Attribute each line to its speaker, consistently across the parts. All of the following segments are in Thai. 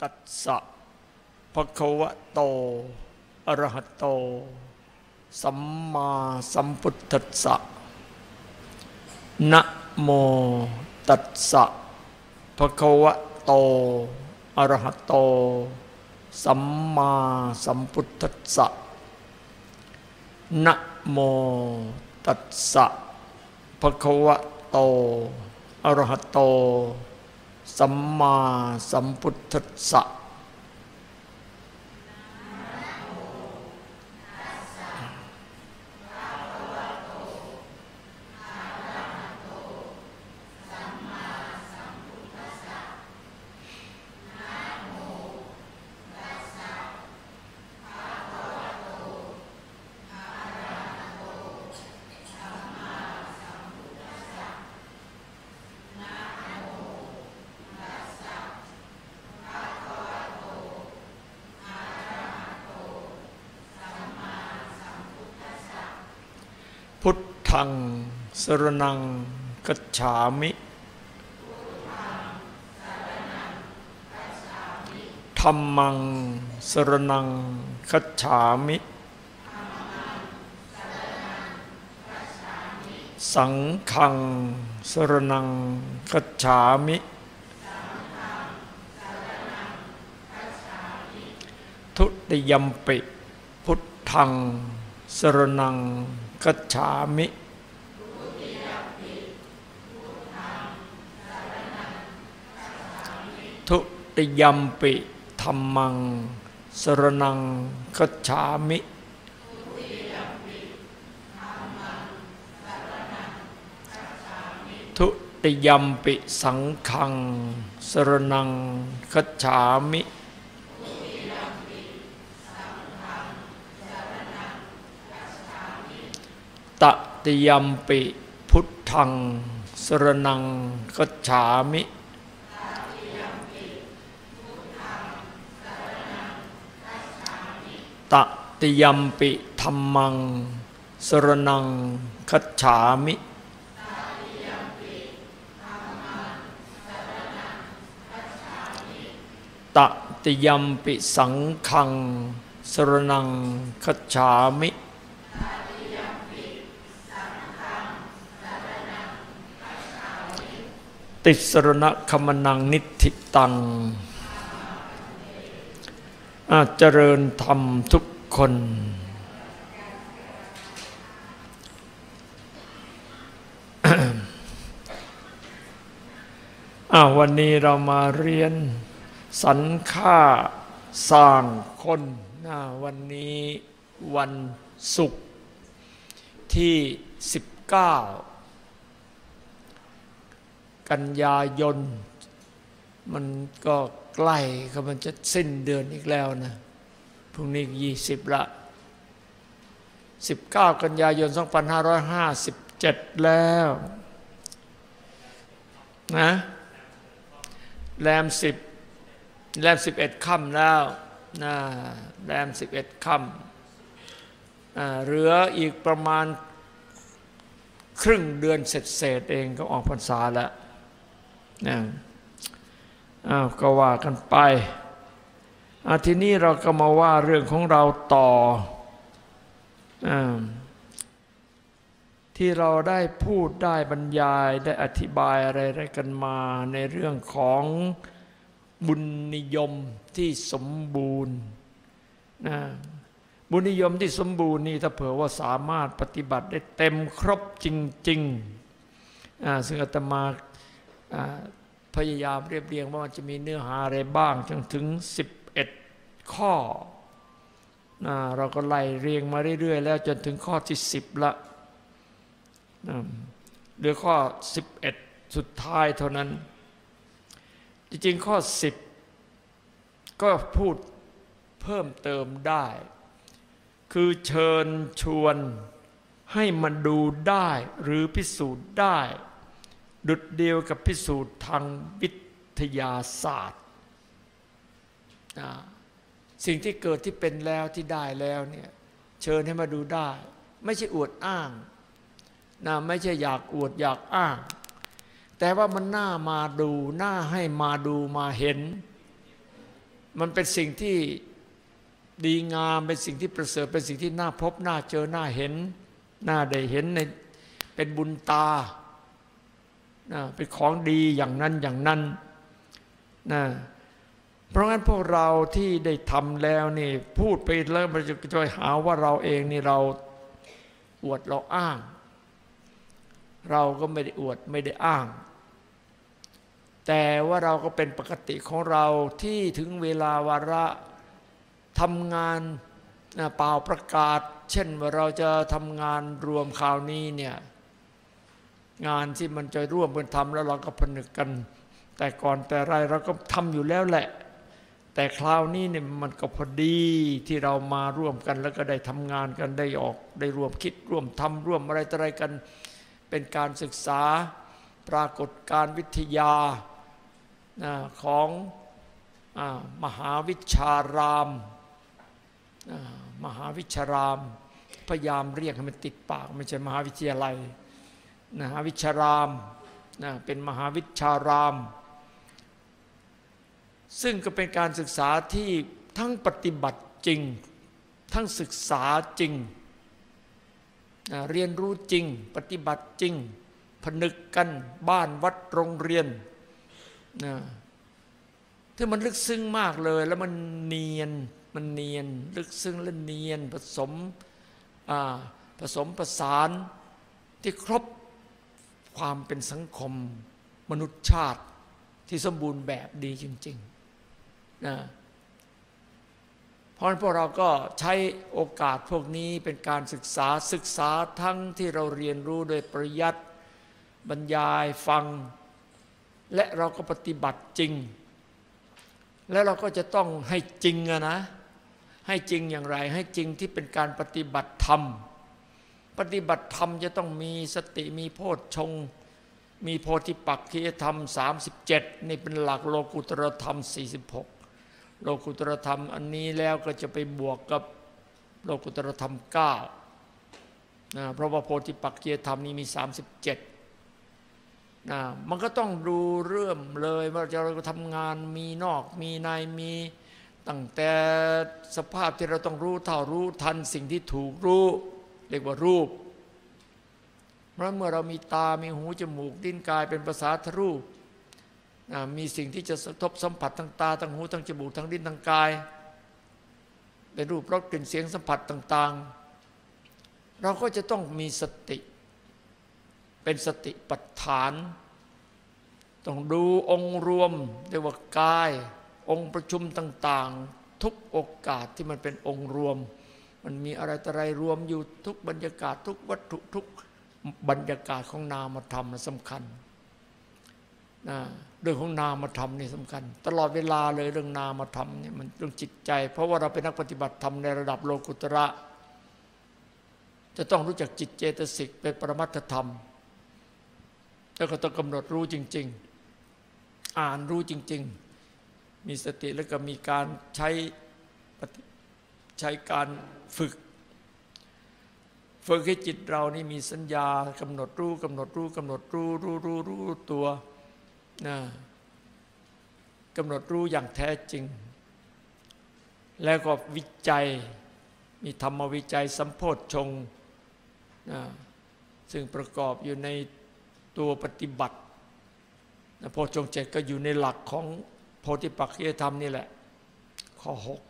Speaker 1: ตัสสะภะคะวะโตอรหะโต สัมมาสัมพุทธัสสะนะโมตัสสะภะคะวะโตอรหะโต สัมมาสัมพุทธัสสะนะโมตัสสะภะคะวะโตอรหะโต สัมมาสัมพุทธัสสะ พุทธังส รนังกัจฉามิธรรมังสรนังกัจฉามิ สังฆังสรนังกัจฉามิ ทุติยมปิ พุทธังสรนังกัจฉามิ ทุ ติยมปิธรรมัง สรนังกัจฉามิทุติยมปิสังฆัง สรนังกัจฉามิตติยมปิพุทธัง สรนังกัจฉามิ ตติยมปิธรรมัง สรนังคัจฉามิตติยมปิสังฆัง สรนังคัจฉามิติสรณคมนังนิธิตัง อาเจริญธรรมทุกคน วันนี้เรามาเรียนสรรค่าสร้างคนนะวันนี้วันศุกร์ที่ 19 กันยายน มันก็ใกล้ก็มันจะสิ้นเดือนอีกแล้วนะพรุ่งนี้ยี่สิบละสิบเก้ากันยายนสองพันห้าร้อยห้าสิบเจ็ดแล้วนะแรมสิบแรมสิบเอ็ดค่ำแล้วนะแรมสิบเอ็ดค่ำเหลืออีกประมาณครึ่งเดือนเสร็จเศษเองก็ออกพรรษาแล้วนะ อ้าวก็ว่ากันไปอาทีนี้เราก็มาว่าเรื่องของเราต่ออที่เราได้พูดได้บรรยายได้อธิบายอะไรอะไรกันมาในเรื่องของบุญนิยมที่สมบูรณ์นะบุญนิยมที่สมบูรณ์นี่ถ้าเผื่อว่าสามารถปฏิบัติได้เต็มครบจริงๆซึ่งอาตมา พยายามเรียบเรียงว่ามันจะมีเนื้อหาอะไรบ้างจนถึง 11 ข้อนะเราก็ไล่เรียงมาเรื่อยๆ แล้วจนถึงข้อที่ 10ละเหลือข้อ 11 สุดท้ายเท่านั้น จริงๆ ข้อ 10 ก็พูดเพิ่มเติมได้ คือเชิญชวนให้มันดูได้หรือพิสูจน์ได้ ดุดเดียวกับพิสูจน์ทางวิทยาศาสตร์ สิ่งที่เกิดที่เป็นแล้วที่ได้แล้วเนี่ยเชิญให้มาดูได้ ไม่ใช่อวดอ้างนะไม่ใช่อยากอวดอยากอ้าง แต่ว่ามันน่ามาดูน่าให้มาดูมาเห็น มันเป็นสิ่งที่ดีงามเป็นสิ่งที่ประเสริฐเป็นสิ่งที่น่าพบน่าเจอน่าเห็น น่าได้เห็นในเป็นบุญตา นะเป็นของดีอย่างนั้นอย่างนั้นนะเพราะงั้นพวกเราที่ได้ทำแล้วนี่พูดไปแล้วมันจะจะหาว่าเราเองนี่เราอวดเราอ้าง เราก็ไม่ได้อวดไม่ได้อ้าง แต่ว่าเราก็เป็นปกติของเราที่ถึงเวลาวาระทำงานเปล่าประกาศ เช่นว่าเราจะทำงานรวมคราวนี้เนี่ย งานที่มันจะร่วมกันทำแล้วเราก็ผนึกกัน แต่ก่อนแต่ไรเราก็ทำอยู่แล้วแหละ แต่คราวนี้เนี่ยมันก็พอดีที่เรามาร่วมกัน แล้วก็ได้ทำงานกันได้ออก ได้ร่วมคิดร่วมทำร่วมอะไรต่ออะไรกัน เป็นการศึกษาปรากฏการวิทยาของอมหาวิชารามมหาวิชาราม พยายามเรียกให้มันติดปากไม่ใช่มหาวิทยาลัย มหาวิชารามนะเป็นมหาวิชาราม ซึ่งก็เป็นการศึกษาที่ทั้งปฏิบัติจริง ทั้งศึกษาจริงนะเรียนรู้จริง ปฏิบัติจริง ผนึกกันบ้านวัดโรงเรียนนะที่มันลึกซึ้งมากเลยแล้วมันเนียนมันเนียน ลึกซึ้งและเนียนผสมผสมประสานที่ครบ ความเป็นสังคมมนุษยชาติที่สมบูรณ์แบบดีจริงๆนะเพราะฉะนั้นพวกเราก็ใช้โอกาสพวกนี้เป็นการศึกษาศึกษาทั้งที่เราเรียนรู้โดยปริยัติบรรยายฟัง และเราก็ปฏิบัติจริง และเราก็จะต้องให้จริงนะ ให้จริงอย่างไร ให้จริงที่เป็นการปฏิบัติธรรม ปฏิบัติธรรมจะต้องมีสติมีโพชฌงมีโพธิปักขียธรรม 37 นี่เป็นหลักโลกุตรธรรม 46 โลกุตรธรรมอันนี้แล้วก็จะไปบวกกับโลกุตรธรรม 9 นะ เพราะว่าโพธิปักขียธรรมนี้มี 37 นะ มันก็ต้องดูเรื่มเลยว่าจะเราทำงานมีนอกมีในมีตั้งแต่สภาพที่เราต้องรู้เท่ารู้ทันสิ่งที่ถูกรู้ เรียกว่ารูป เพราะเมื่อเรามีตา มีหู จมูก ดิ้นกายเป็นภาษาทรูป มีสิ่งที่จะสะทบสัมผัสทางตาทางหูทางจมูกทางดิ้นทางกาย เป็นรูปรสกลิ่นเสียงสัมผัสต่าง ๆ เราก็จะต้องมีสติ เป็นสติปัฏฐาน ต้องดูองค์รวมเรียกว่ากาย องค์ประชุมต่าง ๆ ทุกโอกาสที่มันเป็นองค์รวม มันมีอะไรต่อะไรรวมอยู่ทุกบรรยากาศทุกวัตถุทุกบรรยากาศของนามธรรมสำคัญนะเรื่องของนามธรรมนี่สำคัญ ตลอดเวลาเลยเรื่องนามธรรมนี่มันเรื่องจิตใจ เพราะว่าเราเป็นนักปฏิบัติธรรมในระดับโลกุตระ จะต้องรู้จักจิตเจตสิกเป็นปรมัตถธรรม แล้วก็ต้องกำหนดรู้จริง ๆ อ่านรู้จริง ๆ มีสติแล้วก็มีการใช้ ใช้การฝึก ฝึกให้จิตเรานี่มีสัญญากำหนดรู้กำหนดรู้กำหนดรู้รู้รู้รู้ตัวนะกำหนดรู้อย่างแท้จริง แล้วก็วิจัยมีธรรมวิจัยสัมโพธชงนะซึ่งประกอบอยู่ในตัวปฏิบัตินะโพชงเจ็ดก็อยู่ในหลักของโพธิปักขียธรรมนี่แหละ ข้อหก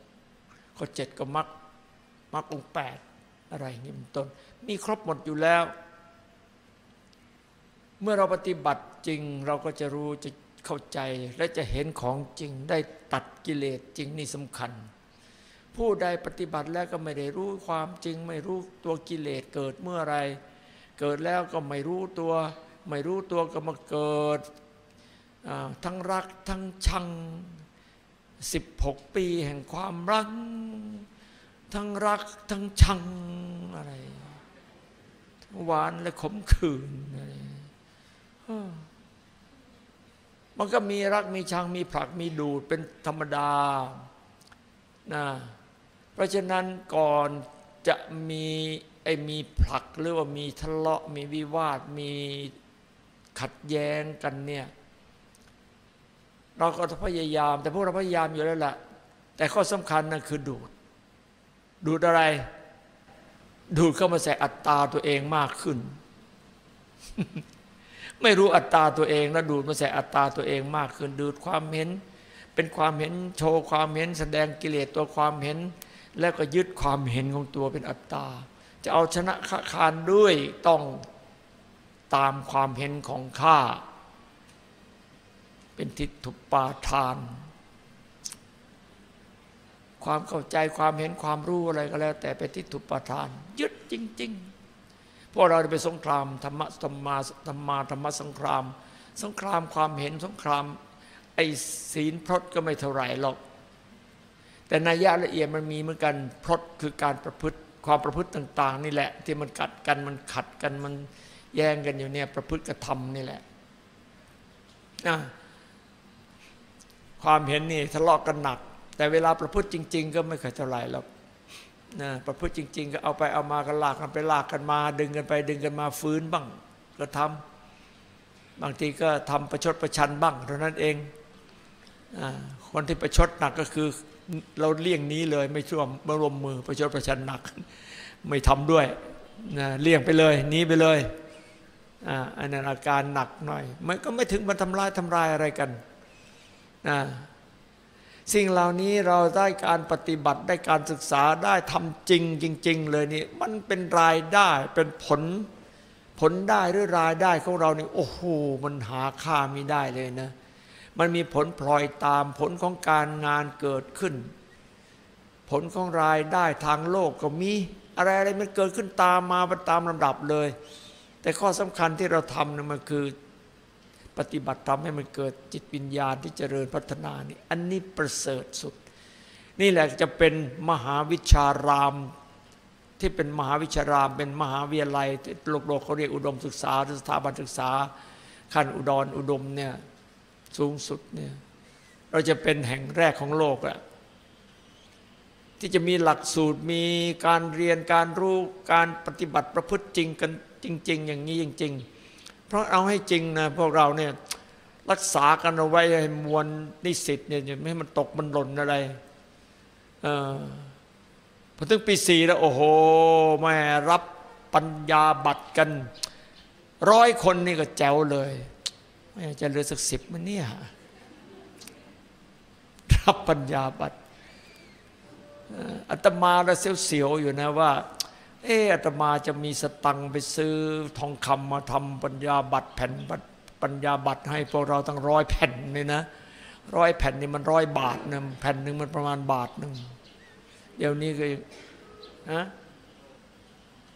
Speaker 1: ข้อเจ็ดก็มักมักองแปดอะไรนี่เป็นต้น มีครบหมดอยู่แล้ว เมื่อเราปฏิบัติจริงเราก็จะรู้จะเข้าใจและจะเห็นของจริงได้ตัดกิเลสจริงนี่สำคัญ ผู้ใดปฏิบัติแล้วก็ไม่ได้รู้ความจริง ไม่รู้ตัวกิเลสเกิดเมื่อไร เกิดแล้วก็ไม่รู้ตัว ไม่รู้ตัวก็มาเกิดทั้งรักทั้งชัง สิบหกปีแห่งความรัก ทั้งรักทั้งชังอะไร หวานและขมขื่นอะไรมันก็มีรักมีชังมีผลักมีดูดเป็นธรรมดานะเพราะฉะนั้นก่อนจะมีไอ้มีผลักหรือว่ามีทะเลาะมีวิวาทมีขัดแย้งกันเนี่ย เราก็พยายาม แต่พวกเราพยายามอยู่แล้วแหละแต่ข้อสำคัญนั่นคือดูด ดูดอะไร ดูดเข้ามาใส่อัตตาตัวเองมากขึ้น ไม่รู้อัตตาตัวเองแล้วดูดมาใส่อัตตาตัวเองมากขึ้น ดูดความเห็น เป็นความเห็นโชว์ความเห็นแสดงกิเลสตัวความเห็น แล้วก็ยึดความเห็นของตัวเป็นอัตตา จะเอาชนะคานด้วยต้องตามความเห็นของข้า เป็นทิฏฐุปาทาน ความเข้าใจความเห็นความรู้อะไรก็แล้ว แต่เป็นทิฏฐุปาทาน ยึดจริง ๆ พวกเราไปสงครามธรรมะธรรมาธรรมาธรรมสงคราม สงครามความเห็นสงคราม ไอ้ศีลพรตก็ไม่เท่าไหร่หรอก แต่ในยยะละเอียดมันมีเหมือนกันพรตคือการประพฤติความประพฤติต่าง ๆ นี่แหละ ที่มันกัดกันมันขัดกันมันแย่งกันอยู่เนี่ยประพฤติกระทำนี่แหละนะ ความเห็นนี่ทะเลาะกันหนัก แต่เวลาประพฤติจริง ๆ ก็ไม่เคยเท่าไหร่หรอกนะประพฤติจริง ๆ ก็เอาไปเอามากันลากกันไปลากกันมา ดึงกันไปดึงกันมาฟื้นบ้าง ก็ทำบางทีก็ทำประชดประชันบ้างเท่านั้นเองคนที่ประชดหนักก็คือ เราเลี่ยงนี้เลยไม่ช่วมบรวมมือประชดประชันหนัก ไม่ทำด้วยนะเลี่ยงไปเลยหนีไปเลยอันนั้นอาการหนักหน่อย มันก็ไม่ถึงมาทำลายทำลายอะไรกัน สิ่งเหล่านี้เราได้การปฏิบัติได้การศึกษาได้ทำจริงจริง ๆ เลยนี่มันเป็นรายได้เป็นผล ผลได้หรือรายได้ของเรานี่โอ้โหมันหาค่าไม่ได้เลยนะ มันมีผลพลอยตามผลของการงานเกิดขึ้น ผลของรายได้ทางโลกก็มีอะไรอะไรมันเกิดขึ้นตามมาตามลำดับเลย แต่ข้อสำคัญที่เราทำนะมันคือ ปฏิบัติทำให้มันเกิดจิตวิญญาณที่เจริญพัฒนานี่อันนี้ประเสริฐสุด นี่แหละจะเป็นมหาวิชาราม ที่เป็นมหาวิชาราม เป็นมหาวิทยาลัยโลกโลกเขาเรียกอุดมศึกษาสถาบันศึกษาขั้นอุดรอุดมเนี่ยสูงสุดเนี่ยเราจะเป็นแห่งแรกของโลกอะที่จะมีหลักสูตรมีการเรียนการรู้การปฏิบัติประพฤติจริงกันจริง ๆ อย่างนี้จริง ๆ เพราะเอาให้จริงนะพวกเราเนี่ยรักษากันเอาไว้ให้มวลนิสิตเนี่ยไม่ให้มันตกมันหล่นอะไรอพอถึงปีสี่แล้ว โอ้โหแม่รับปัญญาบัตรกัน ร้อยคนนี่ก็แจ๋วเลยไม่จะเหลือสักสิบมันเนี่ยรับปัญญาบัตรอาตมาแล้วเสียวๆอยู่นะว่า เอออาตมาจะมีสตังไปซื้อทองคำมาทำปัญญาบัตรแผ่นปัญญาบัตรให้พวกเราตั้งร้อยแผ่นเลยนะร้อยแผ่นนี่มันร้อยบาทนะแผ่นหนึ่งมันประมาณบาทหนึ่งเดี๋ยวนี้ก็ฮะ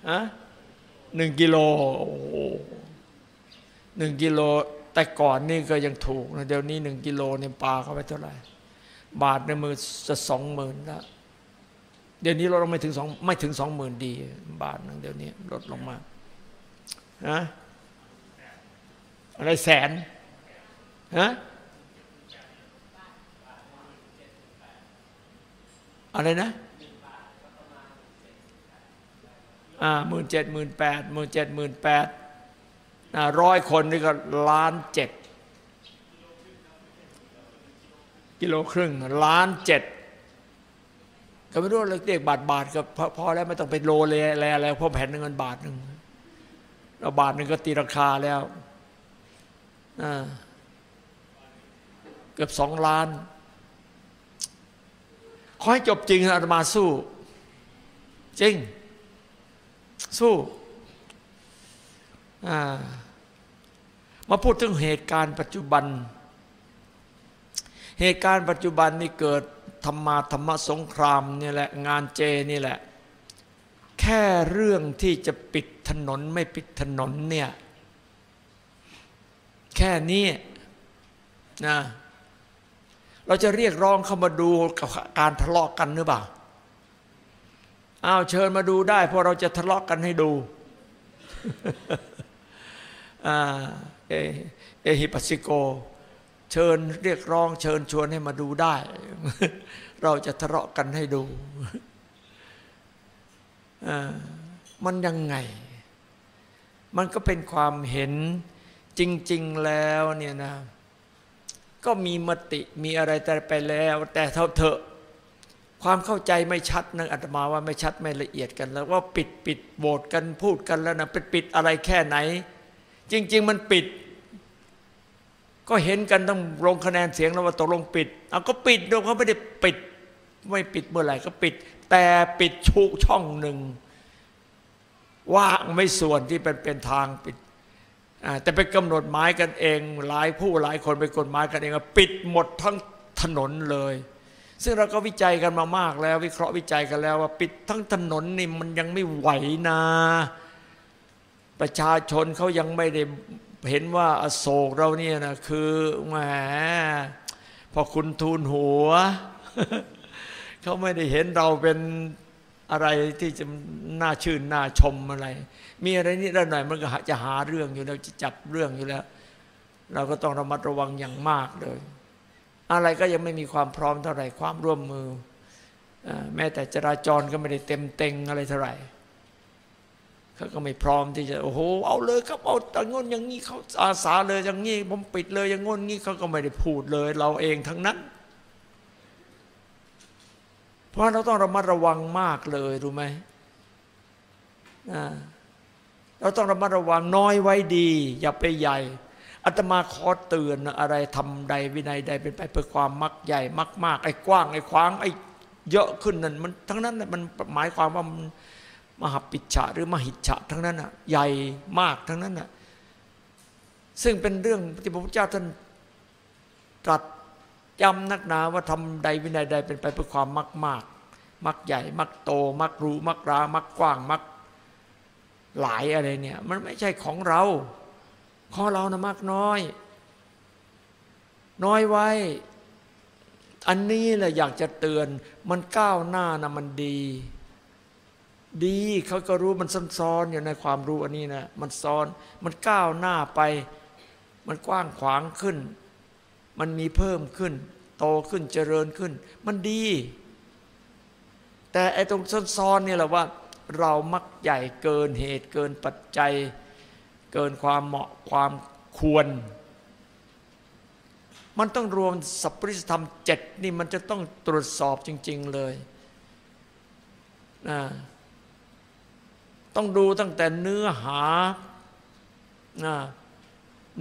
Speaker 1: ฮะหนึ่งกิโลหนึ่งกิโลแต่ก่อนนี่ก็ยังถูกนะเดี๋ยวนี้หนึ่งกิโลเนี่ยปลาเข้าไปเท่าไหร่ บาทในมือจะสองหมื่นแล้ว เดี๋ยวนี้ลดลงไม่ถึงสองไม่ถึงสองหมื่นดี บาทนึงเดี๋ยวนี้ลดลงมาฮะอะไรแสนฮะอะไรนะอ่าหมื่นเจ็ดหมื่นแปดหมื่นเจ็ดหมื่นแปดร้อยคนนี่ก็ล้านเจ็ดกิโลครึ่งล้านเจ็ด ก็ไม่รู้เรียกบาทบาทก็พอแล้วไม่ต้องไปโลเลยอะไรอะไรเพราะแผ่นหนึ่งเงินบาทหนึ่งเราบาทหนึ่งก็ตีราคาแล้วเกือบสองล้าน ขอให้จบจริงอาตมาสู้ จริง สู้มาพูดถึงเหตุการณ์ปัจจุบัน เหตุการณ์ปัจจุบันนี่เกิด ธรรมาธรรมสงครามนี่แหละงานเจนี่แหละ แค่เรื่องที่จะปิดถนนไม่ปิดถนนเนี่ย แค่นี้นะเราจะเรียกร้องเข้ามาดูกับการทะเลาะกกันหรือเปล่าอ้าวเชิญมาดูได้เพราะเราจะทะเลาะกกันให้ดูเอฮิปัสสิโก เชิญเรียกร้องเชิญชวนให้มาดูได้ เราจะทะเลาะกันให้ดูมันยังไง มันก็เป็นความเห็นจริง ๆแล้วเนี่ยนะ ก็มีมติมีอะไรแต่ไปแล้ว แต่เท่าเถอะ ความเข้าใจไม่ชัดนะอาตมาว่าไม่ชัดไม่ละเอียดกัน แล้วว่าปิดปิดโบสกันพูดกันแล้วนะปิดปิดอะไรแค่ไหน จริง ๆ มันปิด ก็เห็นกันต้องลงคะแนนเสียงแล้วว่าตกลงปิดเอาก็ปิดโดยเขาไม่ได้ปิด ไม่ปิดเมื่อไหร่ก็ปิด แต่ปิดชุกช่องหนึ่งว่างไม่ส่วนที่เป็นเป็นทางปิดแต่ไปกำหนดหมายกันเอง หลายผู้หลายคนไปกฎหมายกันเองปิดหมดทั้งถนนเลย ซึ่งเราก็วิจัยกันมามากแล้ว วิเคราะห์วิจัยกันแล้วว่าปิดทั้งถนนนี่มันยังไม่ไหวนะ ประชาชนเขายังไม่ได้ เห็นว่าอโศกเราเนี่ยนะคือแหมพอคุณทูลหัว เขาไม่ได้เห็นเราเป็นอะไรที่จะน่าชื่นน่าชมอะไร มีอะไรนิดหน่อยมันก็จะหาเรื่องอยู่แล้วจะจับเรื่องอยู่แล้ว เราก็ต้องระมัดระวังอย่างมากเลย อะไรก็ยังไม่มีความพร้อมเท่าไหร่ความร่วมมือ แม้แต่จราจรก็ไม่ได้เต็มเต็งอะไรเท่าไหร่ เขาก็ไม่พร้อมที่จะโอ้โหเอาเลยครับเอาแต่งนอย่างนี้เขาอาสาเลยอย่างนี้ผมปิดเลยอย่างงนงี้เขาก็ไม่ได้พูดเลย เราเองทั้งนั้น เพราะเราต้องระมัดระวังมากเลยรู้ไหมเราต้องระมัดระวังน้อยไว้ดี อย่าไปใหญ่อาตมาขอเตือนอะไรทำใดวินัยใดเป็นไปเพื่อความมักใหญ่มักมากไอ้กว้างไอ้ขวางไอ้เยอะขึ้นนั่นมันทั้งนั้นมันหมายความว่ามัน มหาปิฉะหรือมหิฉะทั้งนั้นอะใหญ่มากทั้งนั้นอะซึ่งเป็นเรื่องที่พระพุทธเจ้าท่านตรัสย้ำนักหนาว่าทำใดวินัยใดเป็นไปเพื่อความมักมาก มักใหญ่ มักโต มักรู้ มักรา มักกว้าง มักหลายอะไรเนี่ย มันไม่ใช่ของเรา ของเรานะมักน้อย น้อยไว้ อันนี้แหละอยากจะเตือน มันก้าวหน้านะมันดี ดีเขาก็รู้มันซ้อนอยู่ในความรู้อันนี้นะมันซ้อนมันก้าวหน้าไป มันกว้างขวางขึ้น มันมีเพิ่มขึ้น โตขึ้นเจริญขึ้น มันดี แต่ไอ้ตรงซ้อนๆเนี่ยแหละว่า เรามักใหญ่เกินเหตุเกินปัจจัย เกินความเหมาะความควร มันต้องรวมสัพพิสธรรมเจ็ดนี่มันจะต้องตรวจสอบจริง ๆเลยนะ ต้องดูตั้งแต่เนื้อหา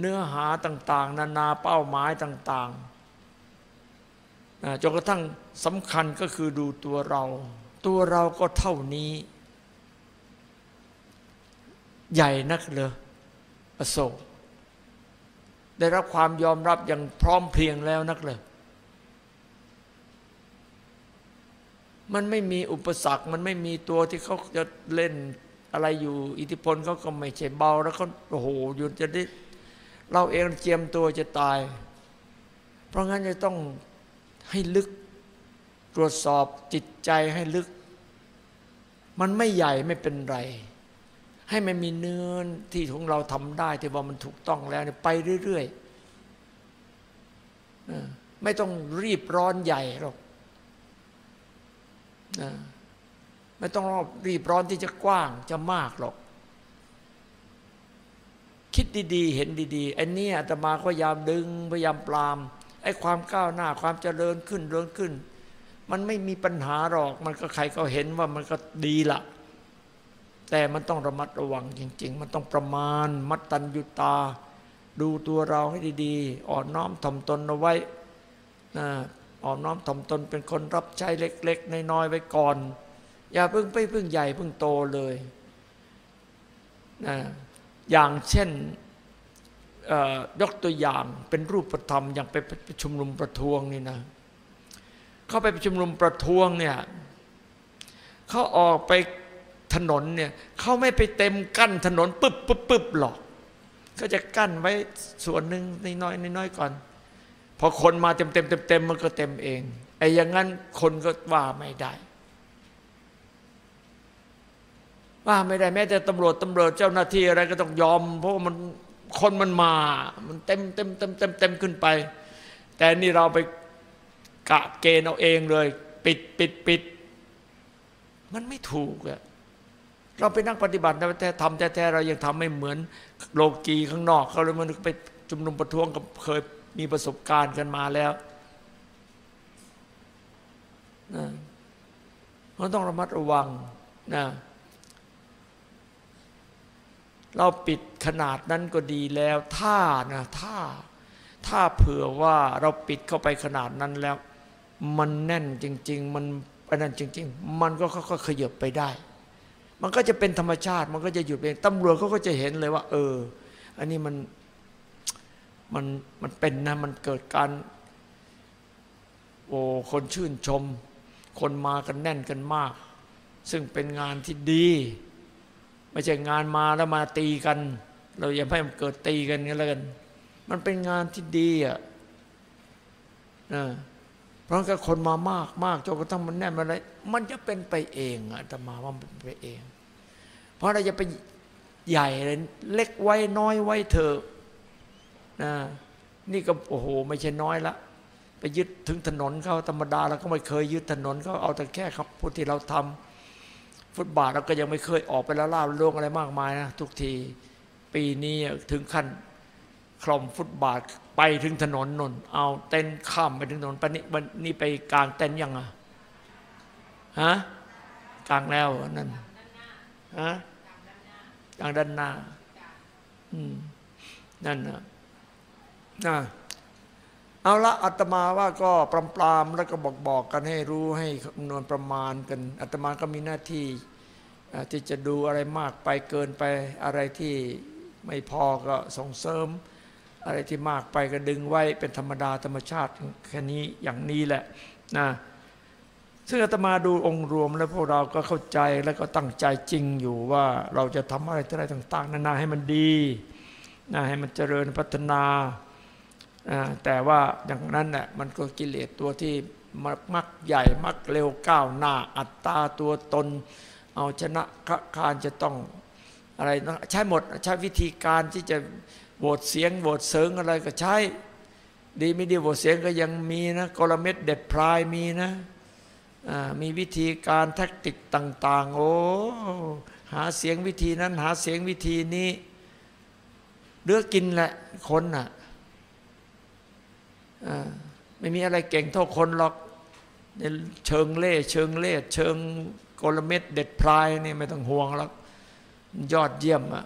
Speaker 1: เนื้อหาต่าง ๆ นานาเป้าหมายต่างๆจนกระทั่งสำคัญก็คือดูตัวเรา ตัวเราก็เท่านี้ ใหญ่นักเลยอโศกได้รับความยอมรับอย่างพร้อมเพรียงแล้วนักเลยมันไม่มีอุปสรรค มันไม่มีตัวที่เขาจะเล่น อะไรอยู่อิทธิพลเขาก็ไม่ใช่เบาแล้วเขาโอ้โหอยู่จะได้เราเองเจียมตัวจะตาย เพราะงั้นจะต้องให้ลึกตรวจสอบจิตใจให้ลึก มันไม่ใหญ่ไม่เป็นไร ให้มันมีเนื้อที่ของเราทำได้ที่ว่ามันถูกต้องแล้วไปเรื่อยๆไม่ต้องรีบร้อนใหญ่หรอก ไม่ต้องรอบรีบร้อนที่จะกว้างจะมากหรอก คิดดีๆ เห็นดีๆไอ้นี่อาตมาก็พยายามดึงพยายามปรามไอ้ความก้าวหน้าความเจริญขึ้นเริญขึ้น มันไม่มีปัญหาหรอก มันก็ใครก็เห็นว่ามันก็ดีละแต่มันต้องระมัดระวังจริง ๆ มันต้องประมาณ มัดตัญยุตา ดูตัวเราให้ดีๆ อ่อนน้อมถ่อมตนเอาไว้อ่อนน้อมถ่อมตนเป็นคนรับใช้เล็ก ๆน้อยๆไว้ก่อน อย่าเพิ่งไปเพิ่งใหญ่เพิ่งโตเลยนะอย่างเช่นยกตัวอย่างเป็นรูปธรรมอย่างไปประชุมนุมประท้วงนี่นะ เข้าไปประชุมนุมประท้วงเนี่ยเขาออกไปถนนเนี่ยเขาไม่ไปเต็มกั้นถนนปึ๊บปึ๊บปึ๊บหรอกก็จะกั้นไว้ส่วนหนึ่งน้อยน้อยก่อน พอคนมาเต็มเต็มเต็มเต็มมันก็เต็มเองไอ้อย่างนั้นคนก็ว่าไม่ได้ ว่าไม่ได้แม้แต่ตำรวจตำรวจเจ้าหน้าที่อะไรก็ต้องยอม เพราะมันคนมันมา มันเต็มเต็มเต็มเต็มเต็มขึ้นไป แต่นี่เราไปกะเกณฑ์เอาเองเลย ปิดปิดปิด มันไม่ถูกอะเราไปนั่งปฏิบัติแต่ทำแท้ๆเรายังทำไม่เหมือนโลกีข้างนอกเขาเลยมันไปชุมนุมประท้วงกับเคยมีประสบการณ์กันมาแล้วเราต้องระมัดระวังนะ เราปิดขนาดนั้นก็ดีแล้วถ้านะถ้าถ้าเผื่อว่าเราปิดเข้าไปขนาดนั้นแล้ว มันแน่นจริง ๆ มันอันนั้นจริง ๆ มันก็ค่อยๆขยับไปได้ มันก็จะเป็นธรรมชาติ มันก็จะหยุดเองตำรวจเขาก็จะเห็นเลยว่า เออ อันนี้มันมันมันเป็นนะมันเกิดการโอ้คนชื่นชม คนมากันแน่นกันมาก ซึ่งเป็นงานที่ดี ไม่ใช่งานมาแล้วมาตีกัน เราอย่าให้มันเกิดตีกันกันแล้วกัน มันเป็นงานที่ดีอะนะเพราะก็คนมามากมากจนกระทั่งมันแน่นมาเลยมันจะเป็นไปเองอะแต่มาว่ามันเป็นไปเอง เพราะเราจะไปใหญ่เลยเล็กไว้น้อยไว้เถอะนะนี่ก็โอ้โห ไม่ใช่น้อยละไปยึดถึงถนนเขาธรรมดาเราก็ไม่เคยยึดถนนเขาเอาแต่แค่คำพูดที่เราทำ ฟุตบาทเราก็ยังไม่เคยออกไปแล้วล่าลวงอะไรมากมายนะทุกทีปีนี้ถึงขั้นคลอมฟุตบาทไปถึงถนนนนเอาเต้นข้ามไปถึงถนนปนี่นี่ไปกลางเต้นยังอะฮะกลางแล้วนั่นฮะกลางด้านหน้าอืมนั่นนะนะ เอาละอาตมาว่าก็ปรามปรามแล้วก็บอกบอกกันให้รู้ให้คำนวณประมาณกันอาตมาก็มีหน้าที่ที่จะดูอะไรมากไปเกินไปอะไรที่ไม่พอก็ส่งเสริม อะไรที่มากไปก็ดึงไว้เป็นธรรมดาธรรมชาติแค่นี้อย่างนี้แหละนะซึ่งอาตมาดูองค์รวมแล้วพวกเราก็เข้าใจแล้วก็ตั้งใจจริงอยู่ว่าเราจะทำอะไรต่าง ๆนานาให้มันดีนะให้มันเจริญพัฒนา แต่ว่าอย่างนั้นแหละมันก็กิเลสตัวที่มักใหญ่มักเร็วก้าวหน้าอัตตาตัวตน เอาชนะคารจะต้องอะไรนะใช้หมดใช้วิธีการที่จะโหวตเสียงโหวตเสริงอะไรก็ใช้ ดีไม่ดีโหวตเสียงก็ยังมีนะกลเม็ดเด็ดพลายมีนะมีวิธีการแทคติกต่าง ๆ โอ้หาเสียงวิธีนั้นหาเสียงวิธีนี้เลือกกินแหละคนน่ะ ไม่มีอะไรเก่งเท่าคนหรอกเชิงเล่เชิงเล่เชิงกลเม็ดเด็ดพลายนี่ไม่ต้องห่วงหรอกยอดเยี่ยมอะ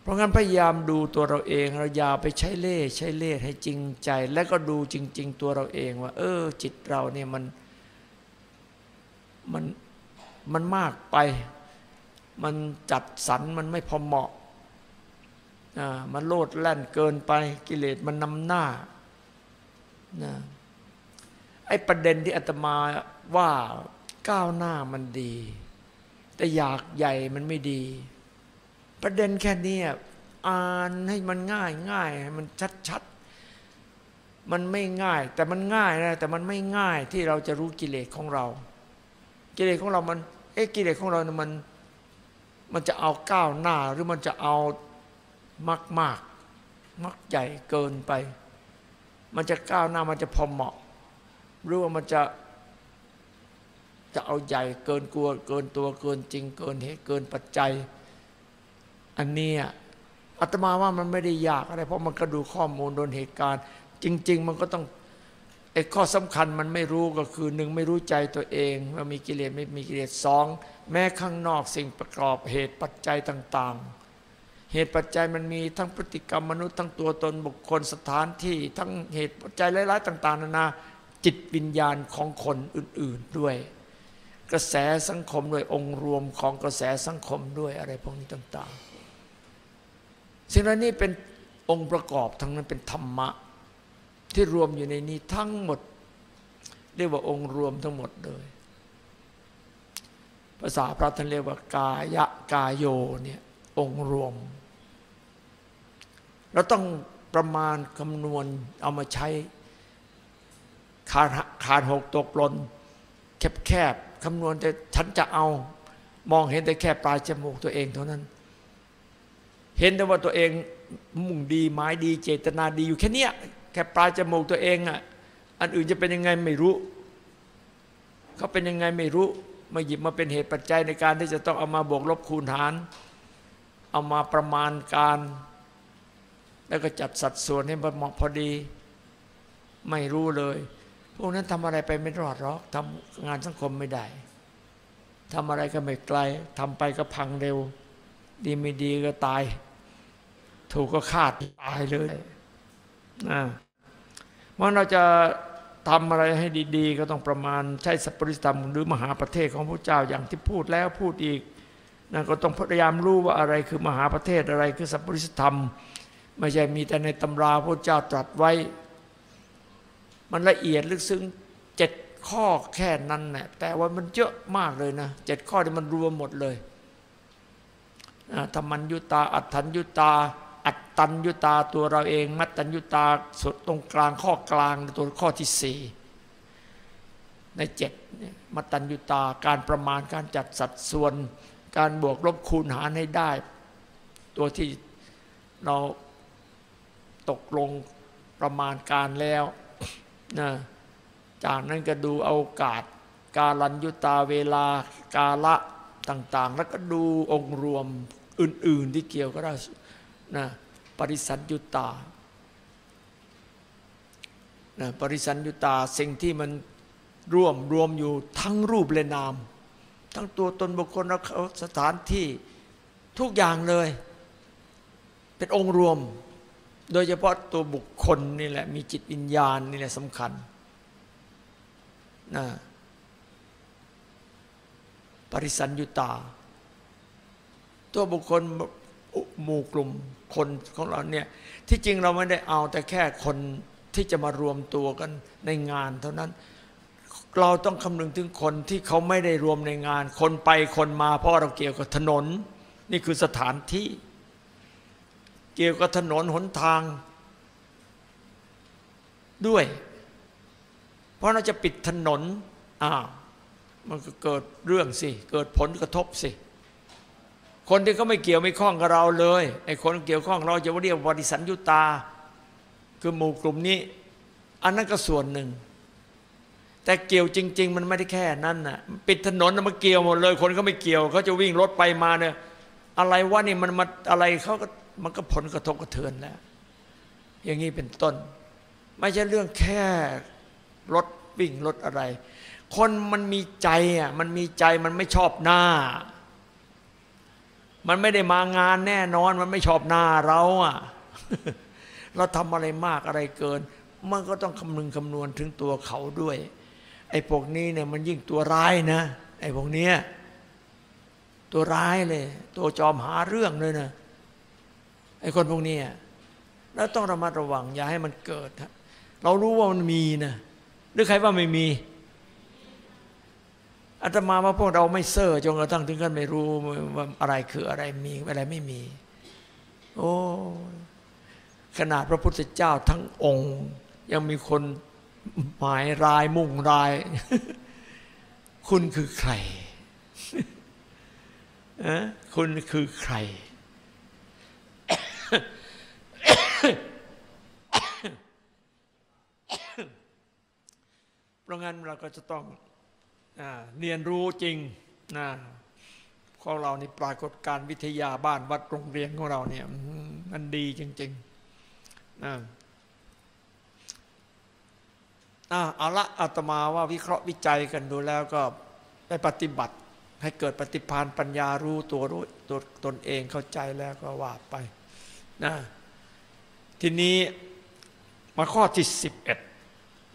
Speaker 1: เพราะงั้นพยายามดูตัวเราเอง เราอย่าไปใช้เล่ใช้เล่ให้จริงใจ แล้วก็ดูจริง ๆ ตัวเราเองว่า เออ จิตเราเนี่ยมันมันมันมากไป มันจัดสรรมันไม่พอเหมาะ มันโลดแล่นเกินไปกิเลสมันนำหน้านะไอ้ประเด็นที่อาตมาว่าก้าวหน้ามันดี แต่อยากใหญ่มันไม่ดี ประเด็นแค่นี้อ่านให้มันง่ายง่ายให้มันชัดชัดมันไม่ง่าย แต่มันง่ายนะแต่มันไม่ง่ายที่เราจะรู้กิเลสของเรา กิเลสของเรามันเอ๊ะกิเลสของเราเนี่ยมัน มันจะเอาก้าวหน้า หรือมันจะเอา มากมาก มักใหญ่เกินไป มันจะก้าวหน้ามันจะพอเหมาะ หรือว่ามันจะจะเอาใหญ่เกินกลัวเกินตัวเกินจริง เกินเหตุเกินปัจจัย อันนี้อาตมาว่ามันไม่ได้ยากอะไร เพราะมันก็ดูข้อมูลโดนเหตุการณ์ จริง ๆ มันก็ต้องไอ้ข้อสำคัญมันไม่รู้ก็คือหนึ่งไม่รู้ใจตัวเองว่ามีกิเลสไม่มีกิเลสสองแม้ข้างนอกสิ่งประกอบเหตุปัจจัยต่าง ๆ เหตุปัจจัยมันมีทั้งพฤติกรรมมนุษย์ทั้งตัวตนบุคคลสถานที่ทั้งเหตุปัจจัยหลายๆต่าง ๆ นานาจิตวิญญาณของคนอื่น ๆด้วย กระแสสังคมด้วยองค์รวมของกระแสสังคมด้วยอะไรพวกนี้ต่าง ๆ สิ่งเหล่านี้เป็นองค์ประกอบทั้งนั้นเป็นธรรมะ ที่รวมอยู่ในนี้ทั้งหมดเรียกว่าองค์รวมทั้งหมดเลย ภาษาพระท่านเรียกว่ากายะกายโยเนี่ย องค์รวม เราต้องประมาณคำนวณเอามาใช้ ขาดขาดหกตกหล่นแคบแคบคำนวณแต่ฉันจะเอามองเห็นแต่แค่ปลายจมูกตัวเองเท่านั้น เห็นแต่ว่าตัวเองมุ่งดีหมายดีเจตนาดีอยู่แค่เนี้ยแค่ปลายจมูกตัวเองอะอันอื่นจะเป็นยังไงไม่รู้เขาเป็นยังไงไม่รู้มาหยิบมาเป็นเหตุปัจจัยในการที่จะต้องเอามาบวกลบคูณหาร เอามาประมาณการ แล้วก็จัดสัดส่วนให้มันเหมาะพอดี ไม่รู้เลย พวกนั้นทำอะไรไปไม่รอดหรอกทำงานสังคมไม่ได้ทำอะไรก็ไม่ไกลทำไปก็พังเร็ว ดีไม่ดีก็ตาย ถูกก็ฆ่าตายเลยนะเมื่อเราจะทำอะไรให้ดี ๆ ก็ต้องประมาณใช้สัพปริสธรรมหรือมหาประเทศของพระเจ้าอย่างที่พูดแล้วพูดอีก นะก็ต้องพยายามรู้ว่าอะไรคือมหาประเทศอะไรคือสัพปริสธรรม ไม่ใช่มีแต่ในตำราพระเจ้าตรัสไว้ มันละเอียดลึกซึ้งเจ็ดข้อแค่นั้นแหละแต่ว่ามันเยอะมากเลยนะเจ็ดข้อที่มันรวมหมดเลยธรรมัญยุตา อัตถัญยุตา อัตตัญยุตาตัวเราเอง มัตตัญยุตาสุดตรงกลางข้อกลางตัวข้อที่สี่ในเจ็ดมัตตัญยุตาการประมาณการจัดสัดส่วน การบวกลบคูณหารให้ได้ ตัวที่เราตกลงประมาณการแล้วนะจากนั้นก็ดูเอกาศกาลัญยุตาเวลากาละต่าง ๆ แล้วก็ดูองค์รวมอื่น ๆ ที่เกี่ยวก็ได้นะปริสัญยุตานะปริสัญยุตาสิ่งที่มันร่วมรวมอยู่ทั้งรูปและนาม ทั้งตัวตนบุคคลและสถานที่ทุกอย่างเลย เป็นองค์รวม โดยเฉพาะตัวบุคคลนี่แหละ มีจิตวิญญาณนี่แหละสำคัญนะปริสัญยุตา ตัวบุคคลหมู่กลุ่มคนของเราเนี่ยที่จริงเราไม่ได้เอาแต่แค่คนที่จะมารวมตัวกันในงานเท่านั้น เราต้องคำนึงถึงคนที่เขาไม่ได้รวมในงาน คนไปคนมา เพราะเราเกี่ยวกับถนน นี่คือสถานที่ เกี่ยวกับถนนหนทาง ด้วย เพราะเราจะปิดถนนอ้าวมันก็เกิดเรื่องสิ เกิดผลกระทบสิ คนที่เขาไม่เกี่ยวไม่ข้องกับเราเลยไอ้คนเกี่ยวข้องเราจะเรียกบริสันยุตา คือหมู่กลุ่มนี้ อันนั้นก็ส่วนหนึ่ง แต่เกี่ยวจริง ๆ มันไม่ได้แค่นั้นน่ะปิดถนนมันเกี่ยวหมดเลย คนเขาไม่เกี่ยวเขาจะวิ่งรถไปมาเนี่ยอะไรวะนี่มันมาอะไรเขาก็มันก็ผลกระทบกระเทือนแล้ว อย่างนี้เป็นต้น ไม่ใช่เรื่องแค่รถวิ่งรถอะไร คนมันมีใจอะมันมีใจมันไม่ชอบหน้า มันไม่ได้มางานแน่นอน มันไม่ชอบหน้าเราอะเราทำอะไรมากอะไรเกิน มันก็ต้องคำนึงคำนวณถึงตัวเขาด้วย ไอ้พวกนี้เนี่ยมันยิ่งตัวร้ายนะ ไอ้พวกเนี้ยตัวร้ายเลย ตัวจอมหาเรื่องเลยนะไอ้คนพวกนี้แล้วต้องระมัดระวัง อย่าให้มันเกิด เรารู้ว่ามันมีนะหรือใครว่าไม่มีอาตมาว่าพวกเราไม่เซ่อจนกระทั่งถึงกันไม่รู้ว่าอะไรคืออะไรมีอะไรไม่มี โอ้ขนาดพระพุทธเจ้าทั้งองค์ ยังมีคน หมายรายมุ่งราย คุณคือใครคุณคือใคร เพราะงั้นเราก็จะต้องเรียนรู้จริงนะของเรานี่ปรากฏการวิทยาบ้านวัดโรงเรียนของเราเนี่ยมันดีจริงๆนะ เอาละอาตมาว่าวิเคราะห์วิจัยกันดูแล้วก็ได้ปฏิบัติให้เกิดปฏิพานปัญญารู้ตัวรู้ตัวตนเองเข้าใจแล้วก็ว่าไปนะทีนี้มาข้อที่สิบเอ็ด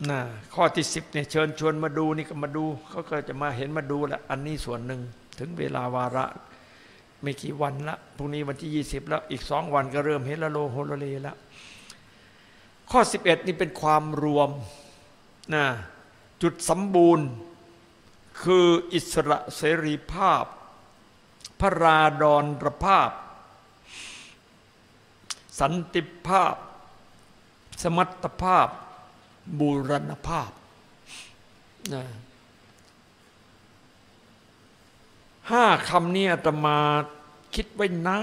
Speaker 1: นะข้อที่สิบเนี่ยเชิญชวนมาดูนี่ก็มาดูเขาก็จะมาเห็นมาดูแหละอันนี้ส่วนหนึ่งถึงเวลาวาระไม่กี่วันละพรุ่งนี้วันที่ยี่สิบแล้วอีกสองวันก็เริ่มเห็นละโลโฮโลเลแล้วข้อสิบเอ็ดนี่เป็นความรวม นะจุดสมบูรณ์ คืออิสระเสรีภาพ พระราดอนรภาพ สันติภาพ สมรรถภาพ บูรณภาพนะห้าคำนี้อาตมาคิดไว้นา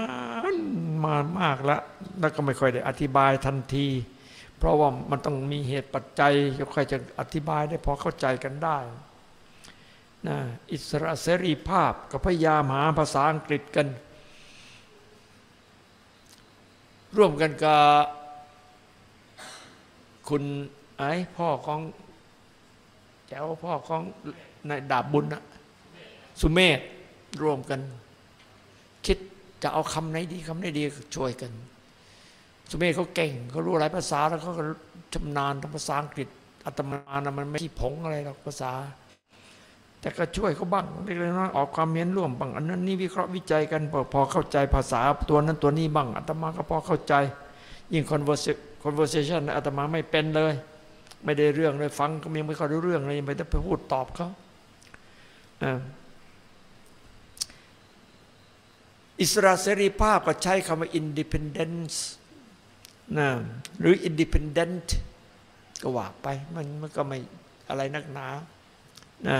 Speaker 1: นมามากแล้ว แล้วก็ไม่ค่อยได้อธิบายทันที เพราะว่ามันต้องมีเหตุปัจจัยจะค่อยจะอธิบายได้พอเข้าใจกันได้นะอิสระเสรีภาพก็พยายามหาภาษาอังกฤษกัน ร่วมกันกับคุณไอ้พ่อของแจ๋วพ่อของนายดาบบุญนะสุเมธรวมกัน คิดจะเอาคำไหนดีคำไหนดีช่วยกัน สุเมธเขาเก่งเขารู้หลายภาษาแล้วเขาก็ชำนาญทางภาษาอังกฤษอาตมานะมันไม่ขี้ผงอะไรหรอกภาษา แต่ก็ช่วยเขาบ้างเล็กน้อยออกความเห็นร่วมบ้างอันนั้นนี่วิเคราะห์วิจัยกันพอพอเข้าใจภาษาตัวนั้นตัวนี้บ้างอาตมาก็พอเข้าใจ ยิ่ง conversa- conversation อาตมาไม่เป็นเลย ไม่ได้เรื่องเลยฟังก็ยังไม่ค่อยรู้เรื่องเลยยังไปต้องไปพูดตอบเขาอ่าอิสระเสรีภาพก็ใช้คำว่า independence นะหรือ independent ก็ว่าไปมันมันก็ไม่อะไรนักหนานะ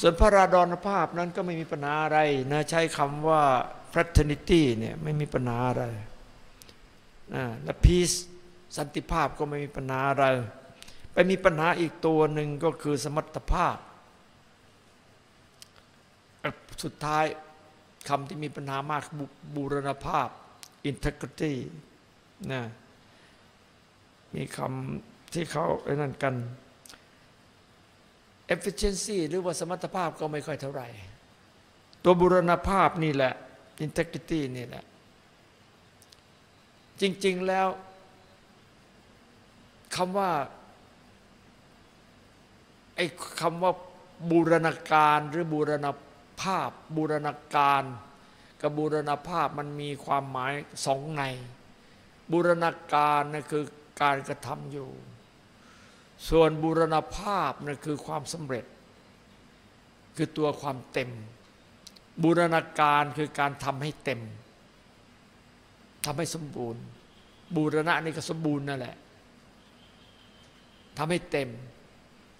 Speaker 1: ส่วนพระราดอนภาพนั้นก็ไม่มีปัญหาอะไรนะใช้คำว่า fraternity เนี่ยไม่มีปัญหาอะไรนะและ peace สันติภาพก็ไม่มีปัญหาอะไร ไปมีปัญหาอีกตัวหนึ่งก็คือสมรรถภาพ สุดท้ายคำที่มีปัญหามากบบูรณภาพ integrity นะมีคำที่เขาไอ้นั่นกัน efficiency หรือว่าสมรรถภาพก็ไม่ค่อยเท่าไหร่ ตัวบูรณภาพนี่แหละ integrity นี่แหละ จริง ๆ แล้วคำว่าไอ้คำว่าบูรณาการหรือบูรณภาพบูรณาการ กับบูรณภาพมันมีความหมายสองใน บูรณาการนั่นคือการกระทำอยู่ ส่วนบูรณภาพนั่นคือความสำเร็จ คือตัวความเต็ม บูรณาการคือการทำให้เต็มทำให้สมบูรณ์ บูรณะนี่ก็สมบูรณ์นั่นแหละทำให้เต็ม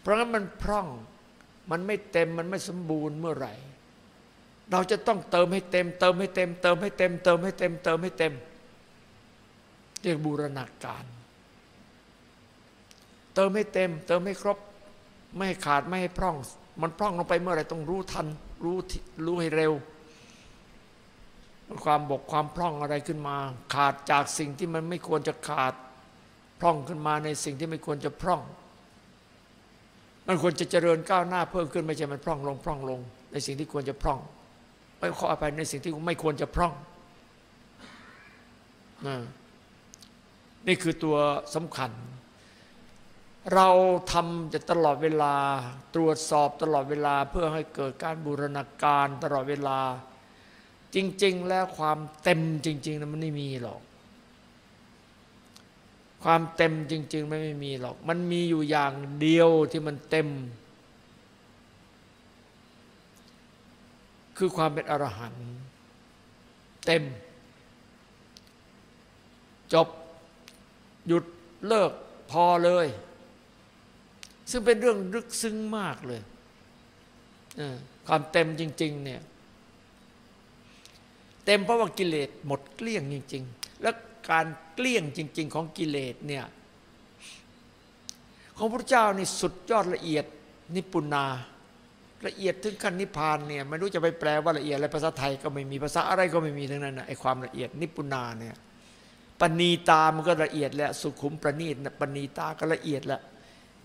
Speaker 1: เพราะงั้นมันพร่อง มันไม่เต็ม มันไม่สมบูรณ์เมื่อไหร่ เราจะต้องเติมให้เต็ม เติมให้เต็ม เติมให้เต็ม เติมให้เต็ม เติมให้เต็มเรียกบูรณาการ เติมให้เต็ม เติมให้ครบ ไม่ให้ขาดไม่ให้พร่อง มันพร่องลงไปเมื่อไรต้องรู้ทัน รู้รู้ให้เร็ว ความบกความพร่องอะไรขึ้นมา ขาดจากสิ่งที่มันไม่ควรจะขาด พร่องขึ้นมาในสิ่งที่ไม่ควรจะพร่อง มันควรจะเจริญก้าวหน้าเพิ่มขึ้นไม่ใช่มันพร่องลงพร่องลง ในสิ่งที่ควรจะพร่อง ไม่ขออภัยในสิ่งที่ไม่ควรจะพร่องน,นี่คือตัวสำคัญ เราทำจะตลอดเวลา ตรวจสอบตลอดเวลาเพื่อให้เกิดการบูรณาการตลอดเวลา จริง ๆ แล้วความเต็มจริงๆนะมันไม่มีหรอก ความเต็มจริง ๆ ไม่ไม่มีหรอก มันมีอยู่อย่างเดียวที่มันเต็ม คือความเป็นอรหันต์เต็ม จบหยุดเลิกพอเลย ซึ่งเป็นเรื่องลึกซึ้งมากเลย ความเต็มจริง ๆ เนี่ย เต็มเพราะว่ากิเลสหมดเกลี้ยงจริง ๆ แล้วการเกลี้ยงจริง ๆ ของกิเลสเนี่ย ของพระเจ้านี่สุดยอดละเอียดนิปุนา ละเอียดถึงขั้นนิพพานเนี่ยไม่รู้จะไปแปลว่าละเอียดอะไรภาษาไทยก็ไม่มีภาษาอะไรก็ไม่มีทั้งนั้นนะไอ้ความละเอียดนิปุนาเนี่ยปณีตามันก็ละเอียดแล้วสุขุมประณีตนะปณีตาก็ละเอียดแล้ว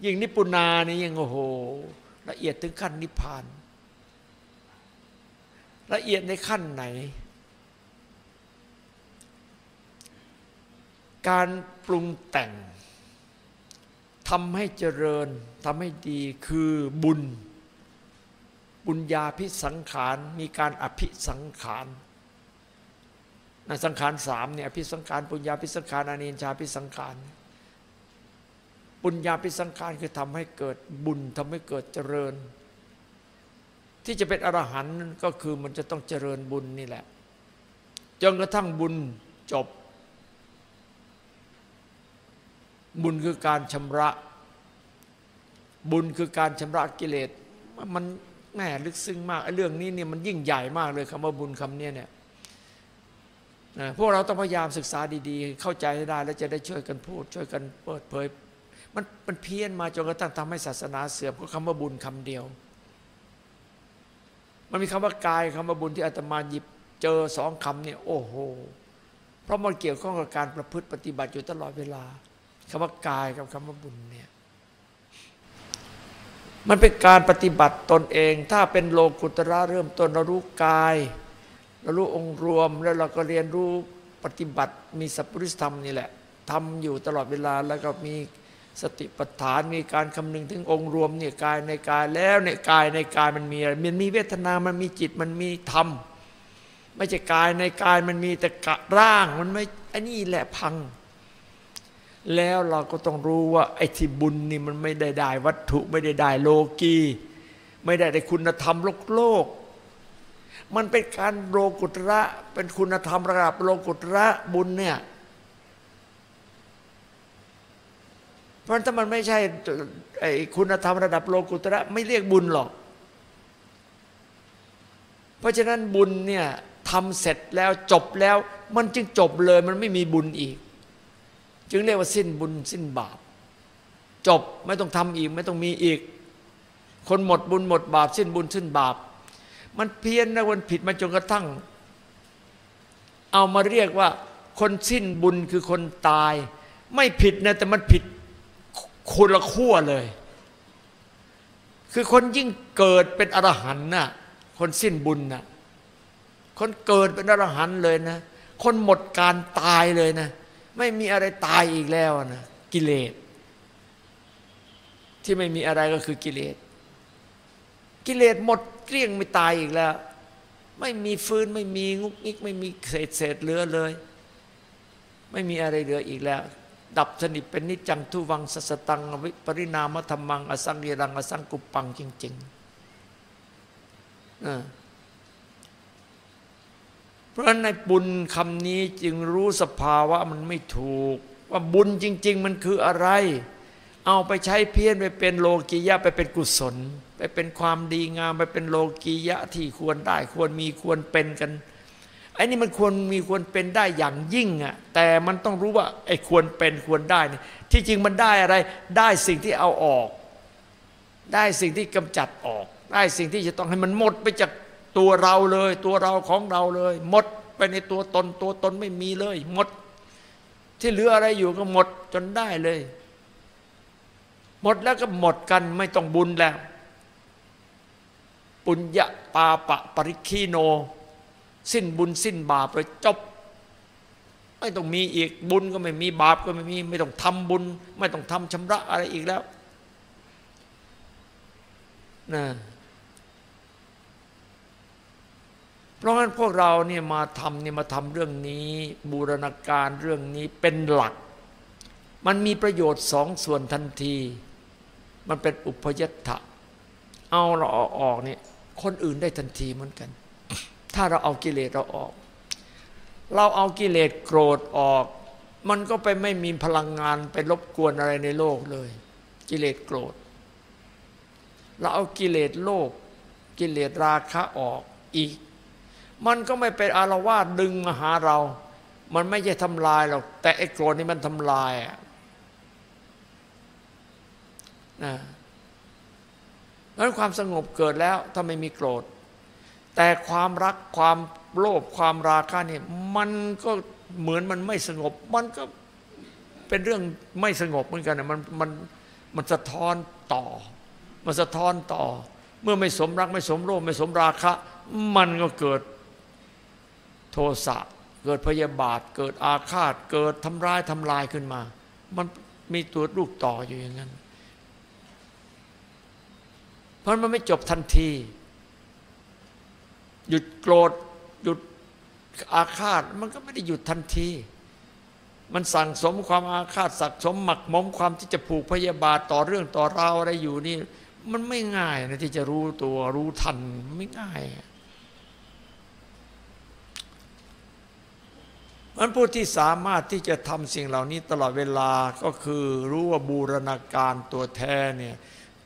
Speaker 1: ยิ่งนิปุนานี่ยังโอ้โหละเอียดถึงขั้นนิพพาน ละเอียดในขั้นไหน การปรุงแต่งทำให้เจริญทำให้ดีคือบุญ บุญญาพิสังขารมีการอภิสังขารนะสังขารสามเนี่ยอภิสังขารปุญญาพิสังขารอานินชาพิสังขารปุญญาพิสังขารคือทำให้เกิดบุญทำให้เกิดเจริญ ที่จะเป็นอรหันต์ก็คือมันจะต้องเจริญบุญนี่แหละ จนกระทั่งบุญจบ บุญคือการชำระ บุญคือการชำระกิเลสมัน แม่ลึกซึ้งมากไอ้เรื่องนี้เนี่ยมันยิ่งใหญ่มากเลยคำว่าบุญคำนี้เนี่ยพวกเราต้องพยายามศึกษาดีๆ เข้าใจให้ได้ แล้วจะได้ช่วยกันพูด ช่วยกันเปิดเผย มันมันเพี้ยนมาจนกระทั่งทำให้ศาสนาเสื่อมก็คำว่าบุญคำเดียว มันมีคำว่ากายคำว่าบุญที่อาตมาหยิบเจอสองคำเนี่ยโอ้โหเพราะมันเกี่ยวข้องกับการประพฤติปฏิบัติอยู่ตลอดเวลาคำว่ากายกับคำว่าบุญเนี่ย มันเป็นการปฏิบัติตนเอง ถ้าเป็นโลกุตระเริ่มต้นเรารู้กายเรารู้องค์รวมแล้วเราก็เรียนรู้ปฏิบัติมีสัพพุริธรรมนี่แหละทำอยู่ตลอดเวลาแล้วก็มีสติปัฏฐานมีการคำนึงถึงองค์รวมเนี่ยกายในกายแล้วเนี่ยกายในกายมันมีอะไรมันมีเวทนา มันมีจิตมันมีธรรม ไม่ใช่กายในกายมันมีแต่กร่างมันไม่อันนี้แหละพัง แล้วเราก็ต้องรู้ว่าไอ้ที่บุญนี่มันไม่ได้ได้วัตถุไม่ได้ได้โลกีไม่ได้ได้คุณธรรมโลกโลก มันเป็นการโลกุตระเป็นคุณธรรมระดับโลกุตระบุญเนี่ยเพราะถ้ามันไม่ใช่ไอ้คุณธรรมระดับโลกุตระไม่เรียกบุญหรอก เพราะฉะนั้นบุญเนี่ยทำเสร็จแล้วจบแล้ว มันจึงจบเลยมันไม่มีบุญอีก จึงเรียกว่าสิ้นบุญสิ้นบาป จบไม่ต้องทำอีกไม่ต้องมีอีก คนหมดบุญหมดบาป สิ้นบุญสิ้นบาป มันเพี้ยนนะวันผิดมาจนกระทั่ง เอามาเรียกว่า คนสิ้นบุญคือคนตาย ไม่ผิดนะแต่มันผิดคนละขั้วเลย คือคนยิ่งเกิดเป็นอรหันต์น่ะคนสิ้นบุญน่ะคนเกิดเป็นอรหันต์เลยนะ คนหมดการตายเลยนะ ไม่มีอะไรตายอีกแล้วนะกิเลส ที่ไม่มีอะไรก็คือกิเลส กิเลสหมดเกลี้ยงไม่ตายอีกแล้ว ไม่มีฟื้นไม่มีงุกงิก ไม่มีเศษเศษเหลือเลย ไม่มีอะไรเหลืออีกแล้ว ดับสนิทเป็นนิจังทุวังสัสตังวิปริณามธรรมัง อสังเยรังอสังกุปปังจริงๆ เพราะนั้นในบุญคำนี้จึงรู้สภาวะมันไม่ถูก ว่าบุญจริง ๆ มันคืออะไร เอาไปใช้เพี้ยนไปเป็นโลกียะไปเป็นกุศล ไปเป็นความดีงามไปเป็นโลกียะที่ควรได้ควรมีควรเป็นกันไอ้นี่มันควรมีควรเป็นได้อย่างยิ่งอะแต่มันต้องรู้ว่าไอ้ควรเป็นควรได้นี่ที่จริงมันได้อะไร ได้สิ่งที่เอาออก ได้สิ่งที่กำจัดออก ได้สิ่งที่จะต้องให้มันหมดไปจาก ตัวเราเลย ตัวเราของเราเลย หมดไปในตัวตนตัวตนไม่มีเลย หมด ที่เหลืออะไรอยู่ก็หมดจนได้เลย หมดแล้วก็หมดกันไม่ต้องบุญแล้ว ปุญญาปาปะปริคีโน สิ้นบุญสิ้นบาปเลยจบ ไม่ต้องมีอีกบุญก็ไม่มีบาปก็ไม่มี ไม่ต้องทำบุญ ไม่ต้องทำชำระอะไรอีกแล้วนะ เพราะฉะนั้นพวกเราเนี่ยมาทำเนี่ยมาทำเรื่องนี้ บูรณาการเรื่องนี้เป็นหลัก มันมีประโยชน์สองส่วนทันที มันเป็นอุปยัตถะเอาเราออกออกเนี่ยคนอื่นได้ทันทีเหมือนกัน ถ้าเราเอากิเลสเราออก เราเอากิเลสโกรธออก มันก็ไปไม่มีพลังงานไปรบกวนอะไรในโลกเลย กิเลสโกรธ เราเอากิเลสโลภกิเลสราคะออกอีก มันก็ไม่เป็นอารวาสดึงมาหาเรา มันไม่ใช่ทำลายหรอก แต่ไอ้โกรธนี่มันทำลายอะนะนั้นความสงบเกิดแล้วถ้าไม่มีโกรธ แต่ความรักความโลภความราคะนี่มันก็เหมือนมันไม่สงบ มันก็เป็นเรื่องไม่สงบเหมือนกันนะมันมันมันสะท้อนต่อ มันสะท้อนต่อ เมื่อไม่สมรักไม่สมโลภไม่สมราคะ มันก็เกิด โทสะเกิดพยาบาท เกิดอาฆาต เกิดทำร้ายทำลายขึ้นมา มันมีตัวลูกต่ออยู่อย่างนั้น เพราะมันไม่จบทันที หยุดโกรธหยุดอาฆาตมันก็ไม่ได้หยุดทันที มันสั่งสมความอาฆาตสักสมหมักมมความที่จะผูกพยาบาทต่อเรื่องต่อราวอะไรอยู่นี่ มันไม่ง่ายนะที่จะรู้ตัวรู้ทันไม่ง่าย มันผู้ที่สามารถที่จะทำสิ่งเหล่านี้ตลอดเวลาก็คือรู้ว่าบูรณาการตัวแท้เนี่ย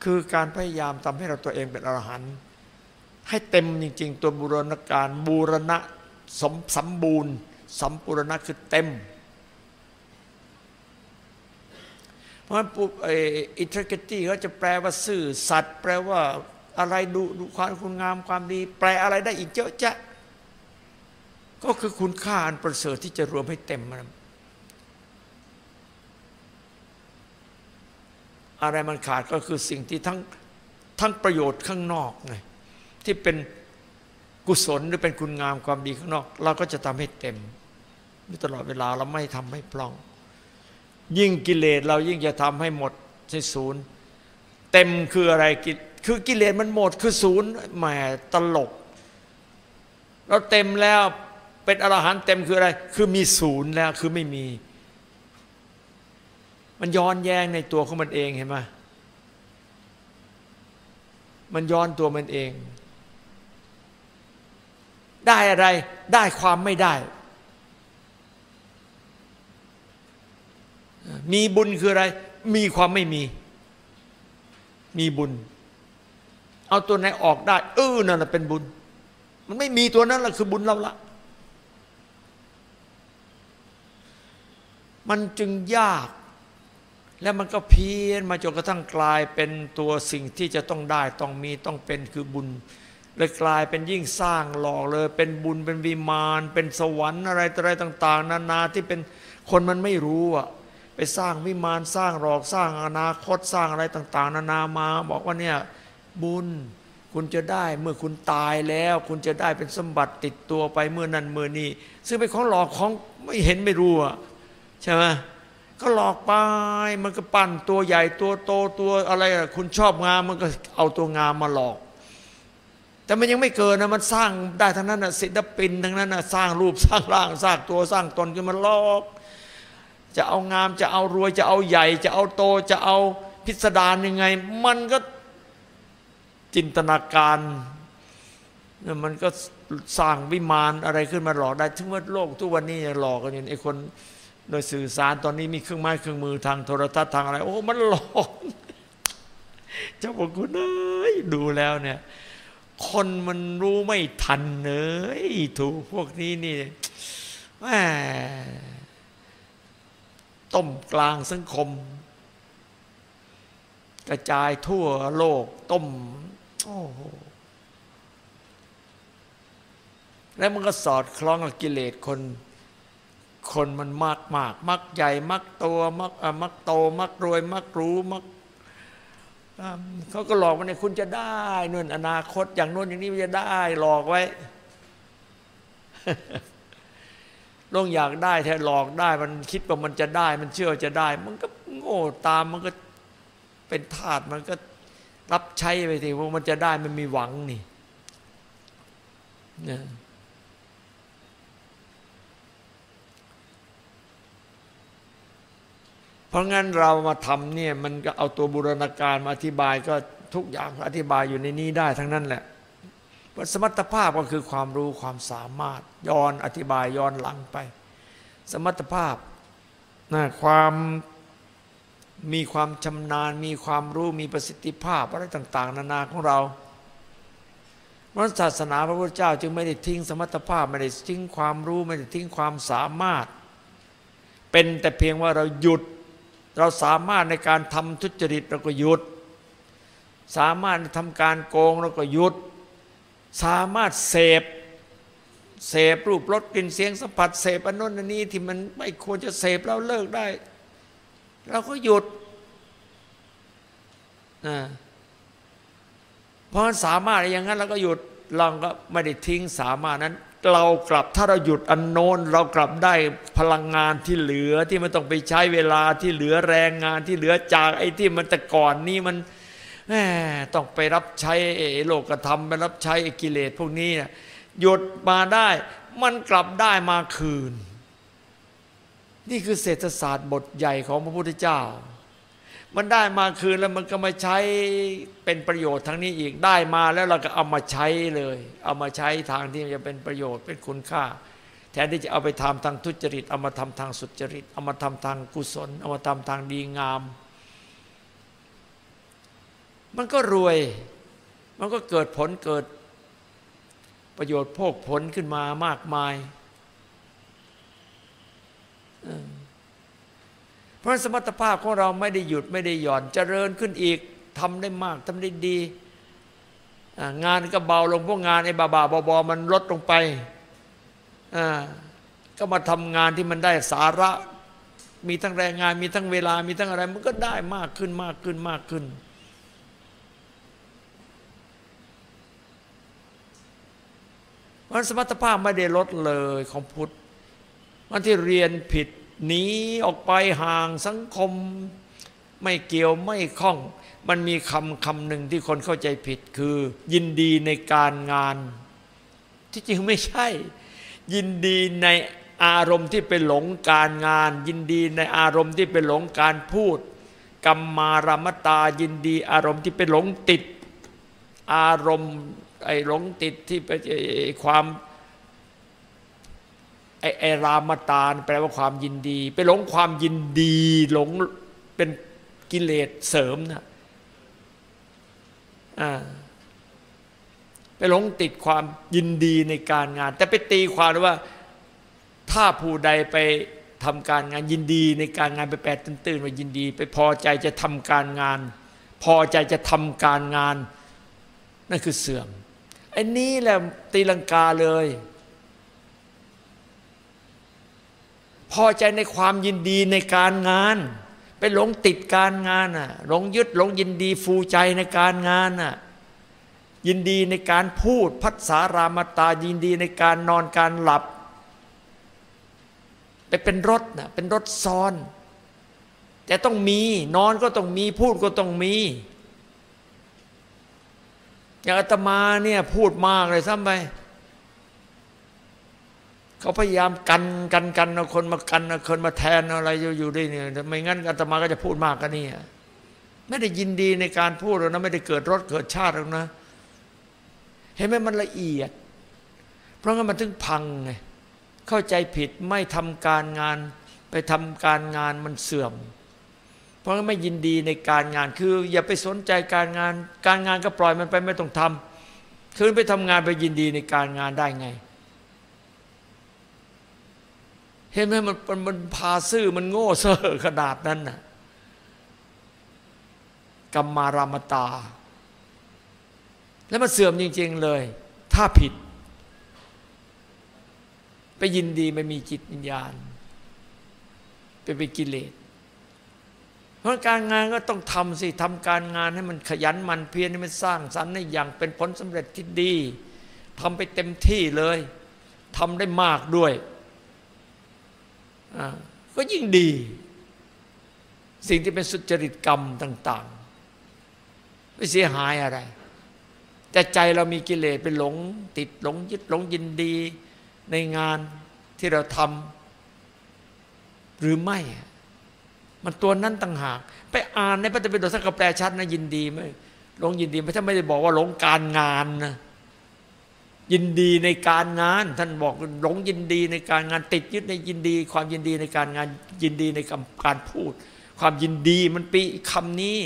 Speaker 1: คือการพยายามทำให้เราตัวเองเป็นอรหันต์ให้เต็มจริง ๆ ตัวบูรณาการบูรณะสมสมบูรณ์สัมปูรณะคือเต็ม เพราะฉะนั้นอินทรเกตี้เขาจะแปลว่าซื่อสัตย์แปลว่าอะไรดูดูความคุณงามความดี แปลอะไรได้อีกเยอะแยะ ก็คือคุณค่าอันประเสริฐที่จะรวมให้เต็มมันอะไรมันขาดก็คือสิ่งที่ทั้งทั้งประโยชน์ข้างนอกไงที่เป็นกุศลหรือเป็นคุณงามความดีข้างนอก เราก็จะทำให้เต็มอยู่ตลอดเวลาเราไม่ทำให้พร่อง ยิ่งกิเลสเรายิ่งจะทำให้หมดใช่ศูนย์ เต็มคืออะไรกิคือกิเลสมันหมดคือศูนย์แหมตลก เราเต็มแล้ว เป็นอรหันต์เต็มคืออะไร คือมีศูนย์แล้วคือไม่มี มันย้อนแย้งในตัวของมันเองเห็นไหมมันย้อนตัวมันเอง ได้อะไรได้ความไม่ได้ มีบุญคืออะไร มีความไม่มี มีบุญ เอาตัวไหนออกได้ เออนั่นแหละเป็นบุญ มันไม่มีตัวนั้นแหละคือบุญเราละ มันจึงยาก แล้วมันก็เพี้ยนมาจนกระทั่งกลายเป็นตัวสิ่งที่จะต้องได้ต้องมีต้องเป็นคือบุญเลยกลายเป็นยิ่งสร้างหลอกเลย เป็นบุญเป็นวิมานเป็นสวรรค์อะไรออะไรต่าง ๆ นานาที่เป็นคนมันไม่รู้อะไปสร้างวิมานสร้างหลอกสร้างอนาคตสร้างอะไรต่าง ๆ นานามา บอกว่าเนี่ยบุญคุณจะได้เมื่อคุณตายแล้ว คุณจะได้เป็นสมบัติติดตัวไปเมื่อนั้นเมื่อนี้ ซึ่งเป็นของหลอกของไม่เห็นไม่รู้อะ ใช่ไหมก็หลอกไปมันก็ปั้นตัวใหญ่ตัวโตตัวอะไรอะคุณชอบงามมันก็เอาตัวงามมาหลอก แต่มันยังไม่เกินนะมันสร้างได้ทั้งนั้นนะศิลปินทั้งนั้นนะสร้างรูปสร้างร่างสร้างตัวสร้างตนขึ้นมาหลอก จะเอางามจะเอารวยจะเอาใหญ่ จะเอาโตจะเอาพิสดารยังไง มันก็จินตนาการมันก็สร้างวิมานอะไรขึ้นมาหลอกได้ ถึงว่าโลกทุกวันนี้ยังหลอกกันอยู่ไอ้คน โดยสื่อสารตอนนี้มีเครื่องไม้เครื่องมือทางโทรทัศน์ทางอะไร โอ้ มันหลอกเจ้าบอกคุณเอ้ยดูแล้วเนี่ย คนมันรู้ไม่ทันเลยถูกพวกนี้นี่แหมต้มกลางสังคม กระจายทั่วโลกต้ม โอ้โหแล้วมันก็สอดคล้องกับกิเลสคน คนมันมากมากมักใหญ่มักตัวมักมักโตมักรวย มักรู้มักเขาก็หลอกว่าเนี่ยคุณจะได้นู่นอนาคตอย่างนู้นอย่างนี้จะได้หลอกไว้ลงอยากได้แท้หลอกได้ มันคิดว่ามันจะได้ มันเชื่อจะได้ มันก็โง่ตามมันก็เป็นทาสมันก็รับใช้ไปทีว่ามันจะได้มันมีหวังนี่เนี่ยเพ ราะงั้นเรามาทำเนี่ยมันก็เอาตัวบูรณาการมาอธิบายก็ทุกอย่างอธิบายอยู่ในนี้ได้ทั้งนั้นแหละสมรรถภาพก็คือความรู้ความสามารถ ย้อนอธิบายย้อนหลังไป สมรรถภาพนะความมีความชำนาญ มีความรู้มีประสิทธิภาพอะไรต่าง ๆ นานาของเราพระศาสนาพระพุทธเจ้า จึงไม่ได้ทิ้งสมรรถภาพไม่ได้ทิ้งความรู้ไม่ได้ทิ้งความสามารถ เป็นแต่เพียงว่าเราหยุด เราสามารถในการทำทุจริตเราก็หยุด สามารถทำการโกงเราก็หยุด สามารถเสพเสพรูปรสกลิ่นเสียงสัมผัสเสพอันนู้นอันนี้ที่มันไม่ควรจะเสพเราเลิกได้ เราก็หยุดนะเพราะสามารถอย่างนั้นเราก็หยุดเราก็ไม่ได้ทิ้งสามารถนั้น เรากลับถ้าเราหยุดอันโน้นเรากลับได้พลังงานที่เหลือที่มันต้องไปใช้เวลาที่เหลือแรงงานที่เหลือจากไอ้ที่มันแต่ก่อนนี้มันแหมต้องไปรับใช้โลกธรรมไปรับใช้กิเลสพวกนี้หยุดมาได้ มันกลับได้มาคืน นี่คือเศรษฐศาสตร์บทใหญ่ของพระพุทธเจ้า มันได้มาคืนแล้วมันก็มาใช้เป็นประโยชน์ทั้งนี้อีกได้มาแล้วเราก็เอามาใช้เลย เอามาใช้ทางที่จะเป็นประโยชน์เป็นคุณค่า แทนที่จะเอาไปทำทางทุจริต เอามาทำทางสุจริต เอามาทำทางกุศล เอามาทำทางดีงาม มันก็รวย มันก็เกิดผลเกิดประโยชน์โภคผลขึ้นมามากมายพ ราะสมรรถภาพของเราไม่ได้หยุดไม่ได้หย่อนจเจริญขึ้นอีกทำได้มากทำได้ดี งานก็เบาลงพวกงานไอ้บาบาบอมันลดลงไปก็มาทำงานที่มันได้สาระ มีทั้งแรงงานมีทั้งเวลามีทั้งอะไร มันก็ได้มากขึ้นมากขึ้นมากขึ้น มันสมรรถภาพไม่ได้ลดเลยของพุทธมันที่เรียนผิด หนีออกไปห่างสังคมไม่เกี่ยวไม่คล้อง มันมีคำคำหนึ่งที่คนเข้าใจผิดคือ ยินดีในการงาน ที่จริงไม่ใช่ ยินดีในอารมณ์ที่ไปหลงการงาน ยินดีในอารมณ์ที่ไปหลงการพูดกรรมารามตายินดี อารมณ์ที่ไปหลงติด อารมณ์ไอ้หลงติดที่ไปความ ไอ้ไอรามตาแปลว่าความยินดี ไปหลงความยินดี หลงเป็นกิเลสเสริมนะอ่าไปหลงติดความยินดีในการงาน แต่ไปตีความว่า ถ้าผู้ใดไปทำการงานยินดีในการงานไปแปดตื่นๆว่ายินดี ไปพอใจจะทำการงาน พอใจจะทำการงาน นั่นคือเสื่อมไอ้นี้แหละตีลังกาเลย พอใจในความยินดีในการงาน ไปหลงติดการงานน่ะหลงยึดหลงยินดีฟูใจในการงานน่ะยินดีในการพูดพัฒสารามตายินดีในการนอนการหลับ ไปเป็นรถนะเป็นรถซ้อน แต่ต้องมีนอนก็ต้องมีพูดก็ต้องมี อย่างอาตมาเนี่ยพูดมากเลยซ้ำไป เขาพยายามกันกันกันเอาคนมากันเอาคนมาแทนอะไรอยู่ด้วยเนี่ยไม่งั้นอาตมาก็จะพูดมากกันนี่ไม่ได้ยินดีในการพูดหรอกนะไม่ได้เกิดรถเกิดชาติหรอกนะ เห็นไหมมันละเอียด เพราะงั้นมันถึงพังไงเข้าใจผิดไม่ทำการงาน ไปทำการงานมันเสื่อม เพราะงั้นไม่ยินดีในการงานคือ อย่าไปสนใจการงาน การงานก็ปล่อยมันไปไม่ต้องทำคือไปทำงานไปยินดีในการงานได้ไง เห็นไหมมันมันมนพาซื่อมันโง่เซ่อขนาดนั้นน่ะกรรมารามตา แล้วมันเสื่อมจริง ๆเลย ถ้าผิด ไปยินดีไม่มีจิตวิญญาณไปเป็นกิเลสเพราะการงานก็ต้องทำสิทำการงานให้มันขยันมันเพียรให้มันสร้างสรรค์ในอย่างเป็นผลสำเร็จที่ดีทำไปเต็มที่เลยทำได้มากด้วย ก็ยิ่งดี สิ่งที่เป็นสุจริตกรรมต่าง ๆ ไม่เสียหายอะไร แต่ใจเรามีกิเลสเป็นหลง ติดหลงยึดหลงยินดีในงานที่เราทำหรือไม่ มันตัวนั้นต่างหาก ไปอ่านในพระธรรมปิฎกสักแปลชัดนะยินดีไหมหลงยินดีไม่ท่านไม่ได้บอกว่าหลงการงานนะ ยินดีในการงาน ท่านบอกหลงยินดีในการงานติดยึดในยินดี ความยินดีในการงานยินดีในการพูด ความยินดีมันปีคำนี้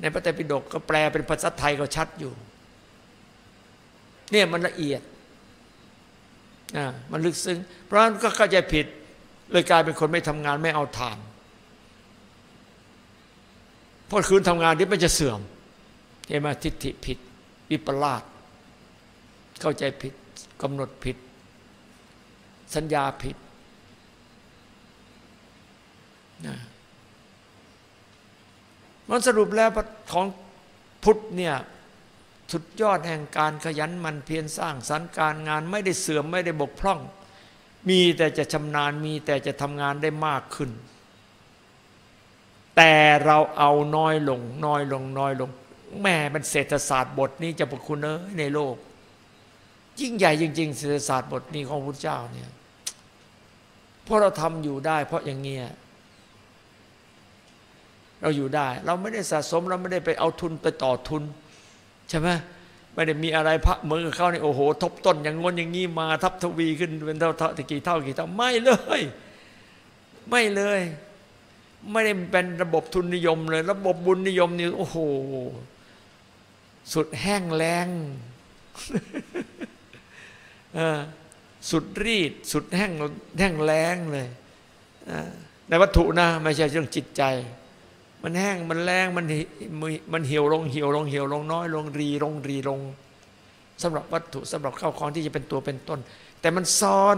Speaker 1: ในพระไตรปิฎกก็แปลเป็นภาษาไทยก็ชัดอยู่ เนี่ยมันละเอียดอ่ามันลึกซึ้งเพราะนั้นก็เข้าใจผิดเลยกลายเป็นคนไม่ทำงานไม่เอาทานพอคืนทำงานนี้มันจะเสื่อมเห็นไหมทิฏฐิผิด วิปลาส เข้าใจผิดกำหนดผิด สัญญาผิดนะมันสรุปแล้วของพุทธเนี่ยสุดยอดแห่งการขยันมันเพียรสร้างสรรค์การงานไม่ได้เสื่อมไม่ได้บกพร่อง มีแต่จะชำนาญมีแต่จะทำงานได้มากขึ้น แต่เราเอาน้อยลงน้อยลงน้อยลงแม่เป็นเศรษฐศาสตร์บทนี้จะประคุณเอ้ยในโลก ยิ่งใหญ่จริงๆเศรษฐศาสตร์บทนี้ของพระเจ้าเนี่ยเพราะเราทำอยู่ได้ เพราะอย่างเงี้ยเราอยู่ได้ เราไม่ได้สะสมเราไม่ได้ไปเอาทุนไปต่อทุน ใช่ไหมไม่ได้มีอะไรพระเมือเข้าเนี่ยโอ้โห ทบต้นอย่างงนอย่างงี้มาทับทวีขึ้นเป็นเท่าเท่ากี่เท่ากี่เท่าไม่เลย ไม่เลย ไม่ได้เป็นระบบทุนนิยมเลย ระบบบุญนิยมนี่โอ้โห สุดแห้งแล้ง สุดรีด สุดแห้งแห้งแล้งเลยในวัตถุนะ ไม่ใช่เรื่องจิตใจ มันแห้งมันแรงมันมันเหี่ยวลงเหี่ยวลงเหี่ยวลงน้อยลงรีลงรีลงสำหรับวัตถุสำหรับข้าวของที่จะเป็นตัวเป็นต้น แต่มันซ้อน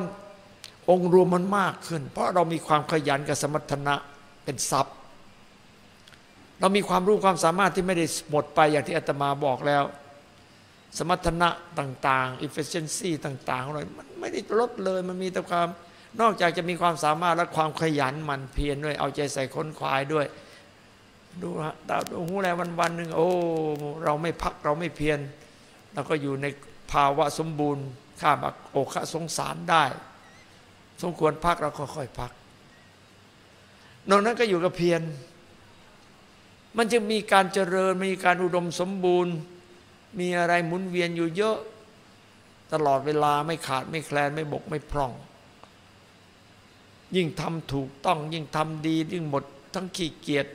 Speaker 1: องค์รวมมันมากขึ้น เพราะเรามีความขยันกับสมรรถนะเป็นทรัพย์ เรามีความรู้ความสามารถที่ไม่ได้หมดไปอย่างที่อาตมาบอกแล้ว สมรรถนะต่างๆ efficiency ต่างๆอะไรมันไม่ได้ลดเลยมันมีแต่ความนอกจากจะมีความสามารถและความขยันหมันเพียรด้วย เอาใจใส่ค้นควายด้วย ดูฮะดาดวงหูแลวันวันหนึ่งโอ้เราไม่พักเราไม่เพียรเราก็อยู่ในภาวะสมบูรณ์ข้ามักโอคะสงสารได้ สมควรพักเราก็ค่อยพักนอกนั้นก็อยู่กับเพียรมันจะมีการเจริญมีการอุดมสมบูรณ์ มีอะไรหมุนเวียนอยู่เยอะ ตลอดเวลาไม่ขาดไม่แคลนไม่บกไม่พร่อง ยิ่งทำถูกต้องยิ่งทำดี ยิ่งหมดทั้งขี้เกียจ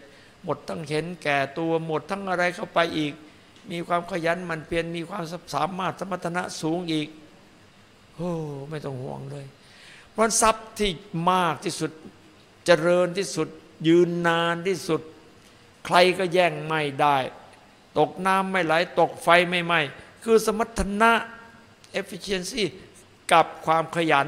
Speaker 1: หมดทั้งเห็นแก่ตัวหมดทั้งอะไรเข้าไปอีก มีความขยันมันเพียรมีความสามารถสมรรถนะสูงอีกโอ้ไม่ต้องห่วงเลย เพราะทรัพย์ที่มากที่สุดเจริญที่สุด ยืนนานที่สุด ใครก็แย่งไม่ได้ ตกน้ำไม่ไหล ตกไฟไม่ไหม้คือสมรรถนะ efficiency กับความขยัน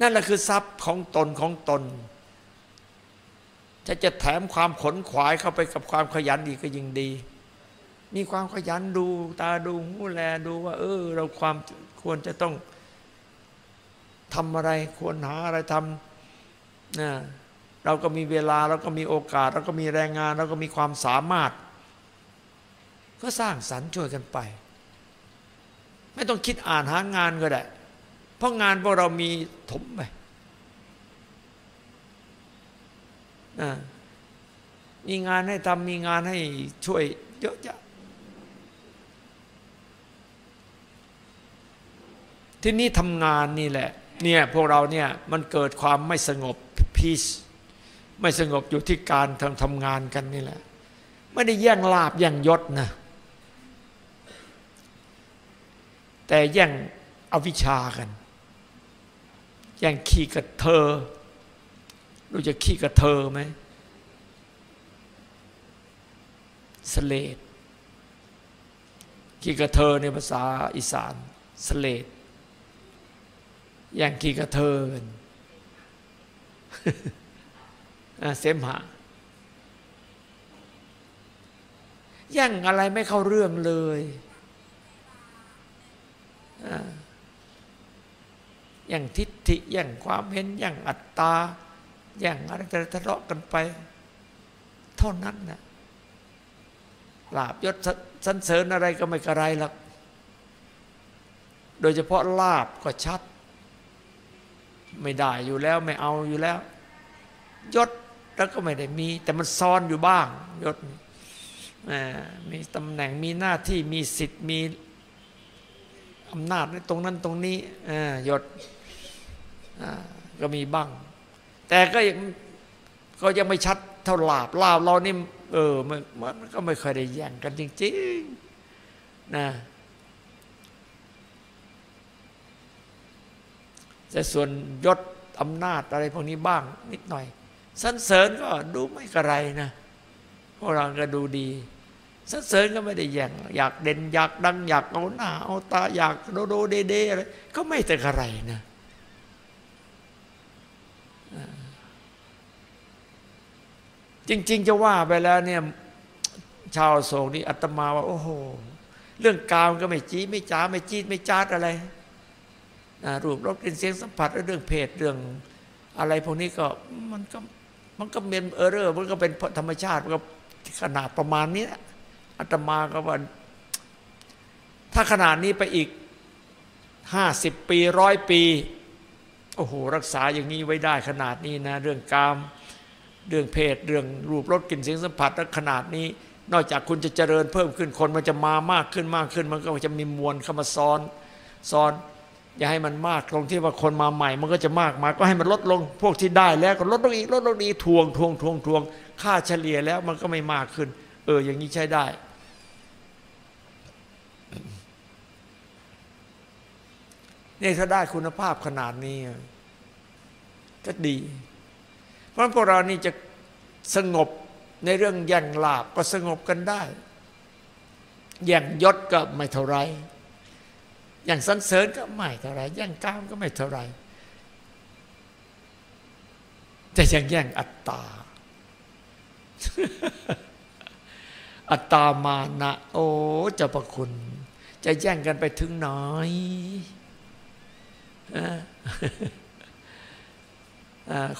Speaker 1: นั่นแหละคือทรัพย์ของตนของตน จะจะแถมความขนขวายเข้าไปกับความขยันอีกก็ยิ่งดี มีความขยันดูตาดูหูแลดูว่า เออ เราความควรจะต้องทำอะไรควรหาอะไรทำ นะเราก็มีเวลาเราก็มีโอกาส เราก็มีแรงงาน เราก็มีความสามารถ ก็สร้างสรรค์ช่วยกันไป ไม่ต้องคิดอ่านหางานก็ได้ เพราะงานพวกเรามีถมไปมีงานให้ทำมีงานให้ช่วยเยอะแยะที่นี่ทำงานนี่แหละเนี่ยพวกเราเนี่ยมันเกิดความไม่สงบ พีชไม่สงบอยู่ที่การทำทำงานกันนี่แหละ ไม่ได้แย่งลาบแย่งยศนะ แต่แย่งอวิชชากัน แย่งขี้กระเทอรู้จะขี้กระเทอไหมสเลดขี้กระเทอในภาษาอีสานสเลดแย่งขี้กระเทอกัน เสมหะย่งอะไรไม่เข้าเรื่องเลยอย่างทิฏฐิอย่างความเห็นอย่างอัตตา อย่างอะไรจะทะเลาะกันไป เท่านั้นนะลาบยศสันเสริญอะไรก็ไม่กระไรหรอกโดยเฉพาะลาบก็ชัด ไม่ได้อยู่แล้วไม่เอาอยู่แล้ว ยศแล้วก็ไม่ได้มี แต่มันซ่อนอยู่บ้าง ยศมีตำแหน่งมีหน้าที่มีสิทธิ์มีอำนาจในตรงนั้นตรงนี้ยศก็มีบ้าง แต่ก็ยังก็ยังไม่ชัดเท่าลาบลาบเรานี่เออมันมันก็ไม่เคยได้แย่งกันจริงๆนะแต่ส่วนยศอำนาจอะไรพวกนี้บ้างนิดหน่อย สันเสริญก็ดูไม่กระไรนะพวกเราก็ดูดีสันเสริญก็ไม่ได้แย่งอยากเด่นอยากดังอยากเอาหน้าเอาตาอยากโดโดเดเดอะไรก็ไม่แต่กระไรนะจริง ๆ จะว่าไปแล้วเนี่ยชาวโศกนี่อาตมาว่า โอ้โห เรื่องกาวก็ไม่จี้ไม่จ้าไม่จีดไม่จาดอะไรรูปรสกลิ่นเสียงสัมผัสเรื่องเพศเรื่องอะไรพวกนี้ก็มันก็ มันก็เป็นเออเรอร์มันก็เป็นธรรมชาติมันก็ขนาดประมาณนี้อาตมาก็ว่า ถ้าขนาดนี้ไปอีกห้าสิบปีร้อยปี โอ้โห รักษาอย่างนี้ไว้ได้ขนาดนี้นะ เรื่องกาม เรื่องเพศ เรื่องรูปรสกลิ่นเสียงสัมผัสขนาดนี้ นอกจากคุณจะเจริญเพิ่มขึ้นคนมันจะมามากขึ้นมากขึ้น มันก็จะมีมวลเข้ามาซ้อนซ้อน อย่าให้มันมากตรงที่ว่าคนมาใหม่ มันก็จะมากมา ก็ให้มันลดลง พวกที่ได้แล้วก็ลดลงอีกลดลงอีกทวงทวงทวงทวงค่าเฉลี่ยแล้วมันก็ไม่มากขึ้น เออ อย่างนี้ใช้ได้ นี่ถ้าได้คุณภาพขนาดนี้ ก็ดี เพราะพวกเรานี่จะสงบในเรื่องแย่งลาบก็สงบกันได้ แย่งยศก็ไม่เท่าไร อย่างสันเสริญก็ไม่เท่าไรแย่งกามก็ไม่เท่าไรแต่ยังแย่งอัตตา อัตตามานะ โอ้เจ้าประคุณ จะแย่งกันไปถึงไหน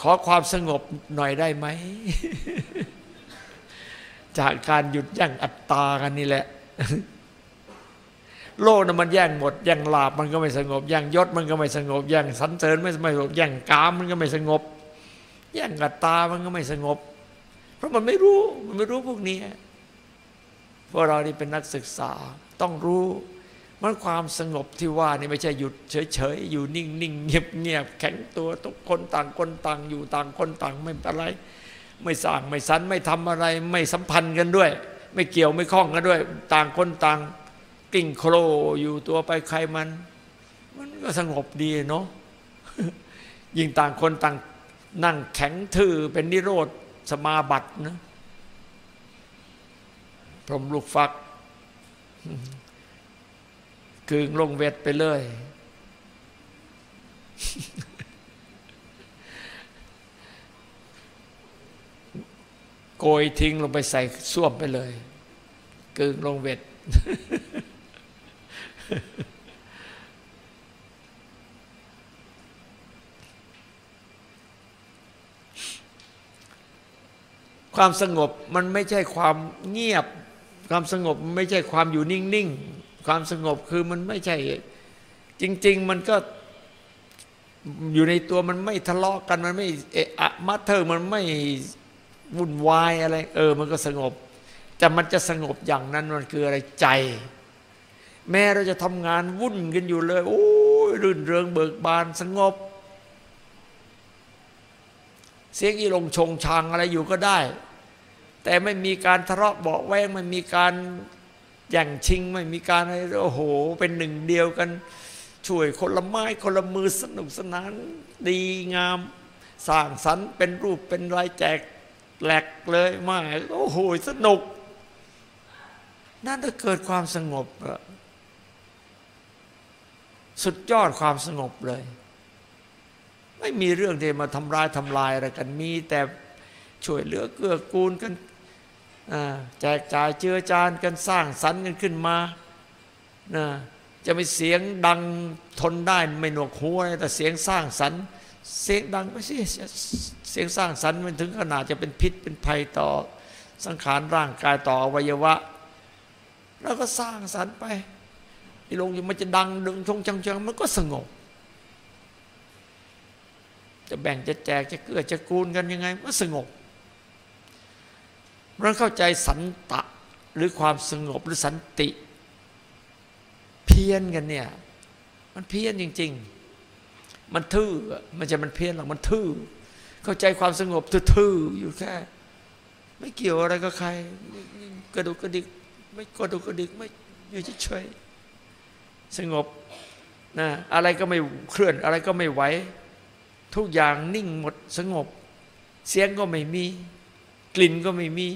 Speaker 1: ขอความสงบหน่อยได้ไหม จากการหยุดแย่งอัตตากันนี่แหละ โลกนะมันแย่งหมดแย่งลาบมันก็ไม่สงบแย่งยศมันก็ไม่สงบแย่งสันเสริญไม่สงบแย่งกามมันก็ไม่สงบแย่งอัตตามันก็ไม่สงบ เพราะมันไม่รู้มันไม่รู้พวกนี้พวกเรานี่เป็นนักศึกษาต้องรู้มันความสงบที่ว่านี่ไม่ใช่หยุดเฉยๆอยู่นิ่งๆเงียบๆแข็งตัวทุกคนต่างคนต่างอยู่ต่างคนต่างไม่อะไร ไม่สร้างไม่สันไม่ทำอะไร ไม่สัมพันธ์กันด้วย ไม่เกี่ยวไม่คล้องกันด้วย ต่างคนต่าง กิ่งโครอยู่ตัวไปใครมัน มันก็สงบดีเนาะยิ่งต่างคนต่างนั่งแข็งทื่อเป็นนิโรธสมาบัตินะพรมลูกฟักกึ่งลงเวทไปเลย โกยทิ้งลงไปใส่ส้วมไปเลย กึ่งลงเวท ความสงบมันไม่ใช่ความเงียบ ความสงบไม่ใช่ความอยู่นิ่งๆ ความสงบคือมันไม่ใช่ จริง ๆ มันก็อยู่ในตัวมันไม่ทะเลาะกันมันไม่เอะอะมัทเธอมันไม่วุ่นวายอะไร เออ มันก็สงบ แต่มันจะสงบอย่างนั้นมันคืออะไรใจ แม้เราจะทำงานวุ่นกันอยู่เลย โอ้ยรื่นเริงเบิกบานสงบ เสียงอีลงชงชางอะไรอยู่ก็ได้ แต่ไม่มีการทะเลาะเบาแวงไม่มีการแย่งชิงไม่มีการอะไรโอ้โห เป็นหนึ่งเดียวกัน ช่วยคนละไม้คนละมือสนุกสนานดีงามสร้างสรรค์เป็นรูปเป็นลายแจกแหลกเลยมากโอ้โหสนุก นั่นถ้าเกิดความสงบ สุดยอดความสงบเลย ไม่มีเรื่องที่มาทำร้ายทำลายอะไรกันมี แต่ช่วยเหลือเกื้อกูลกันแจกจ่ายเจือจานกันสร้างสรรค์กันขึ้นมานะจะไม่เสียงดังทนได้ไม่หนวกหูแต่เสียงสร้างสรรค์ เสียงดังไม่ใช่เสียงสร้างสรรค์มันถึงขนาดจะเป็นพิษเป็นภัยต่อสังขารร่างกายต่ออวัยวะ แล้วก็สร้างสรรค์ไป ที่ลงอยู่มันจะดังดึงชงจังจังมันก็สงบ จะแบ่งจะแจกจะเกื้อจะกูลกันยังไงก็สงบเราเข้าใจสันตะหรือความสงบหรือสันติ เพี้ยนกันเนี่ย มันเพี้ยนจริง ๆ มันทื่อมันจะมันเพี้ยนหรอกมันทื่อเข้าใจความสงบทื่ออยู่แค่ ไม่เกี่ยวอะไรกับใคร กระดุกกระดิก ไม่กระดุกกระดิกไม่อยู่เฉย สงบนะอะไรก็ไม่เคลื่อน อะไรก็ไม่ไหวทุกอย่างนิ่งหมดสงบ เสียงก็ไม่มี กลิ่นก็ไม่มี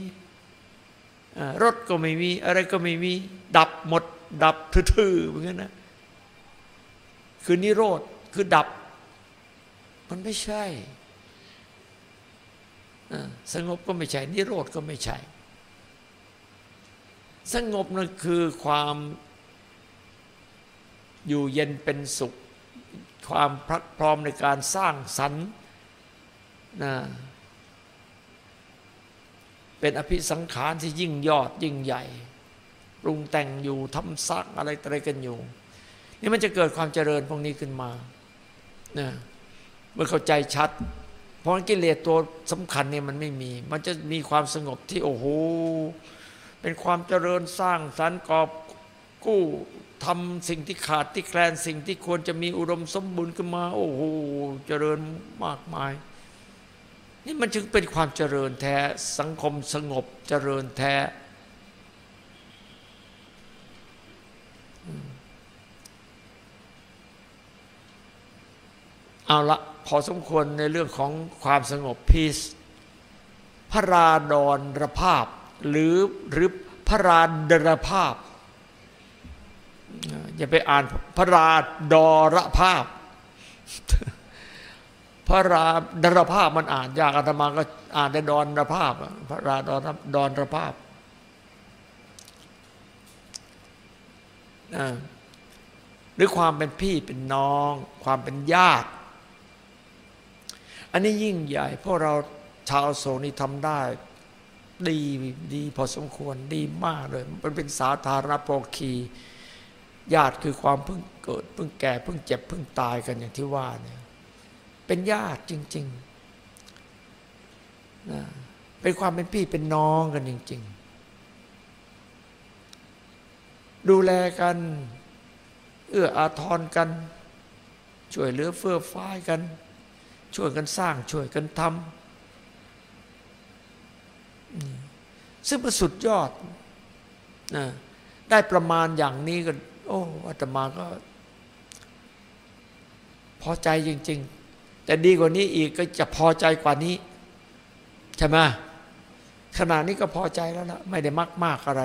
Speaker 1: รสก็ไม่มี อะไรก็ไม่มี ดับหมด ดับทื่อๆเหมือนกันนะคือนิโรธคือดับ มันไม่ใช่สงบก็ไม่ใช่ นิโรธก็ไม่ใช่ สงบนั่นคือความ อยู่เย็นเป็นสุข ความพรักพร้อมในการสร้างสรรค์นะเป็นอภิสังขารที่ยิ่งยอดยิ่งใหญ่ ปรุงแต่งอยู่ทำซักอะไรอะไรกันอยู่ นี่มันจะเกิดความเจริญพวกนี้ขึ้นมานะเมื่อเข้าใจชัด เพราะกิเลสตัวสำคัญเนี่ยมันไม่มี มันจะมีความสงบที่โอ้โหเป็นความเจริญสร้างสรรค์กอบกู้ ทำสิ่งที่ขาดที่แคลนสิ่งที่ควรจะมีอุดมสมบูรณ์ขึ้นมา โอ้โหเจริญมากมาย นี่มันจึงเป็นความเจริญแท้สังคมสงบเจริญแท้ เอาละพอสมควรในเรื่องของความสงบพีซพระราดอนรภาพ หรือหรือพระราดรภาพ อย่าไปอ่านพระราดรภาพ พระราดรภาพมันอ่านยากอาตมาก็อ่านได้ดอนรภาพ พระราดอนดอนรภาพหรือความเป็นพี่เป็นน้อง ความเป็นญาติ อันนี้ยิ่งใหญ่พวกเราชาวโศกนี่ทำได้ดีดีพอสมควรดีมากเลย มันเป็นสาธารณโภคี ญาติคือความเพิ่งเกิดเพิ่งแก่เพิ่งเจ็บเพิ่งตายกันอย่างที่ว่าเนี่ยเป็นญาติจริงๆนะเป็นความเป็นพี่เป็นน้องกันจริง ๆ ดูแลกัน เอื้ออาทรกัน ช่วยเหลือเฟื่อฟ้ายกัน ช่วยกันสร้างช่วยกันทำซึ่งมันสุดยอดนะได้ประมาณอย่างนี้ก็ โอ้อาตมาก็ พอใจจริง ๆ แต่ดีกว่านี้อีกก็จะพอใจกว่านี้ ใช่ไหมขนาดนี้ก็พอใจแล้วละไม่ได้มากมากอะไร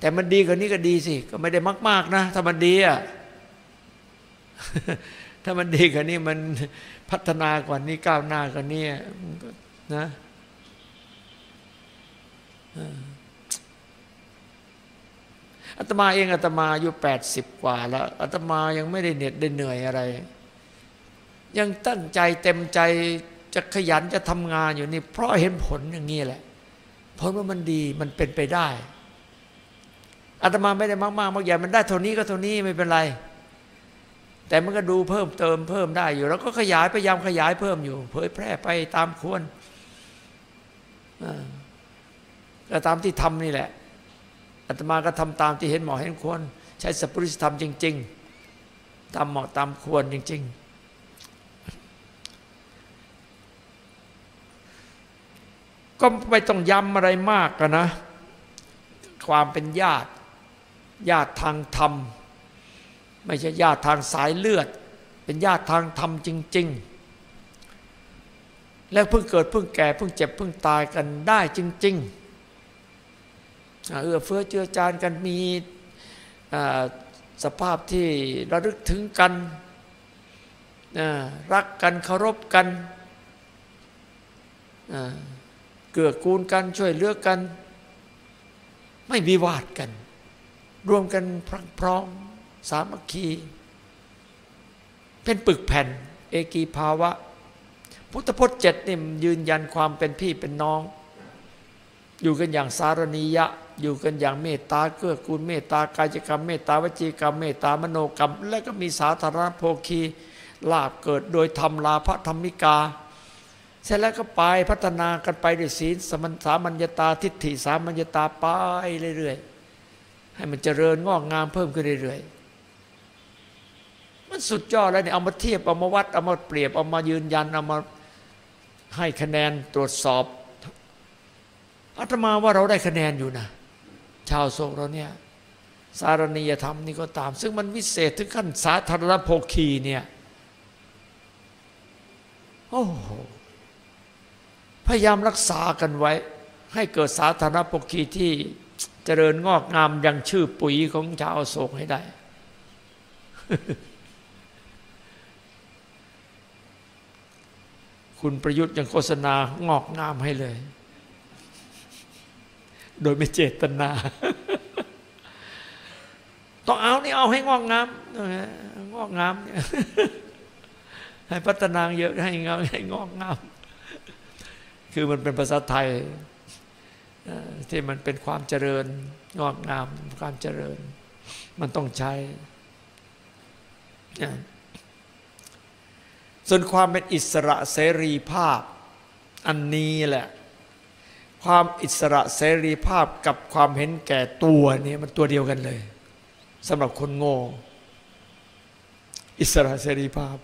Speaker 1: แต่มันดีกว่านี้ก็ดีสิ ก็ไม่ได้มากมากนะ ถ้ามันดีอะถ้ามันดีกว่านี้มันพัฒนากว่านี้ก้าวหน้ากว่านี้นะ อ อาตมาเองอาตมาอายุแปดสิบกว่าแล้วอาตมายังไม่ได้เหน็ดได้เหนื่อยอะไร ยังตั้งใจเต็มใจจะขยันจะทำงานอยู่นี่ เพราะเห็นผลอย่างนี้แหละ ผลว่ามันดีมันเป็นไปได้อาตมาไม่ได้มากๆมากใหญ่มันได้เท่านี้ก็เท่านี้ไม่เป็นไร แต่มันก็ดูเพิ่มเติมเพิ่มได้อยู่ แล้วก็ขยายพยายามขยายเพิ่มอยู่ เผยแพร่ไปตามควรก็ตามที่ทำนี่แหละ อาตมาก็ทำตามที่เห็นเหมาะเห็นควร ใช้สัพพุริสธรรมจริง ๆ ตามเหมาะตามควรจริง ๆ ก็ไม่ต้องย้ำอะไรมากกันนะ ความเป็นญาติ ญาติทางธรรม ไม่ใช่ญาติทางสายเลือด เป็นญาติทางธรรมจริง ๆแล้วเพิ่งเกิดเพิ่งแก่เพิ่งเจ็บเพิ่งตายกันได้จริง ๆ เอื้อเฟื้อเจือจานกันมีสภาพที่ระลึกถึงกันรักกันเคารพกันเกื้อกูลกันช่วยเหลือกัน ไม่วิวาทกัน รวมกันพรังพร้อมสามัคคี เป็นปึกแผ่น เอกีภาวะ พุทธพจน์เจ็ดนี่ยืนยันความเป็นพี่เป็นน้อง อยู่กันอย่างสารณียะ อยู่กันอย่างเมตตาเกื้อกูลเมตตากายกรรมเมตตาวจีกรรมเมตตามโนกรรม และก็มีสาธารณโภคีลาบเกิดโดยทำลาพระธรรมิกา เสร็จแล้วก็ไปพัฒนากันไปด้วยศีลสมัญสามัญญตาทิฏฐิสามัญญตาไปเรื่อยๆให้มันเจริญงอกงามเพิ่มขึ้นเรื่อยๆมันสุดยอดแล้วเนี่ยเอามาเทียบเอามาวัดเอามาเปรียบเอามายืนยันเอามาให้คะแนนตรวจสอบ อาตมาว่าเราได้คะแนนอยู่นะ ชาวโศกเราเนี่ย สารณียธรรมนี่ก็ตาม ซึ่งมันวิเศษถึงขั้นสาธารณโภคีเนี่ย โอ้โห พยายามรักษากันไว้ ให้เกิดสาธารณโภคีที่เจริญงอกงามย่างชื่อปุ๋ยของชาวโศกให้ได้ คุณประยุทธ์ยังโฆษณางอกงามให้เลย โดยไม่เจตนา ต้องเอานี่เอาให้งอกงามงอกงามเนี่ยให้พัฒนาเยอะให้งามให้งอกงาม คือมันเป็นภาษาไทยที่มันเป็นความเจริญ งอกงามความเจริญ มันต้องใช้ ส่วนความเป็นอิสระเสรีภาพ อันนี้แหละ ความอิสระเสรีภาพกับความเห็นแก่ตัวนี่มันตัวเดียวกันเลยสำหรับคนโง่อิสระเสรีภาพ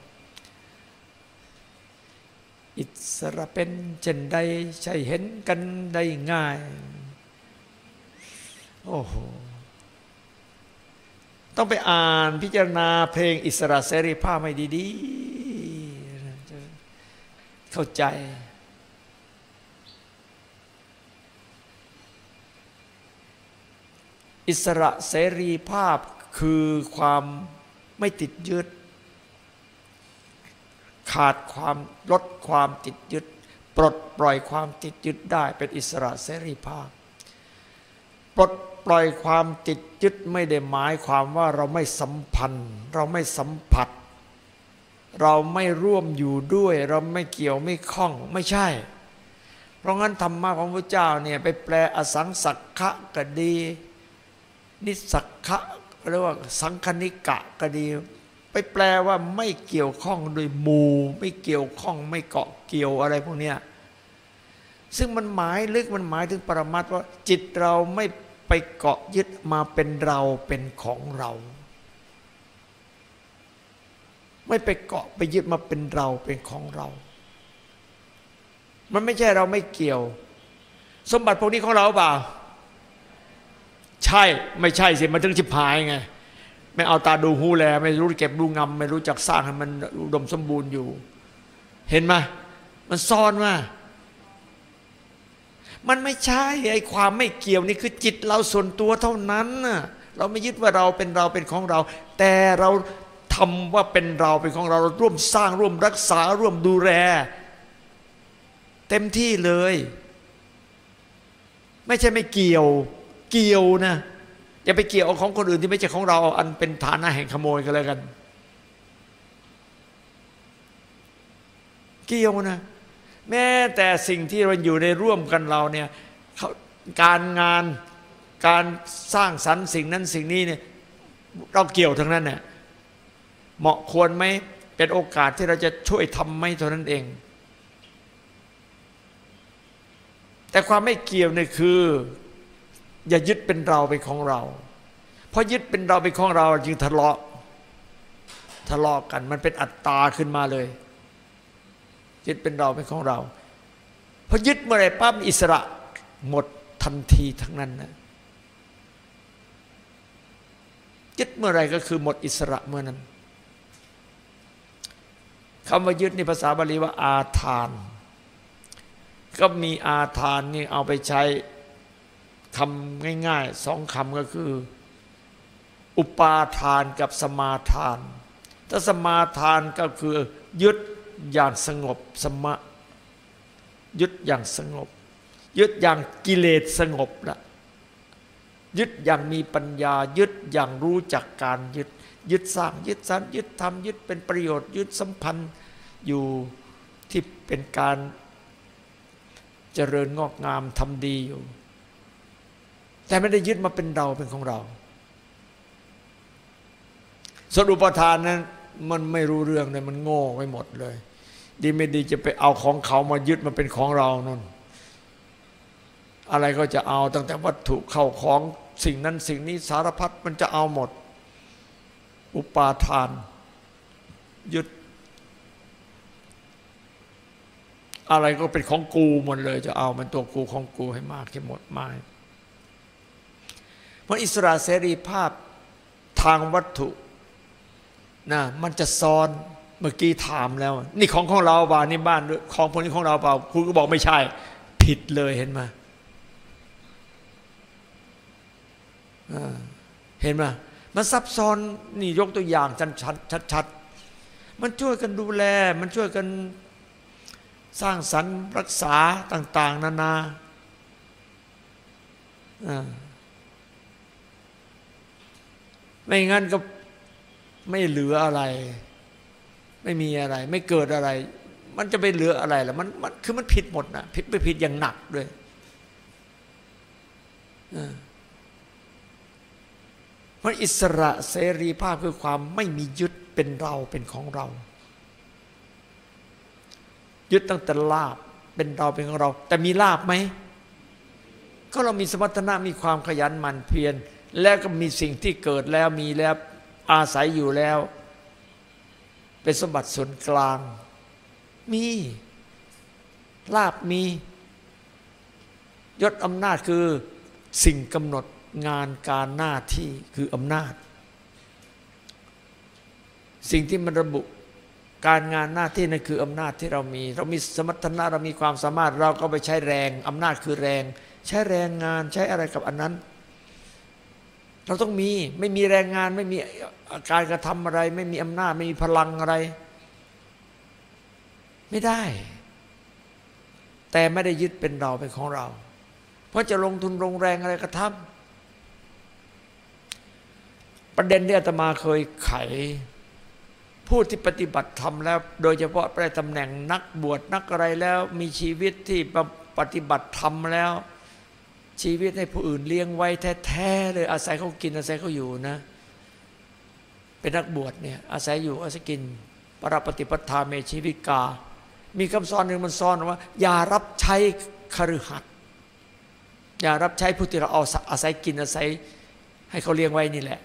Speaker 1: อิสระเป็นเช่นใดใช่เห็นกันได้ง่าย โอ้โหต้องไปอ่านพิจารณาเพลงอิสระเสรีภาพให้ดีๆเข้าใจ อิสระเสรีภาพคือความไม่ติดยึด ขาดความลดความติดยึด ปลดปล่อยความติดยึดได้เป็นอิสระเสรีภาพ ปลดปล่อยความติดยึดไม่ได้หมายความว่าเราไม่สัมพันธ์ เราไม่สัมผัส เราไม่ร่วมอยู่ด้วย เราไม่เกี่ยวไม่คล้องไม่ใช่ เพราะงั้นธรรมะของพระเจ้าเนี่ยไปแปลอสังสักขะก็ดี นิสักขะเรียกว่าสังคณิกะก็ดี ไปแปลว่าไม่เกี่ยวข้องโดยมู ไม่เกี่ยวข้องไม่เกาะเกี่ยวอะไรพวกเนี้ยซึ่งมันหมายลึกมันหมายถึงปรมัตว่าจิตเราไม่ไปเกาะยึดมาเป็นเราเป็นของเรา ไม่ไปเกาะไปยึดมาเป็นเราเป็นของเรา มันไม่ใช่เราไม่เกี่ยว สมบัติพวกนี้ของเราเปล่า ใช่ไม่ใช่สิมันถึงจิบหายไง ไม่เอาตาดูหูแล ไม่รู้เก็บดูงำไม่รู้จักสร้างให้มันอุดมสมบูรณ์อยู่ เห็นไหมมันซ่อนมามันไม่ใช่ไอ้ความไม่เกี่ยวนี่คือจิตเราส่วนตัวเท่านั้นน่ะเราไม่ยึดว่าเราเป็นเราเป็นของเรา แต่เราทำว่าเป็นเราเป็นของเราเราร่วมสร้างร่วมรักษาร่วมดูแลเต็มที่เลย ไม่ใช่ไม่เกี่ยว เกี่ยวนะอย่าไปเกี่ยวเอาของคนอื่นที่ไม่ใช่ของเรา อันเป็นฐานะแห่งขโมยกันเลยกัน เกี่ยวนะ แม้แต่สิ่งที่เราอยู่ในร่วมกันเราเนี่ยการงานการสร้างสรรค์สิ่งนั้นสิ่งนี้เนี่ยเราเกี่ยวทั้งนั้นเนี่ยเหมาะควรไหมเป็นโอกาสที่เราจะช่วยทำไหมเท่านั้นเอง แต่ความไม่เกี่ยวเนี่ยคือ อย่ายึดเป็นเราเป็นของเรา เพราะยึดเป็นเราเป็นของเราจึงทะเลาะทะเลาะกัน มันเป็นอัตตาขึ้นมาเลย ยึดเป็นเราเป็นของเราพอยึดเมื่อไรปั๊บอิสระหมดทันทีทั้งนั้นนะยึดเมื่อไรก็คือหมดอิสระเมื่อนั้นคำว่ายึดในภาษาบาลีว่าอาทาน ก็มีอาทานนี่เอาไปใช้ คำง่ายๆสองคำก็คือ อุปาทานกับสมาทาน ถ้าสมาทานก็คือยึดอย่างสงบสมะ ยึดอย่างสงบ ยึดอย่างกิเลสสงบละยึดอย่างมีปัญญา ยึดอย่างรู้จักการยึด ยึดสร้าง ยึดสรรยึดทำยึดเป็นประโยชน์ ยึดสัมพันธ์อยู่ที่เป็นการเจริญงอกงามทำดีอยู่ แต่ไม่ได้ยึดมาเป็นเราเป็นของเราสรุปทานนั้น มันไม่รู้เรื่องเลยมันโง่ไปหมดเลย ดีไม่ดีจะไปเอาของเขามายึดมาเป็นของเรานั่นอะไรก็จะเอาตั้งแต่วัตถุเข้าของสิ่งนั้นสิ่งนี้สารพัดมันจะเอาหมด อุปาทาน ยึด อะไรก็เป็นของกูหมดเลย จะเอามันตัวกูของกูให้มากให้หมดไม่ เพราะอิสระเสรีภาพทางวัตถุนะมันจะซ้อนเมื่อกี้ถามแล้ว นี่ของของเราเปล่านี่บ้านของพวกนี้ของเราเปล่าคุณก็บอกไม่ใช่ ผิดเลยเห็นไหมเห็นไหมมันซับซ้อนนี่ยกตัวอย่างชัดชัดมันช่วยกันดูแล มันช่วยกันสร้างสรรค์รักษาต่าง ๆ นานา ไม่งั้นก็ไม่เหลืออะไร ไม่มีอะไร ไม่เกิดอะไร มันจะไปเหลืออะไรล่ะมันมันคือมันผิดหมดนะผิดไปผิดอย่างหนักด้วยเพราะอิสระเสรีภาพคือความไม่มียึดเป็นเราเป็นของเรา ยึดตั้งแต่ลาบเป็นเราเป็นของเรา แต่มีลาบไหมก็เรามีสมรรถนะมีความขยันหมั่นเพียร แล้วก็มีสิ่งที่เกิดแล้วมีแล้วอาศัยอยู่แล้ว เป็นสมบัติส่วนกลาง มีลาบมียศอำนาจคือสิ่งกำหนดงานการหน้าที่คืออำนาจ สิ่งที่มันระบุการงานหน้าที่นั่นคืออำนาจที่เรามี เรามีสมรรถนะเรามีความสามารถเราก็ไปใช้แรงอำนาจคือแรง ใช้แรงงานใช้อะไรกับอันนั้น เราต้องมีไม่มีแรงงาน ไม่มีการกระทำอะไร ไม่มีอำนาจ ไม่มีพลังอะไร ไม่ได้ แต่ไม่ได้ยึดเป็นเราเป็นของเรา เพราะจะลงทุนลงแรงอะไรก็ทำประเด็นที่อาตมาเคยไข ผู้ที่ปฏิบัติธรรมแล้ว โดยเฉพาะได้ตำแหน่งนักบวชนักอะไรแล้ว มีชีวิตที่ปฏิบัติธรรมแล้ว ชีวิตให้ผู้อื่นเลี้ยงไว้แท้ๆเลยอาศัยเขากินอาศัยเขาอยู่นะ เป็นนักบวชเนี่ยอาศัยอยู่อาศัยกินปรปฏิปทาเมชีวิกา มีคำสอนหนึ่งมันสอนว่า อย่ารับใช้คฤหัสถ์อย่ารับใช้ผู้ที่เราเอาอาศัยกินอาศัย ให้เขาเลี้ยงไว้นี่แหละ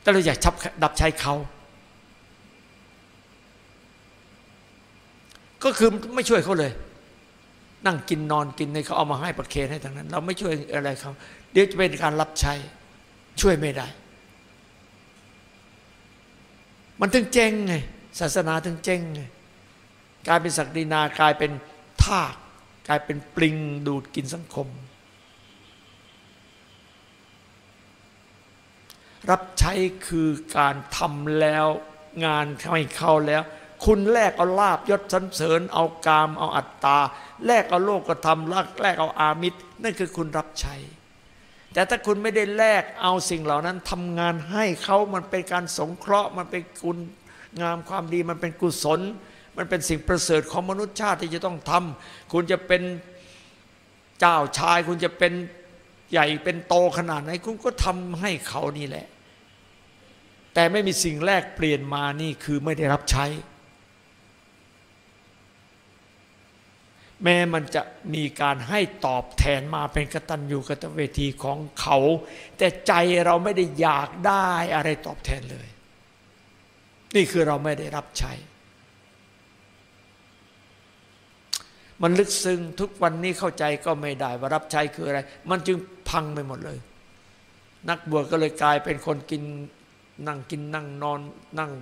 Speaker 1: แต่เราอยากชับดับใช้เขาก็คือไม่ช่วยเขาเลย นั่งกินนอนกินในเขาเอามาให้ประเคนให้ทั้งนั้น เราไม่ช่วยอะไรเขาเดี๋ยวจะเป็นการรับใช้ช่วยไม่ได้ มันถึงเจ๊งไงศาสนาถึงเจ๊งไงกลายเป็นศักดินากลายเป็นทากกลายเป็นปลิงดูดกินสังคม รับใช้คือการทำแล้วงานไม่เข้าแล้ว คุณแลกเอาลาบยศสันเสริญ เอากาม เอาอัตตา แลกเอาโลกกระทำลักแลกเอาอามิตร นั่นคือคุณรับใช้ แต่ถ้าคุณไม่ได้แลกเอาสิ่งเหล่านั้นทำงานให้เขามันเป็นการสงเคราะห์ มันเป็นคุณงามความดี มันเป็นกุศล มันเป็นสิ่งประเสริฐของมนุษยชาติที่จะต้องทำคุณจะเป็นเจ้าชาย คุณจะเป็นใหญ่เป็นโตขนาดไหนคุณก็ทำให้เขานี่แหละ แต่ไม่มีสิ่งแรกเปลี่ยนมานี่คือไม่ได้รับใช้ แม้มันจะมีการให้ตอบแทนมาเป็นกตัญญูกตเวทีของเขา แต่ใจเราไม่ได้อยากได้อะไรตอบแทนเลย นี่คือเราไม่ได้รับใช้ มันลึกซึ้งทุกวันนี้เข้าใจก็ไม่ได้ว่ารับใช้คืออะไร มันจึงพังไปหมดเลย นักบวชก็เลยกลายเป็นคนกินนั่งกินนั่งนอนนั่ง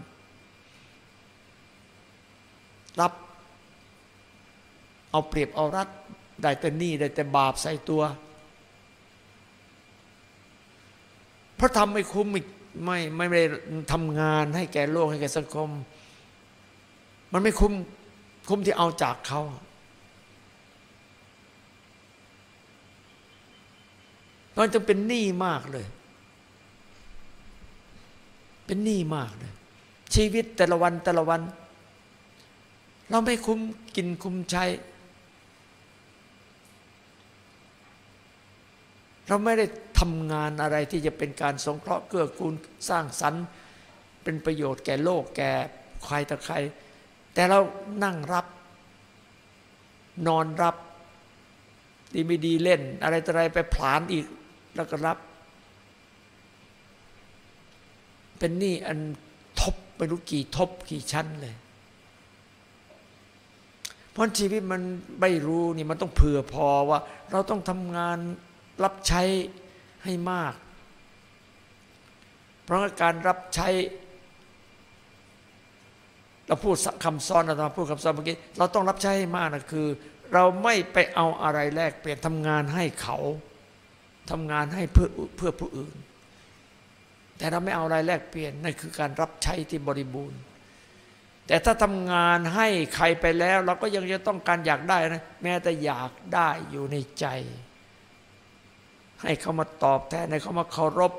Speaker 1: รับ เอาเปรียบเอารัดได้แต่นี่ได้แต่บาปใส่ตัว พราะทำไม่คุ้มไม่ไม่ได้ทำงานให้แก่โลกให้แก่สังคม มันไม่คุ้มคุ้มที่เอาจากเขามันจะเป็นหนี้มากเลย เป็นหนี้มากเลย ชีวิตแต่ละวันแต่ละวัน เราไม่คุ้มกินคุ้มใช้ เราไม่ได้ทำงานอะไรที่จะเป็นการสงเคราะห์เกื้อกูลสร้างสรรค์เป็นประโยชน์แก่โลกแก่ใครต่อใคร แต่เรานั่งรับ นอนรับ ดีไม่ดีเล่น อะไรต่ออะไรไปผลานอีกแล้วก็รับ เป็นหนี้อันทบไม่รู้กี่ทบกี่ชั้นเลย เพราะชีวิตมันไม่รู้นี่มันต้องเผื่อพอว่า เราต้องทำงาน รับใช้ให้มาก เพราะการรับใช้ เราพูดคำซ้อนเราพูดคำซ้อนเมื่อกี้เราต้องรับใช้ให้มากนะคือ เราไม่ไปเอาอะไรแลกเปลี่ยนทำงานให้เขาทำงานให้เพื่อเพื่อผู้อื่น แต่เราไม่เอาอะไรแลกเปลี่ยนนั่นคือการรับใช้ที่บริบูรณ์แต่ถ้าทำงานให้ใครไปแล้ว เราก็ยังจะต้องการอยากได้นะ แม้แต่อยากได้อยู่ในใจ ให้เขามาตอบแทนให้เขามาเคารพ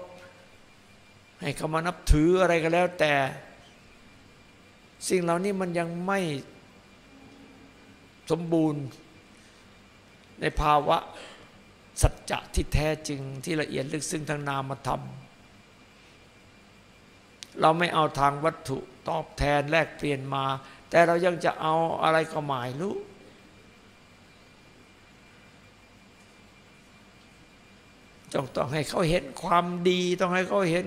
Speaker 1: ให้เขามานับถืออะไรก็แล้ว แต่ สิ่งเหล่านี้มันยังไม่สมบูรณ์ในภาวะสัจจะที่แท้จริงที่ละเอียดลึกซึ้งทางนามธรรมเราไม่เอาทางวัตถุตอบแทนแลกเปลี่ยนมา แต่เรายังจะเอาอะไรก็หมายรู้ ต้องต้องให้เขาเห็นความดี ต้องให้เขาเห็น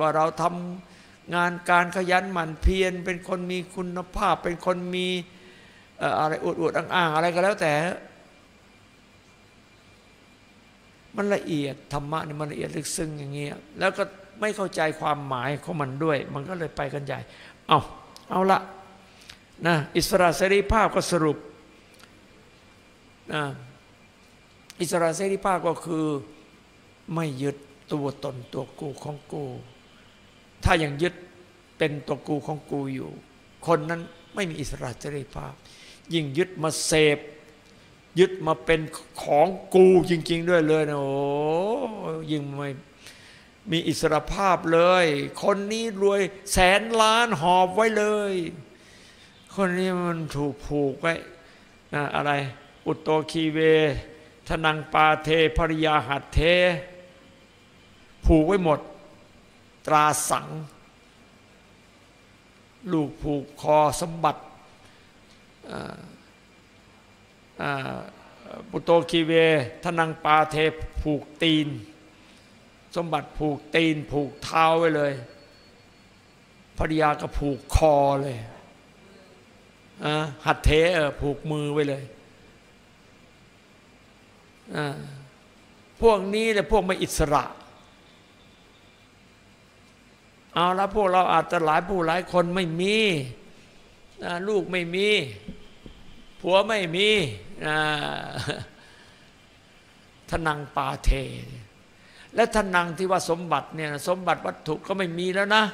Speaker 1: ว่าเราทำงานการขยันหมั่นเพียรเป็นคนมีคุณภาพ เป็นคนมีอะไรอวดอ้างอะไรก็แล้วแต่ มันละเอียดธรรมะนี่มันละเอียดลึกซึ้งอย่างเงี้ยแล้วก็ไม่เข้าใจความหมายของมันด้วย มันก็เลยไปกันใหญ่ เอาเอาละนะอิสระเสรีภาพก็สรุปนะ อิสระเสรีภาพก็คือ ไม่ยึดตัวตนตัวกูของกู ถ้ายังยึดเป็นตัวกูของกูอยู่ คนนั้นไม่มีอิสระเสรีภาพ ยิ่งยึดมาเสพ ยึดมาเป็นของกูจริง ๆ ด้วยเลยนะโอ้ยิ่งไม่มีอิสระภาพเลย คนนี้รวยแสนล้านหอบไว้เลย คนนี้มันถูกผูกไว้อะไร อุตโตคีเว ทนังปาเทภริยาหัดเท ผูกไว้หมด ตราสัง ลูกผูกคอสมบัติปุตโตคีเว ทนังปาเทผูกตีน สมบัติผูกตีน ผูกเท้าไว้เลยภริยาก็ผูกคอเลยหัดเทเออผูกมือไว้เลย พวกนี้แหละพวกไม่อิสระ เอาละพวกเราอาจจะหลายผู้หลายคนไม่มีลูกไม่มี ผัวไม่มีทนังปาเท และทนังที่ว่าสมบัติเนี่ยสมบัติวัตถุก็ไม่มีแล้วนะ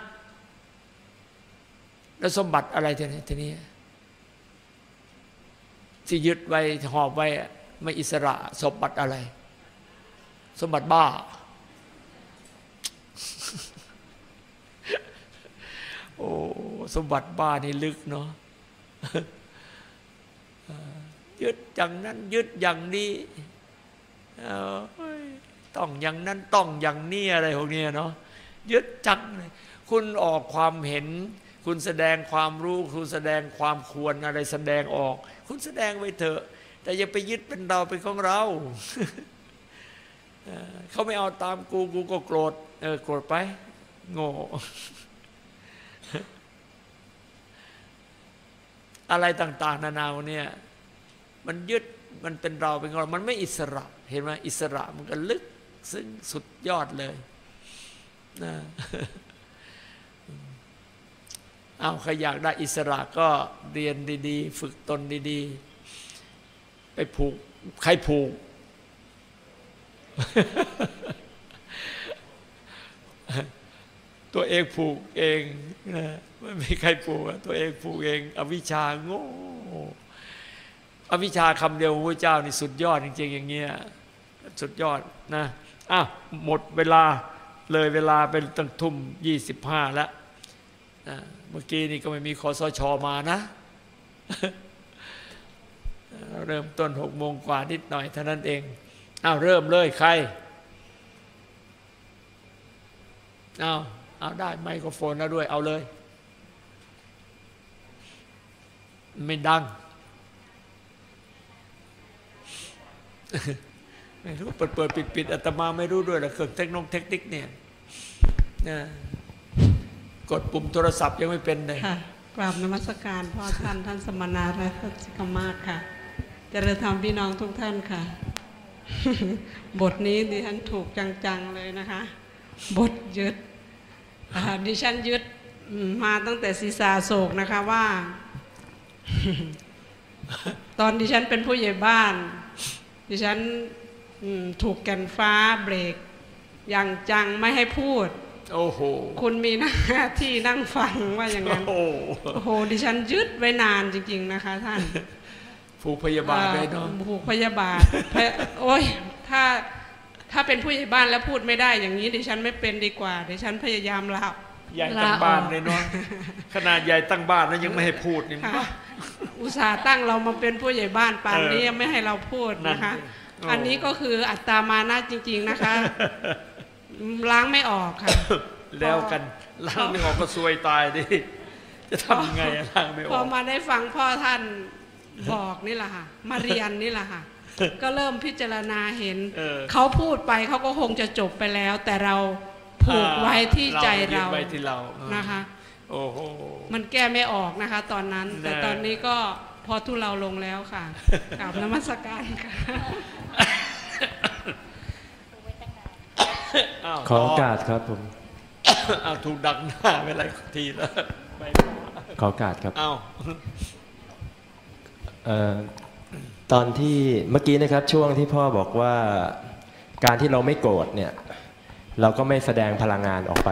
Speaker 1: แล้วสมบัติอะไรทีนี้ทีนี้ที่ยึดไว้หอบไว้ ไม่อิสระสมบัติอะไร สมบัติบ้า โอ้สมบัติบ้านี่ลึกเนาะยึดอย่างนั้น ยึดอย่างนี้ต้องอย่างนั้นต้องอย่างนี้อะไรพวกนี้เนาะยึดจังเลยคุณออกความเห็น คุณแสดงความรู้ คุณแสดงความควรอะไรแสดงออก คุณแสดงไว้เถอะ แต่อย่าไปยึดเป็นเราเป็นของเราเขาไม่เอาตามกูกูก็โกรธเออโกรธไป โง่อะไรต่าง ๆ นานาเนี่ยมันยึดมันเป็นเราเป็นของเรามันไม่อิสระ เห็นไหมอิสระมันก็ลึก ซึ่งสุดยอดเลยนะเอาใครอยากได้อิสระก็เรียนดี ๆ ฝึกตนดี ๆ ไปผูก ใครผูก ตัวเองผูกเองนะไม่มีใครผูกตัวเองผูกเอง อวิชาโง่อวิชาคำเดียวพระเจ้านี่สุดยอดจริงๆอย่างเงี้ยสุดยอดนะอ้าวหมดเวลาเลยเวลาเป็นตั้งทุ่มยี่สิบห้าแล้วนะเมื่อกี้นี่ก็ไม่มีคอสชมานะ เริ่มต้นหกโมงกว่านิดหน่อยเท่านั้นเองเอาเริ่มเลยใครเอาเอาได้ไมโครโฟนแล้วด้วยเอาเลย ไม่ดัง ไม่รู้เปิดเปิดปิดปิดอาตมาไม่รู้ด้วยหรอกเครื่องเทคโนเทคนิคเนี่ยนะกดปุ่มโทรศัพท์ยังไม่เป็นเลย
Speaker 2: ค่ะกราบนมัสการพ่อท่านท่านสมณะและพระสิกมากค่ะ จริญธรรมพี่น้องทุกท่านค่ะ บทนี้ดิฉันถูกจังๆเลยนะคะ บทยึดอ่าดิฉันยึดอืมมาตั้งแต่ศีรษาโศกนะคะว่า ตอนดิฉันเป็นผู้ใหญ่บ้าน ดิฉันอืมถูกแก่นฟ้าเบรก อย่างจังไม่ให้พูด
Speaker 1: โอ้โห
Speaker 2: คุณมีหน้าที่นั่งฟังว่าอย่างนั้น
Speaker 1: โอ้โห
Speaker 2: โอ้โหดิฉันยึดไว้นานจริง ๆ นะคะท่าน
Speaker 1: ผูกพยาบาลเลยเนาะ
Speaker 2: อ่อผูกพยาบาทพยโอ้ยถ้าถ้าเป็นผู้ใหญ่บ้านแล้วพูดไม่ได้อย่างนี้ดิฉันไม่เป็นดีกว่าดิฉันพยายามลา
Speaker 1: ใหญ่ตั้งบ้านเลยเนาะขนาดใหญ่ตั้งบ้านแล้วยังไม่ให้พูดนี่
Speaker 2: ค่ะอุตส่าห์ตั้งเรามาเป็นผู้ใหญ่บ้านปานนี้
Speaker 1: เออ
Speaker 2: ยังไม่ให้เราพูดนะคะ
Speaker 1: นั่นสิโอ้
Speaker 2: อันนี้ก็คืออัตตามานะจริง ๆนะคะ ล้างไม่ออกค่ะ
Speaker 1: แล้วกันล่างไม่ออกก็ซวยตายดิจะทำยังไงอะล่างไม่อ
Speaker 2: พอ
Speaker 1: อก
Speaker 2: มาได้ฟังพ่อท่าน บอกนี่แหละค่ะ มาเรียนนี่แหละค่ะ ก็เริ่มพิจารณาเห็น
Speaker 1: เออ
Speaker 2: เขาพูดไปเขาก็คงจะจบไปแล้ว แต่เราผูกไว้ที่ใจเรา
Speaker 1: ยึดไว้ที่เรา
Speaker 2: นะคะ
Speaker 1: โอ้โห
Speaker 2: มันแก้ไม่ออกนะคะ ตอนนั้น แต่
Speaker 1: แน่
Speaker 2: ตอนนี้ก็พอทุเราลงแล้วค่ะกราบนมัสการค่ะ
Speaker 1: อ้าว
Speaker 3: ขอโอกาสครับผม
Speaker 1: อ้าวถูกดักหน้าไปหลายทีแล้วไม่
Speaker 3: ขอโอกาสครับ
Speaker 1: อ้าว
Speaker 3: เอ่อ ตอนที่เมื่อกี้นะครับช่วงที่พ่อบอกว่าการที่เราไม่โกรธเนี่ย เราก็ไม่แสดงพลังงานออกไป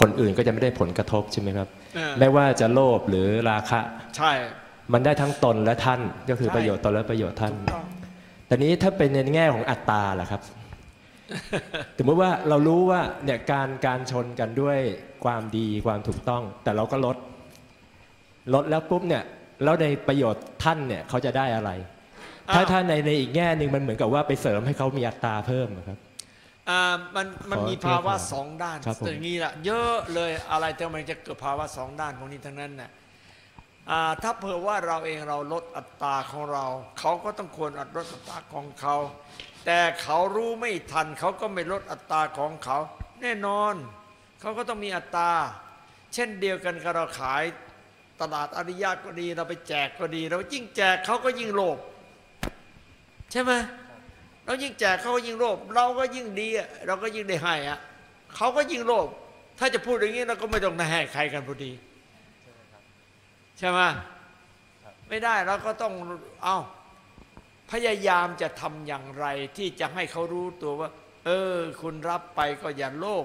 Speaker 3: คนอื่นก็จะไม่ได้ผลกระทบใช่ไหมครับ
Speaker 1: เออ
Speaker 3: ไม่ว่าจะโลภหรือราคะ
Speaker 1: ใช่
Speaker 3: มันได้ทั้งตนและท่านก็คือ
Speaker 1: ใช่
Speaker 3: ประโยชน์ตนและประโยชน์ท่าน
Speaker 1: ถูกต้อง
Speaker 3: แต่นี้ถ้าเป็นในแง่ของอัตตาล่ะครับสมมติว่าเรารู้ว่าเนี่ยการการชนกันด้วยความดีความถูกต้อง แต่เราก็ลด ลดแล้วปุ๊บเนี่ย แล้วในประโยชน์ท่านเนี่ยเขาจะได้อะไร ถ้า
Speaker 1: อ้าว
Speaker 3: ถ้าในในอีกแง่หนึ่งมันเหมือนกับว่าไปเสริมให้เขามีอัตราเพิ่มอะครับ
Speaker 1: อ่ามันมัน
Speaker 3: ขอ
Speaker 1: มี
Speaker 3: เทียบ
Speaker 1: ภาวะ
Speaker 3: ก่อน
Speaker 1: สองด้าน
Speaker 3: ครับผม
Speaker 1: อย่างนี้แหละเยอะเลยอะไรที่มันจะเกิดภาวะสองด้านพวกนี้ทั้งนั้นน่ะอ่าถ้าเผื่อว่าเราเองเราลดอัตราของเรา เขาก็ต้องควรลดอัตราของเขา แต่เขารู้ไม่ทัน เขาก็ไม่ลดอัตราของเขา แน่นอน เขาก็ต้องมีอัตรา เช่นเดียวกันกับเราขาย ตลาดอริยะก็ดี เราไปแจกก็ดี เรายิ่งแจกเขาก็ยิ่งโลภใช่ไหมเรายิ่งแจกเขาก็ยิ่งโลภเราก็ยิ่งดีเราก็ยิ่งได้ให้อะเขาก็ยิ่งโลภถ้าจะพูดอย่างนี้เราก็ไม่ต้องให้ใครกันพอดีใช่ไหมไม่ได้เราก็ต้องเอาพยายามจะทำอย่างไรที่จะให้เขารู้ตัวว่า เออ คุณรับไปก็อย่าโลภ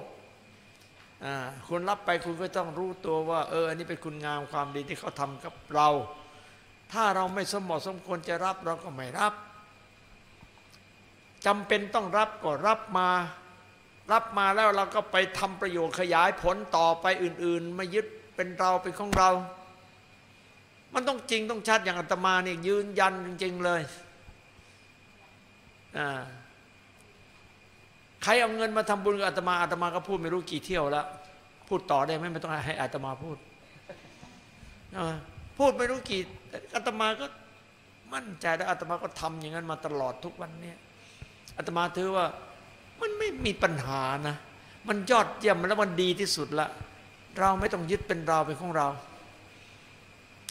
Speaker 1: คุณรับไปคุณก็ต้องรู้ตัวว่า เอออันนี้เป็นคุณงามความดีที่เขาทำกับเรา ถ้าเราไม่สมเหมาะสมควรจะรับเราก็ไม่รับจำเป็นต้องรับก็รับมา รับมาแล้วเราก็ไปทำประโยชน์ขยายผลต่อไปอื่น ๆม่ยึดเป็นเราเป็นของเรา มันต้องจริงต้องชัดอย่างอาตมาเนี่ยยืนยันจริง ๆ เลยอ่า ใครเอาเงินมาทำบุญกับอาตมาอาตมาก็พูดไม่รู้กี่เที่ยวแล้วพูดต่อได้ไหมไม่ต้องให้อาตมาพูดพูดไม่รู้กี่อาตมาก็มั่นใจแล้วอาตมาก็ทำอย่างนั้นมาตลอดทุกวันเนี้อาตมาถือว่ามันไม่มีปัญหานะ มันยอดเยี่ยมแล้วมันดีที่สุดละ เราไม่ต้องยึดเป็นเราเป็นของเรา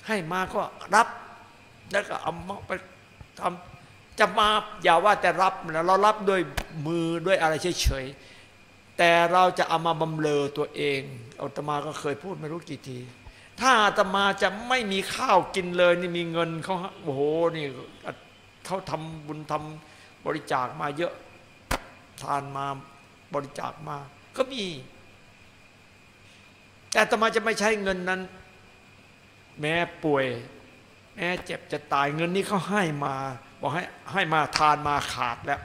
Speaker 1: ให้มาก็รับ แล้วก็เอามาไปทำ จะมาอย่าว่าแต่รับนะเรารับด้วยมือด้วยอะไรเฉยๆแต่เราจะเอามาบำเลอตัวเองอาตมาก็เคยพูดไม่รู้กี่ที ถ้าอาตมาจะไม่มีข้าวกินเลยนี่มีเงินเขาโอ้โหนี่เขาทำบุญทำบริจาคมาเยอะทานมาบริจาคมา ก็มี แต่อาตมาจะไม่ใช้เงินนั้น แม้ป่วย แม้เจ็บจะตายเงินนี้เขาให้มา บอกให้ให้มาทานมาขาดแล้ว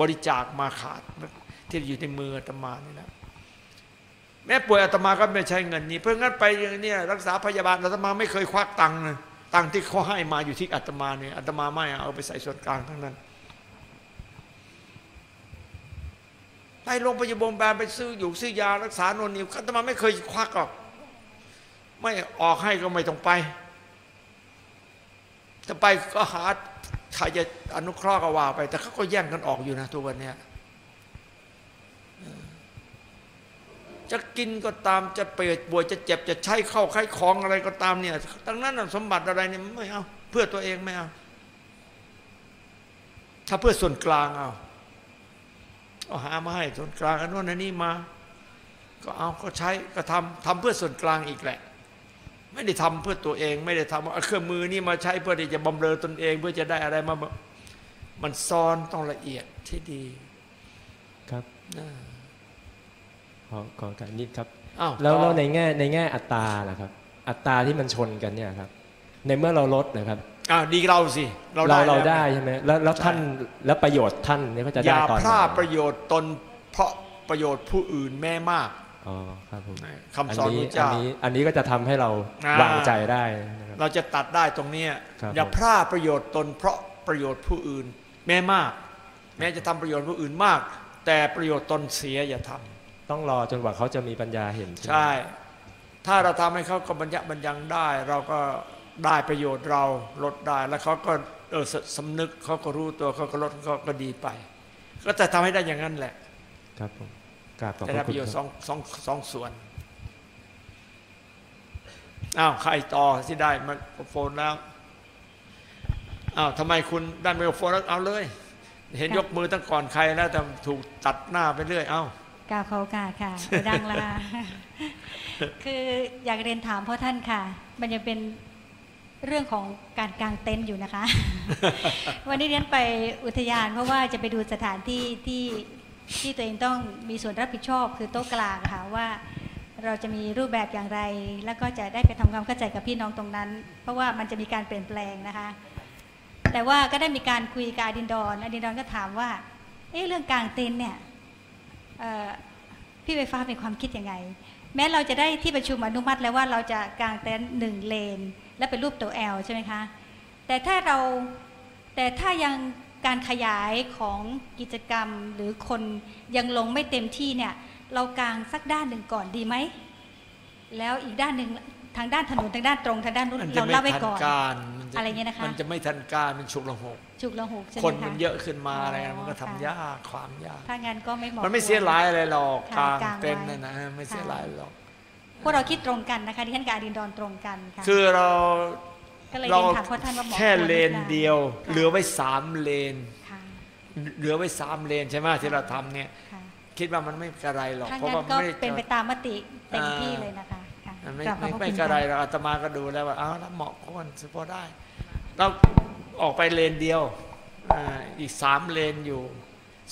Speaker 1: บริจาคมาขาดที่อยู่ในมืออาตมานี่แหละแม้ป่วยอาตมาก็ไม่ใช้เงินนี้เพราะงั้นไปอย่างนี้รักษาพยาบาลอาตมาไม่เคยควักตังค์เลยตังค์ที่เขาให้มาอยู่ที่อาตมาเนี่ยอาตมาไม่เอาไปใส่ส่วนกลางทั้งนั้นไปโรงพยาบาลแบาลไปซื้ออยู่ซื้อยารักษาโน่นนี่อาตมาไม่เคยควักหรอก ไม่ออกให้ก็ไม่ต้องไปจะไปก็หา ใครจะอนุเคราะห์ก็ว่าไป แต่เขาก็แย่งกันออกอยู่นะทุกวันนี้จะกินก็ตามจะเปิดป่วยจะเจ็บจะใช้เข้าใช้ของอะไรก็ตามเนี่ยทั้งนั้นสมบัติอะไรเนี่ยไม่เอาเพื่อตัวเองไม่เอาถ้าเพื่อส่วนกลางเอาเอาหามาให้ส่วนกลางอันโน้นอันนี้มา ก็เอาก็ใช้ก็ทำทำเพื่อส่วนกลางอีกแหละ ไม่ได้ทำเพื่อตัวเอง ไม่ได้ทำเอาเครื่องมือนี่มาใช้เพื่อที่จะบำเรอตนเอง เพื่อจะได้อะไรมา มันซ้อนต้องละเอียดที่ดี
Speaker 3: ครับ
Speaker 1: นะ
Speaker 3: ขอขอการนิดครับ
Speaker 1: อ้าว
Speaker 3: แล้ว
Speaker 1: ต่อ
Speaker 3: แล้วในแง่ในแง่อัตราล่ะครับ อัตราที่มันชนกันเนี่ยครับ ในเมื่อเราลดนะครับ
Speaker 1: อ้าวดีเราสิ เรา
Speaker 3: เรา
Speaker 1: ได้
Speaker 3: เรา
Speaker 1: แล้ว
Speaker 3: ได้ใช่ไหมแล้วแล้ว
Speaker 1: ใช่
Speaker 3: ท่านแล้วประโยชน์ท่านเนี่ยก็จะ
Speaker 1: อ
Speaker 3: ได้
Speaker 1: ย่า
Speaker 3: ตอน
Speaker 1: พ
Speaker 3: ไหน
Speaker 1: ลาดประโยชน์ตนเพราะประโยชน์ผู้อื่นแม่มาก
Speaker 3: อ๋อครับผม
Speaker 1: คำสอน
Speaker 3: นี้
Speaker 1: พระเจ้า
Speaker 3: อันนี้อันนี้ก็จะทำให้เรา
Speaker 1: อ่า
Speaker 3: วางใจได้นะครับ
Speaker 1: เราจะตัดได้ตรงเนี้ย
Speaker 3: ครับ
Speaker 1: อย่า
Speaker 3: ผม
Speaker 1: พลาดประโยชน์ตนเพราะประโยชน์ผู้อื่น แม้มาก แม้จะทำประโยชน์ผู้อื่นมาก แต่ประโยชน์ตนเสียอย่าทำ
Speaker 3: ต้องรอจนกว่าเขาจะมีปัญญาเห็นไหม
Speaker 1: ใช่ ถ้าเราทำให้เขาก็บรรยะบรรยังได้ เราก็ได้ประโยชน์เราลดได้แล้วเขาก็เออสสำนึกเขาก็รู้ตัวเขาก็ลดเขาก็ดีไป ก็จะทำให้ได้อย่างนั้นแหละ
Speaker 3: ครับผม กราบขอบ
Speaker 1: จะ
Speaker 3: พ
Speaker 1: ได้
Speaker 3: ระ
Speaker 1: ป
Speaker 3: คุณ
Speaker 1: ระโยชน์
Speaker 3: ค
Speaker 1: ส
Speaker 3: รั
Speaker 1: อบงสองสองส่วนอ้าวใครต่อที่ได้ไมโครโฟนแล้วอ้าวทำไมคุณได้ไมโครโฟนแล้วเอาเลย เห็นยกมือตั้งก่อนใครแล้วแต่ถูกตัดหน้าไปเรื่อย เอ้า
Speaker 4: กล่าวเขาโอกาสค่ะดังลาคืออยากเรียนถามพ่อท่านค่ะ มันยังเป็นเรื่องของการกางเต็นท์อยู่นะคะ วันนี้เรียนไปอุทยานเพราะว่าจะไปดูสถานที่ที่ ที่ตัวเองต้องมีส่วนรับผิดชอบคือโต๊ะกลางค่ะว่าเราจะมีรูปแบบอย่างไร แล้วก็จะได้ไปทำความเข้าใจกับพี่น้องตรงนั้น เพราะว่ามันจะมีการเปลี่ยนแปลงนะคะ แต่ว่าก็ได้มีการคุยกับอดินดอนอดินดอนก็ถามว่าเอ๊ะเรื่องกลางเต็นเนี่ยพี่ไฟฟ้ามีความคิดยังไง แม้เราจะได้ที่ประชุมอนุมัติแล้วว่าเราจะกางเต็นท์หนึ่งเลน และเป็นรูปตัว L ใช่ไหมคะ แต่ถ้าเราแต่ถ้ายัง การขยายของกิจกรรมหรือคนยังลงไม่เต็มที่เนี่ยเรากางสักด้านหนึ่งก่อนดีไหม แล้วอีกด้านหนึ่งทางด้านถนนทางด้านตรงทางด้านนู้น
Speaker 1: มันจะ
Speaker 4: เรา
Speaker 1: ไม่
Speaker 4: เล่าไว้
Speaker 1: ทัน
Speaker 4: ก่อน
Speaker 1: การมันจะ
Speaker 4: อะไรเงี้ยนะคะ
Speaker 1: มันจะไม่ทันการมันฉุกละหก
Speaker 4: ฉุกละหุกใช่ไหม
Speaker 1: คน
Speaker 4: คะ
Speaker 1: มันเยอะขึ้นมา
Speaker 4: อ๋ออ
Speaker 1: อะไรมันก็ทำ
Speaker 4: ค่ะ
Speaker 1: ยากความยาก
Speaker 4: ถ้างั้นก็ไม่เหมาะ
Speaker 1: มันไม่เสียหลายอะไรหรอก
Speaker 4: ค่ะ
Speaker 1: กลาง
Speaker 4: กลาง
Speaker 1: เต็นท์
Speaker 4: ไว้
Speaker 1: นะนะไม่เสียหลายหรอก
Speaker 4: พวกเราคิดตรงกันนะคะที่ท่านกับอดินดอนตรงกันค่ะ
Speaker 1: คือเรา
Speaker 4: ก็เลย
Speaker 1: เรา
Speaker 4: เรียนถามพ่อท่านว่าหมอ
Speaker 1: แค่
Speaker 4: ควร
Speaker 1: เลน
Speaker 4: หรือปา
Speaker 1: เดียว
Speaker 4: ค่ะ
Speaker 1: เหลือไว้สามเลน
Speaker 4: ค่ะ
Speaker 1: เหลือไว้สามเลนใช่ไหมที่เราทำเนี่ย
Speaker 4: ค่ะ
Speaker 1: คิดว่ามันไม่กระไรหรอก
Speaker 4: ถ้า
Speaker 1: เพราะ
Speaker 4: งั้
Speaker 1: ว่าน
Speaker 4: ก็
Speaker 1: ไม่ได้
Speaker 4: เป็นไป
Speaker 1: จอด
Speaker 4: ตามมติเต็ม
Speaker 1: อ่า
Speaker 4: ที่เลยนะคะค่ะ
Speaker 1: มันไม่
Speaker 4: กราบขอบ
Speaker 1: ไม่
Speaker 4: พระ
Speaker 1: ไม่
Speaker 4: คุณ
Speaker 1: กระไร
Speaker 4: ค่ะ
Speaker 1: เราอาตมาก็ดูแล้วว่าอ้าวแล้วเหมาะควรสพอได้ เราออกไปเลนเดียวอ่าอีกสามเลนอยู่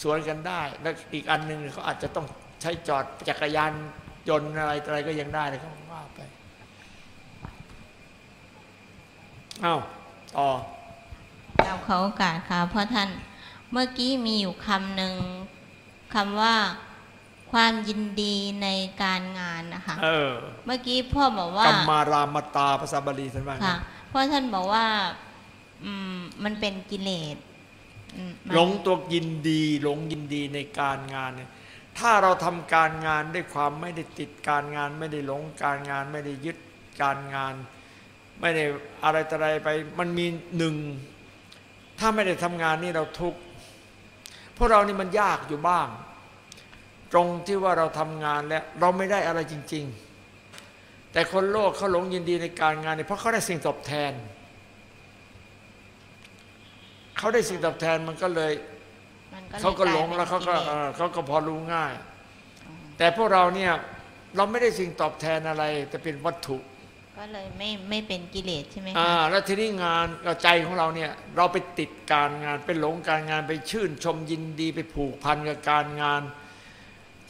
Speaker 1: สวนกันได้ แล้วอีกอันหนึ่งเขาอาจจะต้องใช้จอดจักรยานยนต์อะไรอะไรก็ยังได้เลยเขาว่าไป อ้าวต่อ
Speaker 5: กราบขอโอกาสค่ะเพราะท่านเมื่อกี้มีอยู่คำหนึ่งคำว่าความยินดีในการงานนะคะ
Speaker 1: เออ
Speaker 5: เมื่อกี้พ่อบอกว่าก
Speaker 1: รรมารามตาภาษาบาลีท่านว่าไง
Speaker 5: ค่ะเพราะท่านบอกว่าอืมมันเป็นกิเลสอืมมัน
Speaker 1: หลงตัวยินดี หลงยินดีในการงานเนี่ย ถ้าเราทำการงานด้วยความไม่ได้ติดการงาน ไม่ได้หลงการงาน ไม่ได้ยึดการงาน ไม่ได้อะไรต่ออะไรไป มันมีหนึ่ง ถ้าไม่ได้ทำงานนี่เราทุกข์พวกเรานี่มันยากอยู่บ้าง ตรงที่ว่าเราทำงานแล้ว เราไม่ได้อะไรจริง ๆ แต่คนโลกเขาหลงยินดีในการงานเนี่ยเพราะเขาได้สิ่งตอบแทน เขาได้สิ่งตอบแทนมันก็เลย
Speaker 5: มันย
Speaker 1: เขาก็หลง
Speaker 5: ยป็น
Speaker 1: แล้วเขาก็
Speaker 5: เลส
Speaker 1: เออเขาก็พอรู้ง่าย แต่พวกเราเนี่ยเราไม่ได้สิ่งตอบแทนอะไร แต่เป็นวัตถุ
Speaker 5: ก็เลยไม่ไม่เป็นกิเลสใช่ไหม
Speaker 1: อ่าแล้วทีนี้งานกับใจของเราเนี่ย เราไปติดการงานไปหลงการงานไปชื่นชมยินดีไปผูกพันกับการงาน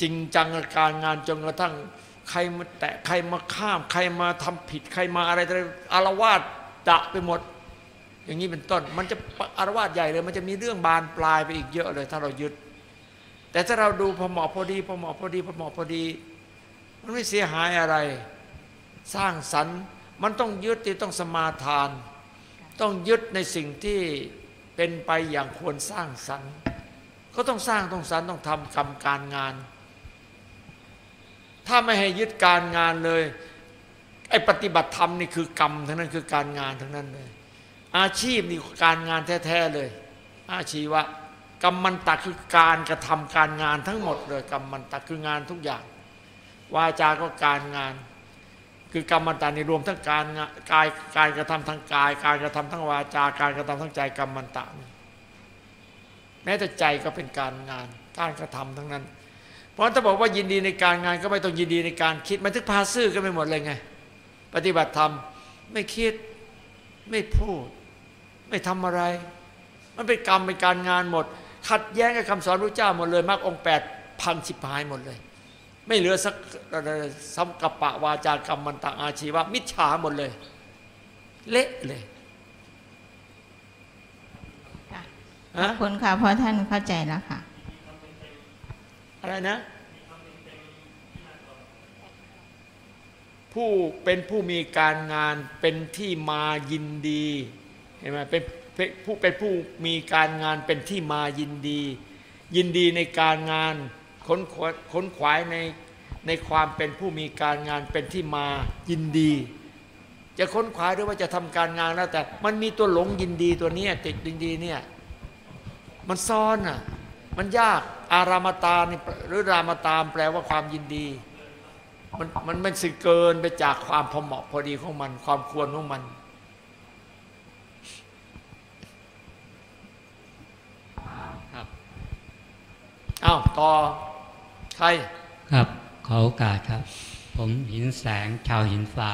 Speaker 1: จริงจังกับการงานจนกระทั่ง ใครมาแตะใครมาข้าม ใครมาทำผิด ใครมาอะไรอะไรอารวาสดะไปหมด อย่างนี้เป็นต้น มันจะอารวาสใหญ่เลย มันจะมีเรื่องบานปลายไปอีกเยอะเลย ถ้าเรายึด แต่ถ้าเราดูพอเหมาะพอดีพอเหมาะพอดีพอเหมาะพอดี มันไม่เสียหายอะไร สร้างสรรค์ มันต้องยึดที่ต้องสมาทาน ต้องยึดในสิ่งที่เป็นไปอย่างควรสร้างสรรค์ ก็ต้องสร้างต้องสรรค์ต้องทำกรรมการงาน ถ้าไม่ให้ยึดการงานเลยไอ้ปฏิบัติธรรมนี่คือกรรมทั้งนั้นคือการงานทั้งนั้นเลย อาชีพนี่การงานแท้ๆเลย อาชีวะกรรมมันตะคือการกระทำการงานทั้งหมดเลยกรรมมันตะคืองานทุกอย่าง วาจาก็การงาน คือกรรมมันตะนี่รวมทั้งการกายการกระทำทางกาย การกระทำทั้งวาจาการกระทำทั้งใจกรรมมันตะนี่แม้แต่ใจก็เป็นการงานการกระทำทั้งนั้น เพราะถ้าบอกว่ายินดีในการงานก็ไม่ต้องยินดีในการคิดมันถึงพาซื่อกันไปหมดเลยไง ปฏิบัติธรรมไม่คิดไม่พูด ไม่ทำอะไร มันเป็นกรรมเป็นการงานหมด ขัดแย้งกับคำสอนพระเจ้าหมดเลยมรรคองแปดพังชิบหายหมดเลย ไม่เหลือสักสัมกัปปะวาจากรรมมันตะอาชีวะ มิจฉาหมดเลย เละเลย
Speaker 5: ค่ะข
Speaker 1: ฮะ
Speaker 5: อบคุณค่ะเพราะท่านเข้าใจแล้วค่ะ
Speaker 1: อะไรนะ ผู้เป็นผู้มีการงานเป็นที่มายินดีเห็นไหมเป็นเป็นผู้เป็นผู้มีการงานเป็นที่มายินดี ยินดีในการงาน ค้นขวายค้นขวายในในความเป็นผู้มีการงานเป็นที่มายินดี จะค้นขวายหรือว่าจะทำการงานแล้วแต่ มันมีตัวหลงยินดีตัวเนี้ยติดยินดีเนี่ยมันซ่อนอะมันยากอารามตานี่หรือรามตามแปลว่าความยินดี มันมันมันสึกเกินไปจากความพอเหมาะพอดีของมัน ความควรของมัน
Speaker 6: ครับ
Speaker 1: อ้าวต่อ ใคร
Speaker 6: ครับขอโอกาสครับ ผมหินแสงชาวหินฟ้า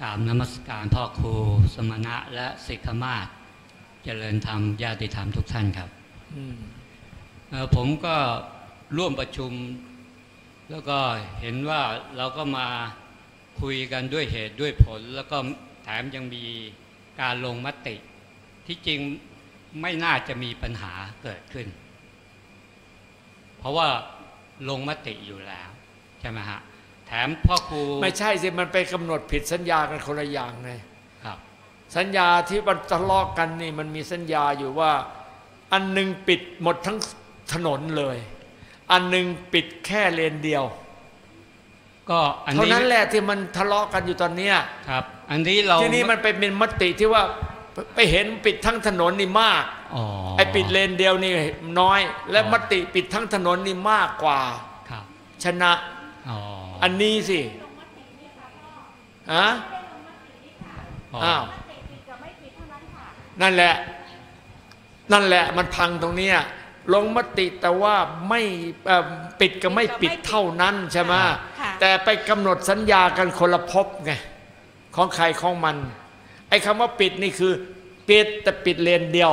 Speaker 6: กราบนมัสการพ่อครูสมณะและสิกขมาศเจริญธรรมญาติธรรมทุกท่านครับ
Speaker 1: อืม
Speaker 6: เอ่อผมก็ร่วมประชุม แล้วก็เห็นว่าเราก็มาคุยกันด้วยเหตุด้วยผล แล้วก็แถมยังมีการลงมติ ที่จริงไม่น่าจะมีปัญหาเกิดขึ้น เพราะว่า ลงมติอยู่แล้วใช่ไหมฮะแถมพ่อครู
Speaker 1: ไม่ใช่สิมันไปกำหนดผิดสัญญากันคนละอย่างไง
Speaker 6: ครับ
Speaker 1: สัญญาที่มันทะเลาะกันนี่มันมีสัญญาอยู่ว่า อันหนึ่งปิดหมดทั้งถนนเลย อันหนึ่งปิดแค่เลนเดียว
Speaker 6: ก็อัน
Speaker 1: เท่า
Speaker 6: นี้
Speaker 1: นั้นแหละที่มันทะเลาะกันอยู่ตอนเนี้ย
Speaker 6: ครับ อันนี้เรา
Speaker 1: ที่นี่มันไปเป็นมติที่ว่าไปไปเห็นปิดทั้งถนนนี่มาก
Speaker 6: อ๋อ
Speaker 1: ไอ้ปิดเลนเดียวนี่น้อย และ
Speaker 6: อ๋อ
Speaker 1: มติปิดทั้งถนนนี่มากกว่า
Speaker 6: ครับ
Speaker 1: ชนะ
Speaker 6: อ๋อ
Speaker 1: อันนี้สิฮะ
Speaker 6: อ๋อ
Speaker 1: อ้าวนั่นแหละ นั่นแหละมันพังตรงเนี้ยลงมติแต่ว่าไม่เอ่อปิดกับไม่ปิดเท่านั้นใช่ไหม
Speaker 2: ค่ะ
Speaker 1: แต่ไปกำหนดสัญญากันคนละภพไงของใครของมัน ไอ้คำว่าปิดนี่คือ ปิดแต่ปิดเลนเดียว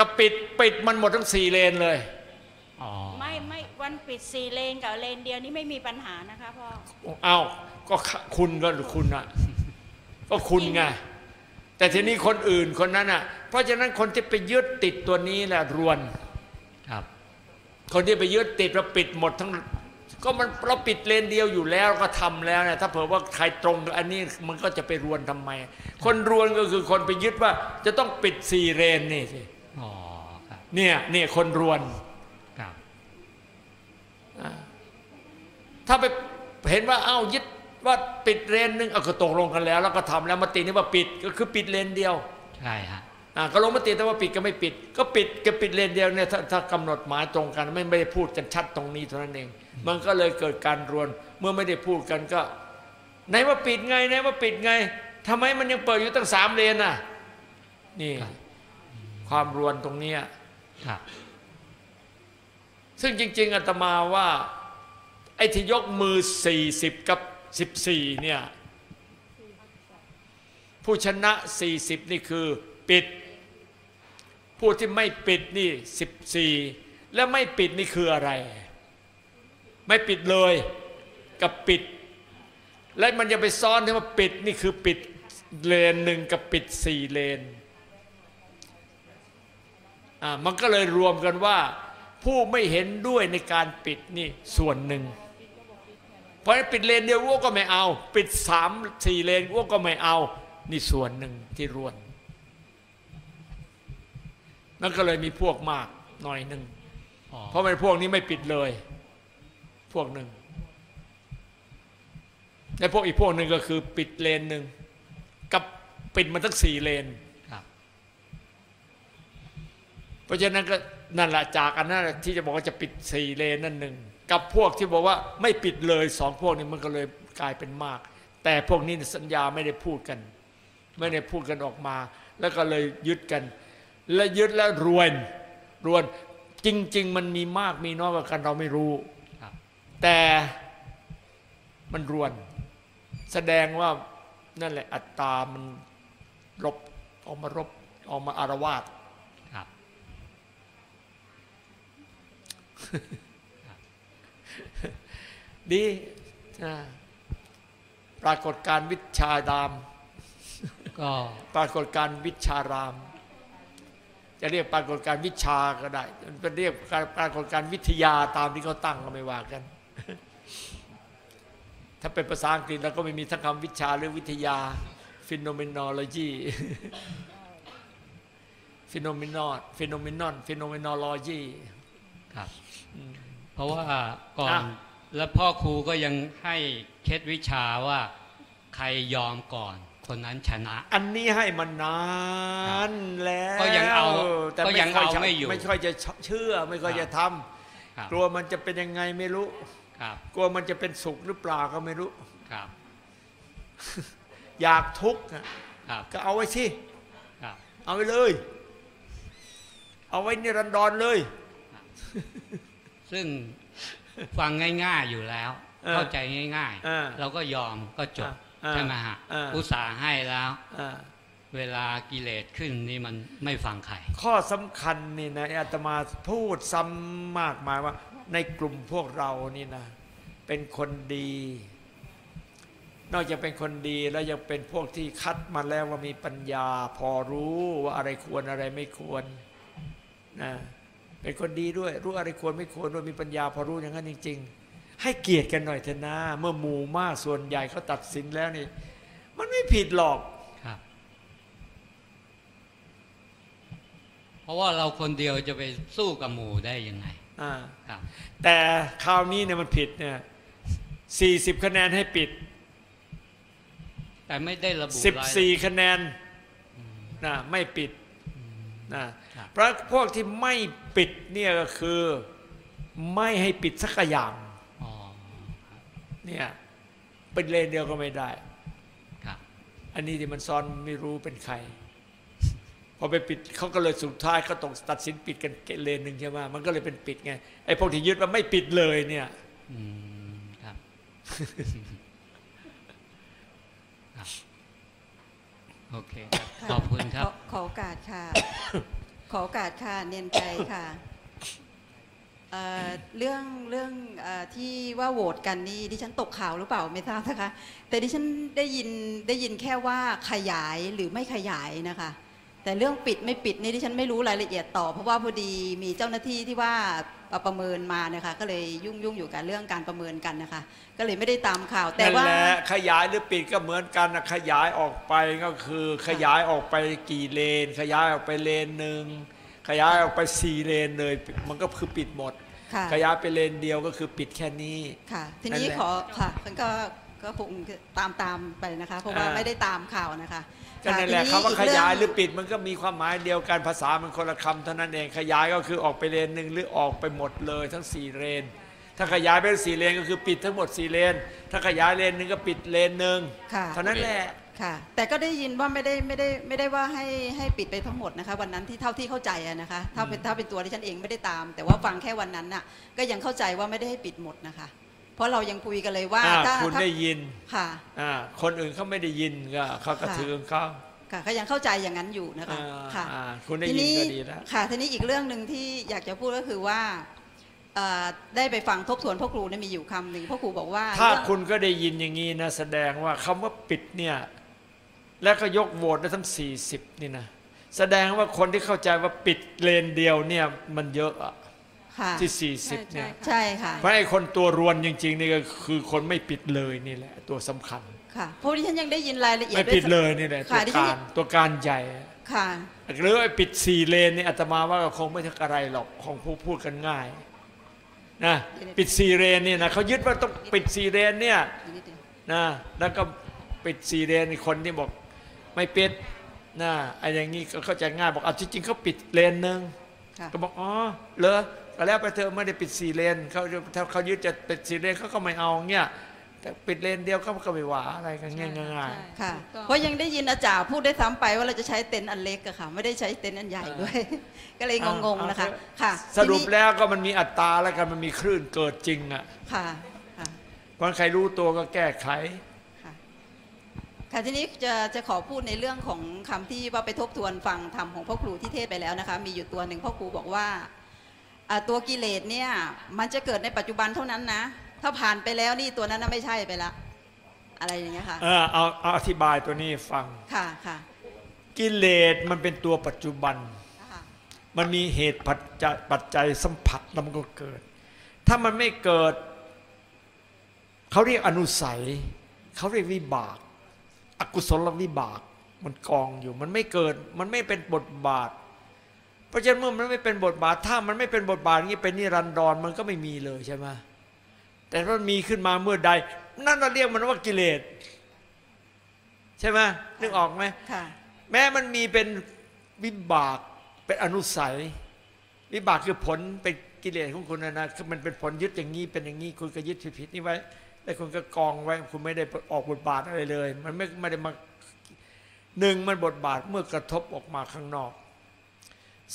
Speaker 1: กับปิดปิดมันหมดทั้งสี่เลนเลย
Speaker 6: อ๋อ
Speaker 7: ไม่ไม่วันปิดสี่เลนกับเลนเดียวนี่ไม่มีปัญหานะคะพ่อ
Speaker 1: เอาก็คุณก็คุณอะก็คุณไงแต่ทีนี้คนอื่นคนนั้นอะเพราะฉะนั้นคนที่ไปยึดติดตัวนี้แหละรวน
Speaker 6: ครับ
Speaker 1: คนที่ไปยึดติดเราปิดหมดทั้ง ก็มันเราปิดเลนเดียวอยู่แล้วก็ทำแล้วเนี่ยถ้าเผื่อว่าใครตรงกับอันนี้มันก็จะไปรวนทำไม คนรวนก็คือคนไปยึดว่า จะต้องปิดสี่เลนนี่สิ
Speaker 6: อ๋อครับ
Speaker 1: เนี่ยเนี่ยคนรวน
Speaker 6: ครับ
Speaker 1: ถ้าไปเห็นว่าเอ้ายึดว่าปิดเลนหนึ่งเอาก็ตกลงกันแล้ว แล้วก็ทำแล้วมตินี้ว่าปิดก็คือปิดเลนเดียว
Speaker 6: ใช่ฮะ
Speaker 1: อ่าก็ลงมติแต่ว่าปิดก็ไม่ปิด ก็ปิดก็ปิดเลนเดียวเนี่ยถ้าถ้ากำหนดหมายตรงกัน ไม่ไม่ได้พูดกันชัดตรงนี้เท่านั้นเอง มันก็เลยเกิดการรวน เมื่อไม่ได้พูดกันก็ไหนว่าปิดไงไหนว่าปิดไงทำไมมันยังเปิดอยู่ตั้งสามเลนน่ะนี่
Speaker 6: ครับ
Speaker 1: ความรวนตรงเนี้ย
Speaker 6: ครับ
Speaker 1: ซึ่งจริง ๆอาตมาว่า ไอ้ที่ยกมือ 40 กับ 14 เนี่ย ผู้ชนะ 40 นี่คือปิด ผู้ที่ไม่ปิดนี่ 14 และไม่ปิดนี่คืออะไร ไม่ปิดเลยกับปิด และมันจะไปซ้อนที่ว่าปิดนี่คือปิดเลนหนึ่งกับปิดสี่เลน มันก็เลยรวมกันว่า ผู้ไม่เห็นด้วยในการปิดนี่ส่วนหนึ่ง เพราะฉะนั้นปิดเลนเดียวอ้วกก็ไม่เอา ปิดสามสี่เลนอ้วกก็ไม่เอา นี่ส่วนหนึ่งที่รวนนั่นก็เลยมีพวกมากหน่อยหนึ่ง
Speaker 6: อ๋อ
Speaker 1: เพราะมันพวกนี้ไม่ปิดเลย พวกหนึ่งในพวกอีกพวกหนึ่งก็คือปิดเลนหนึ่งกับปิดมันทั้งสี่เลน
Speaker 6: ค รับ
Speaker 1: เพราะฉะนั้นก็นั่นแหละจากอันนั้นที่จะบอกว่าจะปิดสี่เลนนั่นหนึ่งกับพวกที่บอกว่าไม่ปิดเลยสองพวกนี้มันก็เลยกลายเป็นมาก แต่พวกนี้สัญญาไม่ได้พูดกัน ไม่ได้พูดกันออกมา แล้วก็เลยยึดกัน และยึดแล้วรวนรวนจริง ๆ มันมีมากมีน้อยกว่ากันเราไม่รู้
Speaker 6: ครับ
Speaker 1: แต่มันรวน แสดงว่านั่นแหละอัตตามันรบออกมารบออกมาอารวาส
Speaker 6: ครับ
Speaker 1: ดีอ่าปรากฏการณ์วิชาราม
Speaker 6: ก็
Speaker 1: ปรากฏการณ์วิชาราม จะเรียกปรากฏการณ์วิชาก็ได้จะเรียกปรากฏการณ์วิทยาตามที่เขาตั้งก็ไม่ว่ากัน ถ้าเป็นภาษาอังกฤษเราก็ไม่มีทั้งคำวิชาหรือวิทยา phenomenology phenomenon phenomenon phenomenology
Speaker 6: ครับ เพราะว่าก่อน
Speaker 1: อะ
Speaker 6: แล้วพ่อครูก็ยังให้เคล็ดวิชาว่าใครยอมก่อนคนนั้นชนะ
Speaker 1: อันนี้ให้มันนานแล้ว
Speaker 6: ก็ยังเอา
Speaker 1: แต่
Speaker 6: ก็ยัง
Speaker 1: ค่
Speaker 6: เอา
Speaker 1: จะ
Speaker 6: ไม่อยู่
Speaker 1: ไม่ค่อยจะเชื่อไม่ค่อย
Speaker 6: ครับ
Speaker 1: จะท
Speaker 6: ครับำ
Speaker 1: กลัวมันจะเป็นยังไงไม่รู้
Speaker 6: ครับ
Speaker 1: กลัวมันจะเป็นสุขหรือเปล่าก็ไม่รู้
Speaker 6: ครับ
Speaker 1: อยากทุกข์อะ
Speaker 6: ครับ
Speaker 1: ก็เอาไว้สิ
Speaker 6: ครับ
Speaker 1: เอาไว้เลย เอาไว้นิรันดรเลย
Speaker 6: ซึ่งฟังง่ายๆอยู่แล้ว
Speaker 1: เออ
Speaker 6: เข้าใจง่าย
Speaker 1: เออ
Speaker 6: เราก็ยอมก็จบ
Speaker 1: เออ
Speaker 6: ใช่ไหมฮะ
Speaker 1: เอออุ
Speaker 6: อุตส่าห์ให้แล้ว
Speaker 1: อ่า
Speaker 6: เวลากิเลสขึ้นนี่มันไม่ฟังใคร
Speaker 1: ข้อสำคัญนี่นะอาตมาพูดซ้ำมากมายว่า ในกลุ่มพวกเรานี่นะ เป็นคนดี นอกจากเป็นคนดีแล้วยังเป็นพวกที่คัดมาแล้วว่ามีปัญญา พอรู้ว่าอะไรควรอะไรไม่ควรนะ เป็นคนดีด้วย รู้อะไรควรไม่ควรด้วยมีปัญญาพอรู้อย่างนั้นจริง ๆ ให้เกียรติกันหน่อยเถอะนะเมื่อหมู่มากส่วนใหญ่เขาตัดสินแล้วนี่ มันไม่ผิดหรอก
Speaker 6: ครับ เพราะว่าเราคนเดียวจะไปสู้กับหมู่ได้ยังไง
Speaker 1: อ่า
Speaker 6: ครับ
Speaker 1: แต่คราวนี้เนี่ยมันผิดเนี่ยสี่สิบคะแนนให้ปิด
Speaker 6: แต่ไม่ได้ระบุ
Speaker 1: สิบ
Speaker 6: รายละ
Speaker 1: สี่คะแนนนะไม่ปิดนะครับ เพราะพวกที่ไม่ปิดเนี่ยก็คือไม่ให้ปิดสักอย่าง
Speaker 6: อ๋อ
Speaker 1: เนี่ยเป็นเลนเดียวก็ไม่ได้
Speaker 6: ครับ
Speaker 1: อันนี้ที่มันซ้อนไม่รู้เป็นใครพอไปปิดเขาก็เลยสุดท้ายเขาต้องตัดสินปิดกันเลนหนึ่งใช่ไหมมันก็เลยเป็นปิดไงไอ้พวกที่ยึดว่าไม่ปิดเลยเนี่ย
Speaker 6: อืมครับครับโอเคครับ
Speaker 8: ค่ะ
Speaker 6: ขอบคุณครับ
Speaker 8: ขอขอโอกาสค่ะ ขอโอกาสค่ะเนียนใจค่ะเอ่อเรื่องเรื่องเออที่ว่าโหวตกันนี่ดิฉันตกข่าวหรือเปล่าไม่ทราบนะคะ แต่ดิฉันได้ยินได้ยินแค่ว่าขยายหรือไม่ขยายนะคะ แต่เรื่องปิดไม่ปิดนี่ดิฉันไม่รู้รายละเอียดต่อ เพราะว่าพอดีมีเจ้าหน้าที่ที่ว่าประเมินมานะคะก็เลยยุ่งยุ่งอยู่กับเรื่องการประเมินกันนะคะ ก็เลยไม่ได้ตามข่าวแต่
Speaker 1: นั่น
Speaker 8: ว่า
Speaker 1: แหละขยายหรือปิดก็เหมือนกันนะขยายออกไปก็คือขยายออกไปกี่เลน ขยายออกไปเลนหนึ่งขยายออกไปสี่เลนเลย มันก็คือปิดหมด
Speaker 8: ค่ะ
Speaker 1: ขยายไปเลนเดียวก็คือปิดแค่นี้
Speaker 8: ค่ะ ที
Speaker 1: นั่น
Speaker 8: นี้
Speaker 1: แหละ
Speaker 8: ขอค่ะมันก็ก็คงตามตามไปนะคะเพราะว่า
Speaker 1: อ่า
Speaker 8: ไม่ได้ตามข่าวนะคะ
Speaker 1: ก็นั่นแหละ
Speaker 8: ที
Speaker 1: คำว่าข
Speaker 8: กเรื่
Speaker 1: ยาย
Speaker 8: ง
Speaker 1: หรือปิดมันก็มีความหมายเดียวกันภาษามันคนละคำเท่านั้นเองขยายก็คือออกไปเลนหนึ่งหรือออกไปหมดเลยทั้งสี่เลนถ้าขยายไปสี่เลนก็คือปิดทั้งหมดสี่เลนถ้าขยายเลนหนึ่งก็ปิดเลนหนึ่ง
Speaker 8: ค่ะ
Speaker 1: เท่านั้นแหละ
Speaker 8: ค่ะ แต่ก็ได้ยินว่าไม่ได้ไม่ได้ไม่ได้ว่าให้ให้ปิดไปทั้งหมดนะคะ วันนั้นที่เท่าที่เข้าใจอะนะคะถ้าเป็นถ้าเป็นตัวที่ฉันเองไม่ได้ตาม แต่ว่าฟังแค่วันนั้นน่ะก็ยังเข้าใจว่าไม่ได้ให้ปิดหมดนะคะ เพราะเรายังคุยกันเลยว่า
Speaker 1: อ่า
Speaker 8: ถ้า
Speaker 1: คุณ
Speaker 8: ถ้า
Speaker 1: ได้ยิน
Speaker 8: ค่ะ
Speaker 1: อ่าคนอื่นเขาไม่ได้ยินก็เขาก็
Speaker 8: ค่ะ
Speaker 1: ถือของเขา
Speaker 8: ค่ะก็ยังเข้าใจอย่างนั้นอยู่นะคะ
Speaker 1: อ่า
Speaker 8: ค่ะ
Speaker 1: อ่าคุณได้
Speaker 8: ที
Speaker 1: ยิน
Speaker 8: นี้
Speaker 1: ก็ดีแล้ว
Speaker 8: ค่ะทีนี้อีกเรื่องหนึ่งที่อยากจะพูดก็คือว่าเอ่อได้ไปฟังทบทวนพ่อครูเนี่ยมีอยู่คำหนึ่งพ่อครูบอกว่า
Speaker 1: ถ้า
Speaker 8: เรื่อง
Speaker 1: คุณก็ได้ยินอย่างนี้นะแสดงว่าคำว่าปิดเนี่ยแล้วก็ยกโหวตได้ทั้ง 40 นี่นะแสดงว่าคนที่เข้าใจว่าปิดเลนเดียวเนี่ยมันเยอะอะ
Speaker 8: ค่ะ
Speaker 1: ที่ 40เนี่ย
Speaker 8: ใช่ค่ะ
Speaker 1: เพราะไอ้คนตัวรวนจริง ๆ นี่ก็คือคนไม่ปิดเลยนี่แหละ ตัวสำคัญ
Speaker 8: ค่ะเพราะที่ฉันยังได้ยินรายละเอียด
Speaker 1: ไม่
Speaker 8: ด้วย
Speaker 1: ปิดเลยนี่แหละตั
Speaker 8: ค่ะ
Speaker 1: ว
Speaker 8: ดิฉัน
Speaker 1: การตัวการใหญ่
Speaker 8: ค่ะ
Speaker 1: หรือไอ้ปิดสี่เลนนี่อาตมาว่าก็คงไม่ทักอะไรหรอกของผู้พูดกันง่ายนะปิดสี่เลนเนี่ยนะเขายึดว่าต้องปิดสี่เลนเนี่ย
Speaker 8: อีกนิดเดียว
Speaker 1: นะแล้วก็ปิดสี่เลนอีกคนที่บอกไม่ปิดนะไอ้อย่างนี้ก็เข้าใจง่ายบอกเอาที่จริงเขาปิดเลนหนึ่ง
Speaker 8: ค่ะ
Speaker 1: ก็บอกอ๋อเหรอ ก็แล้วไปเธอะไม่ได้ปิดสี่เลนเขาถ้าเขายึดจะปิดสี่เลนเขาก็ไม่เอาเงี้ยแต่ปิดเลนเดียวเขาก็ไม่ว่าอะไรกันง่ายง่าย
Speaker 8: ค่ะเพราะยังได้ยินอาจารย์พูดได้ซ้ำไปว่าเราจะใช้เต็นท์อันเล็กอะค่ะ ไม่ได้ใช้เต็นท์อันใหญ่ด้วย ก็เลยงงๆนะคะค่ะ
Speaker 1: สรุป
Speaker 8: ทีนี้
Speaker 1: แล้วก็มันมีอัตราแล้วกันมันมีคลื่นเกิดจริงอะ
Speaker 8: ค่ะค่ะ
Speaker 1: เพราะใครรู้ตัวก็แก้ไข
Speaker 8: ค่ะค่ะทีนี้จะจะขอพูดในเรื่องของคำที่ว่าไปทบทวนฟังธรรมของพ่อครูที่เทศน์ไปแล้วนะคะ มีอยู่ตัวหนึ่งพ่อครูบอกว่าอ่า ตัวกิเลสเนี่ยมันจะเกิดในปัจจุบันเท่านั้นนะ ถ้าผ่านไปแล้วนี่ตัวนั้นน่ะไม่ใช่ไปละ อะไรอย่างเงี้ยค่ะ
Speaker 1: เออเอาเอาอธิบายตัวนี้ให้ฟัง
Speaker 8: ค่ะค่ะ
Speaker 1: กิเลสมันเป็นตัวปัจจุบัน
Speaker 8: ค่ะ
Speaker 1: มันมีเหตุปัจจัยปัจจัยสัมผัสแล้วมันก็เกิด ถ้ามันไม่เกิดเขาเรียกอนุสัยเขาเรียกวิบาก อกุศลวิบาก มันกองอยู่ มันไม่เกิด มันไม่เป็นบทบาท เพราะฉะนั้นเมื่อมันไม่เป็นบทบาทถ้ามันไม่เป็นบทบาทอย่างนี้เป็นนิรันดรมันก็ไม่มีเลยใช่ไหมแต่ถ้ามันมีขึ้นมาเมื่อใด นั่นเราเรียกมันว่ากิเลสใช่ไหมนึกออกไหม
Speaker 8: ค่ะ
Speaker 1: แม้มันมีเป็นวิบากเป็นอนุสัย วิบากคือผลเป็นกิเลสของคุณนะนะคือมันเป็นผลยึดอย่างนี้เป็นอย่างนี้คุณก็ยึดผิดๆนี่ไว้แล้วคุณก็กองไว้คุณไม่ได้ออกบทบาทอะไรเลย มันไม่ไม่ได้มาหนึ่งมันบทบาทเมื่อกระทบออกมาข้างนอก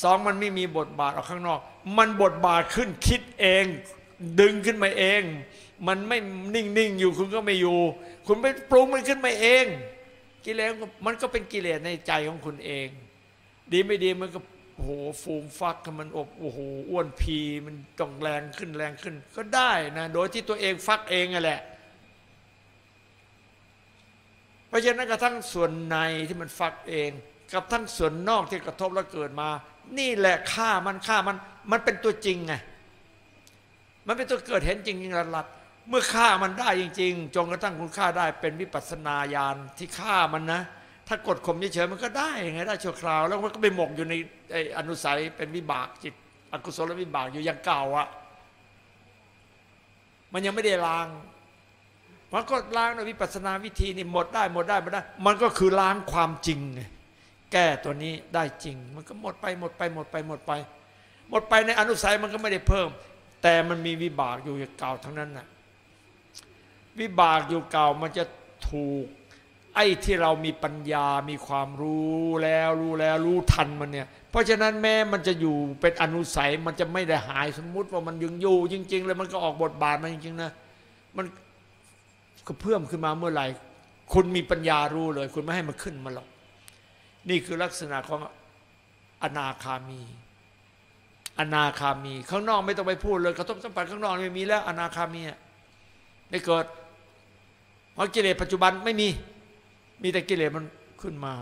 Speaker 1: สองมันไม่มีบทบาทออกข้างนอก มันบทบาทขึ้นคิดเอง ดึงขึ้นมาเอง มันไม่นิ่งๆอยู่คุณก็ไม่อยู่ คุณไปปรุงมันขึ้นมาเอง กิเลสมันก็เป็นกิเลสในใจของคุณเอง ดีไม่ดีมันก็โอ้โหฟูมฟักมันอบโอ้โหอ้วนพีมันต้องแรงขึ้นแรงขึ้น ก็ได้นะโดยที่ตัวเองฟักเองนั่นแหละ เพราะฉะนั้นกระทั่งส่วนในที่มันฟักเอง กับทั้งส่วนนอกที่กระทบแล้วเกิดมา นี่แหละค่ามันค่ามัน มันเป็นตัวจริงไงมันเป็นตัวเกิดเห็นจริงจริงรัดเมื่อฆ่ามันได้จริง ๆจนกระทั่งคุณฆ่าได้เป็นวิปัสสนาญาณที่ฆ่ามันนะ ถ้ากดข่มเฉยๆมันก็ได้ไงได้ชั่วคราว แล้วมันก็ไปหมกอยู่ในไอ้อนุสัยเป็นวิบากจิต อกุศลวิบากอยู่อย่างเก่าอะมันยังไม่ได้ล้างมันก็ล้างในวิปัสสนาวิธีนี่หมดได้หมดได้หมดได้ มันก็คือล้างความจริงไง แก้ตัวนี้ได้จริง มันก็หมดไปหมดไปหมดไปหมดไป หมดไปในอนุสัยมันก็ไม่ได้เพิ่ม แต่มันมีวิบากอยู่างเก่าทั้งนั้นน่ะวิบากอยู่เก่ามันจะถูก ไอ้ที่เรามีปัญญามีความรู้แล้วรู้แล้วรู้ทันมันเนี่ยเพราะฉะนั้นแม้มันจะอยู่เป็นอนุสัยมันจะไม่ได้หายสมมุติว่ามันยังอยู่จริง ๆ เลยมันก็ออกบทบาทมาจริงๆนะมันก็เพิ่มขึ้นมาเมื่อไหร่ คุณมีปัญญารู้เลย คุณไม่ให้มันขึ้นมาหรอก นี่คือลักษณะของอนาคามี อนาคามี ข้างนอกไม่ต้องไปพูดเลยกระทบสัมผัสข้างนอกไม่มีแล้ว อนาคามีไม่เกิดเพราะกิเลสปัจจุบันไม่มี มีแต่กิเลสมันขึ้นมา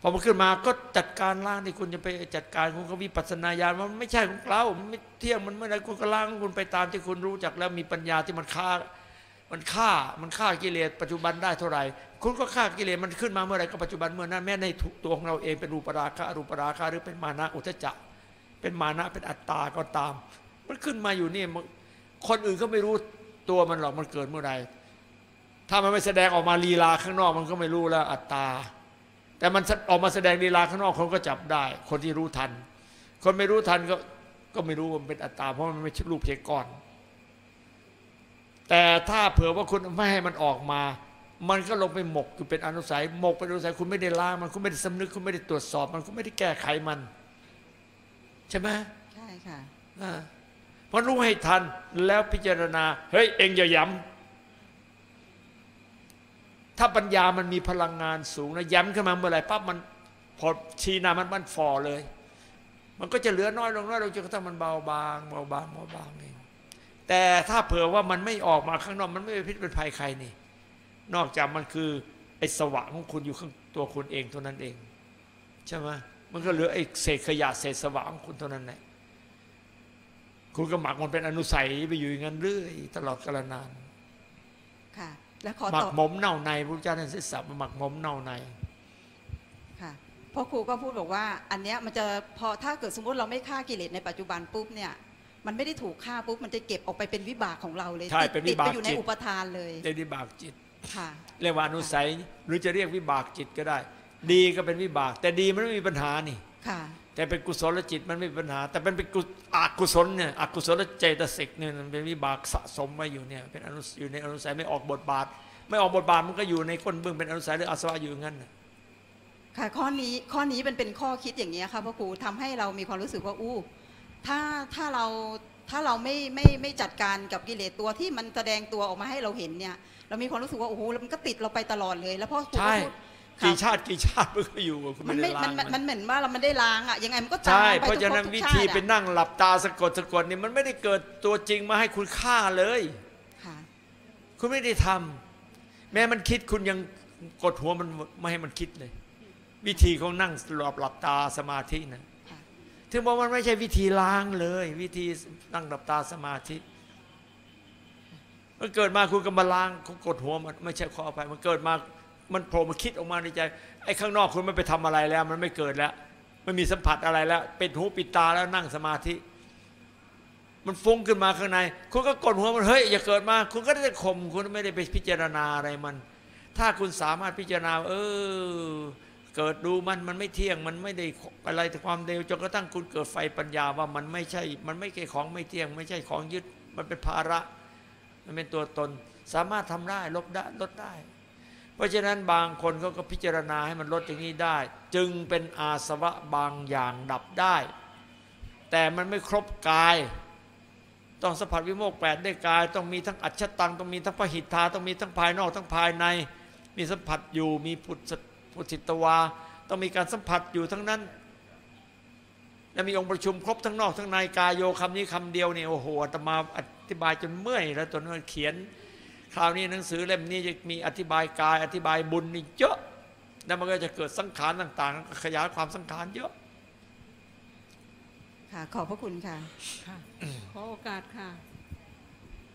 Speaker 1: พอมันขึ้นมาก็จัดการล้างที่คุณจะไปจัดการคุณก็วิปัสสนาญาณมันไม่ใช่ของเรามันไม่เที่ยงมันไม่อไรคุณก็ล้างคุณไปตามที่คุณรู้จักแล้วมีปัญญาที่มันฆ่ามันฆ่ามันฆ่ากิเลสปัจจุบันได้เท่าไหร่ คุณก็ฆ่ากิเลสมันขึ้นมาเมื่อไรก็ปัจจุบันเมื่อนั้นแม้ในตัวของเราเองเป็นรูปราคะอรูปราคะหรือเป็นมานะอุทจจะเป็นมานะเป็นอัตตาก็ตาม มันขึ้นมาอยู่นี่คนอื่นก็ไม่รู้ตัวมันหรอกมันเกิดเมื่อไรถ้ามันไม่แสดงออกมาลีลาข้างนอกมันก็ไม่รู้แล้วอัตตา แต่มันออกมาแสดงลีลาข้างนอกคนก็จับได้ คนที่รู้ทัน คนไม่รู้ทันก็ก็ไม่รู้ว่ามันเป็นอัตตาเพราะมันไม่ใช่รูปเพียงก้อน แต่ถ้าเผื่อว่าคุณไม่ให้มันออกมา มันก็ลงไปหมกอยู่เป็นอนุสัยหมกเป็นอนุสัยคุณไม่ได้ล้างมันคุณไม่ได้สำนึกคุณไม่ได้ตรวจสอบ มันคุณไม่ได้แก้ไขมัน ใช่ไหม
Speaker 8: ใช่ค่ะ
Speaker 1: อ่าเพราะรู้ให้ทันแล้วพิจารณา เฮ้ย เองอย่าย้ำถ้าปัญญามันมีพลังงานสูงนะย้ำขึ้นมาเมื่อไหร่ปั๊บมันพอชี้หนามันมันฟอเลย มันก็จะเหลือน้อยลงน้อยลงจนกระทั่งมันเบาบางเบาบางเบาบางเองแต่ถ้าเผื่อว่ามันไม่ออกมาข้างนอกมันไม่เป็นพิษเป็นภัยใครนี่ นอกจากมันคือไอ้สว่างของคุณอยู่ข้างตัวคุณเองเท่านั้นเองใช่ไหมมันก็เหลือไอ้เศษขยะเศษสว่างของคุณเท่านั้นแหละคุณก็หมักมันเป็นอนุสัยไปอยู่อย่างนั้นเรื่อยตลอดกาลนาน
Speaker 8: ค่ะ และขอ
Speaker 1: หมั
Speaker 8: ต
Speaker 1: ก
Speaker 8: อบ
Speaker 1: หมมเน่าในพระเจ้าท่านเสสับหมักหมมเน่าใน
Speaker 8: ค่ะเพราะครูก็พูดบอกว่า อันเนี้ยมันจะพอถ้าเกิดสมมติเราไม่ฆ่ากิเลสในปัจจุบันปุ๊บเนี่ย มันไม่ได้ถูกฆ่าปุ๊บมันจะเก็บออกไปเป็นวิบากของเราเลย
Speaker 1: ใช่
Speaker 8: ติด
Speaker 1: เป็นวิ
Speaker 8: ติด
Speaker 1: บาก
Speaker 8: ไปอยู่ใน
Speaker 1: จิต
Speaker 8: อุปทานเลย
Speaker 1: ได้วิบากจิต
Speaker 8: ค่ะ
Speaker 1: เรียกว่าอนุสัยหรือจะเรียกวิบากจิตก็ได้ ดีก็เป็นวิบาก แต่ดีมันไม่มีปัญหานี่
Speaker 8: ค่ะ
Speaker 1: แต่เป็นกุศลจิตมันไม่มีปัญหา แต่เป็นเป็นกุอกุศลเนี่ยอกุศลเจตสิกเนี่ยมันเป็นวิบากสะสมมาอยู่เนี่ยเป็นอนุอยู่ในอนุสัยไม่ออกบทบาท ไม่ออกบทบาทมันก็อยู่ในก้นเบื้องเป็นอนุสัยหรืออาสวะอยู่อย่างนั้นน่ะ
Speaker 8: ค่ะข้อนี้ข้อนี้เป็นเป็นข้อคิดอย่างนี้ยค่ะพ่อครูทำให้เรามีความรู้สึกว่าอู้ถ้าถ้าเราถ้าเราไม่ไม่ไม่จัดการกับกิเลสตัวที่มันแสดงตัวออกมาให้เราเห็นเนี่ย เรามีความรู้สึกว่าโอ้โหแล้วมันก็ติดเราไปตลอดเลย แล้วพ่อครูก็
Speaker 1: ใช่
Speaker 8: พูด
Speaker 1: กี่ชาติกี่ชาติมันก็อยู่กับคุณ
Speaker 8: มัน
Speaker 1: ไม่
Speaker 8: ไม่
Speaker 1: ได้ล้าง
Speaker 8: มัน
Speaker 1: มั
Speaker 8: มันนเหมือนว่าเรามันได้ล้างอะยังไงมันก็จาง
Speaker 1: ใช่
Speaker 8: ไป
Speaker 1: เพราะ
Speaker 8: ทุก
Speaker 1: ฉะนั้น
Speaker 8: ภพทุก
Speaker 1: วิ
Speaker 8: ชา
Speaker 1: ธี
Speaker 8: ติอะ
Speaker 1: ไปนั่งหลับตาสะกดสะกดนี่มันไม่ได้เกิดตัวจริงมาให้คุณฆ่าเลย
Speaker 8: ค่ะ
Speaker 1: คุณไม่ได้ทำแม้มันคิดคุณยังกดหัวมันไม่ให้มันคิดเลย วิธีของนั่งหลับหลับตาสมาธินะ
Speaker 8: ค่ะ
Speaker 1: ถึงบอกมันไม่ใช่วิธีล้างเลย วิธีนั่งหลับตาสมาธิ มันเกิดมาคุณก็มาล้างคุณกดหัวมันไม่ใช่ข้อไปมันเกิดมามันโผล่มาคิดออกมาในใจไอ้ข้างนอกคุณไม่ไปทำอะไรแล้ว มันไม่เกิดแล้วไม่มีสัมผัสอะไรแล้วปิดหูปิดตาแล้วนั่งสมาธิ มันฟุ้งขึ้นมาข้างใน คุณก็กดหัวมันเฮ้ยอย่าเกิดมา คุณก็ได้ข่มคุณไม่ได้ไปพิจารณาอะไรมัน ถ้าคุณสามารถพิจารณา เออ เกิดดูมันมันไม่เที่ยงมันไม่ได้อะไรแต่ความเดียวจนกระทั่งคุณเกิดไฟปัญญาว่ามันไม่ใช่ มันไม่ใช่ของไม่เที่ยง ไม่ใช่ของยึดมันเป็นภาระ มันเป็นตัวตน สามารถทำได้ลบได้ลดได้ เพราะฉะนั้นบางคนเขาก็พิจารณาให้มันลดอย่างนี้ได้ จึงเป็นอาสวะบางอย่างดับได้ แต่มันไม่ครบกาย ต้องสัมผัสวิโมกข์แปดได้กาย ต้องมีทั้งอัจฉตังต้องมีทั้งพหิทธาต้องมีทั้งภายนอกทั้งภายใน มีสัมผัสอยู่มีพุทธพุทธิตวาต้องมีการสัมผัสอยู่ทั้งนั้นแล้วมีองค์ประชุมครบทั้งนอกทั้งในกายโยคำนี้คำเดียวเนี่ยโอ้โหอาตมาอ ธิบายจนเมื่อยแล้วตอนนั้นเขียน คราวนี้หนังสือเล่มนี้จะมีอธิบายกาย อธิบายบุญนี่เยอะแล้วมันก็จะเกิดสังขารต่างๆ ขยายความสังขารเยอะ
Speaker 8: ค่ะ ขอบพระคุณค่ะ
Speaker 2: ค่ะขอโอกาสค่ะ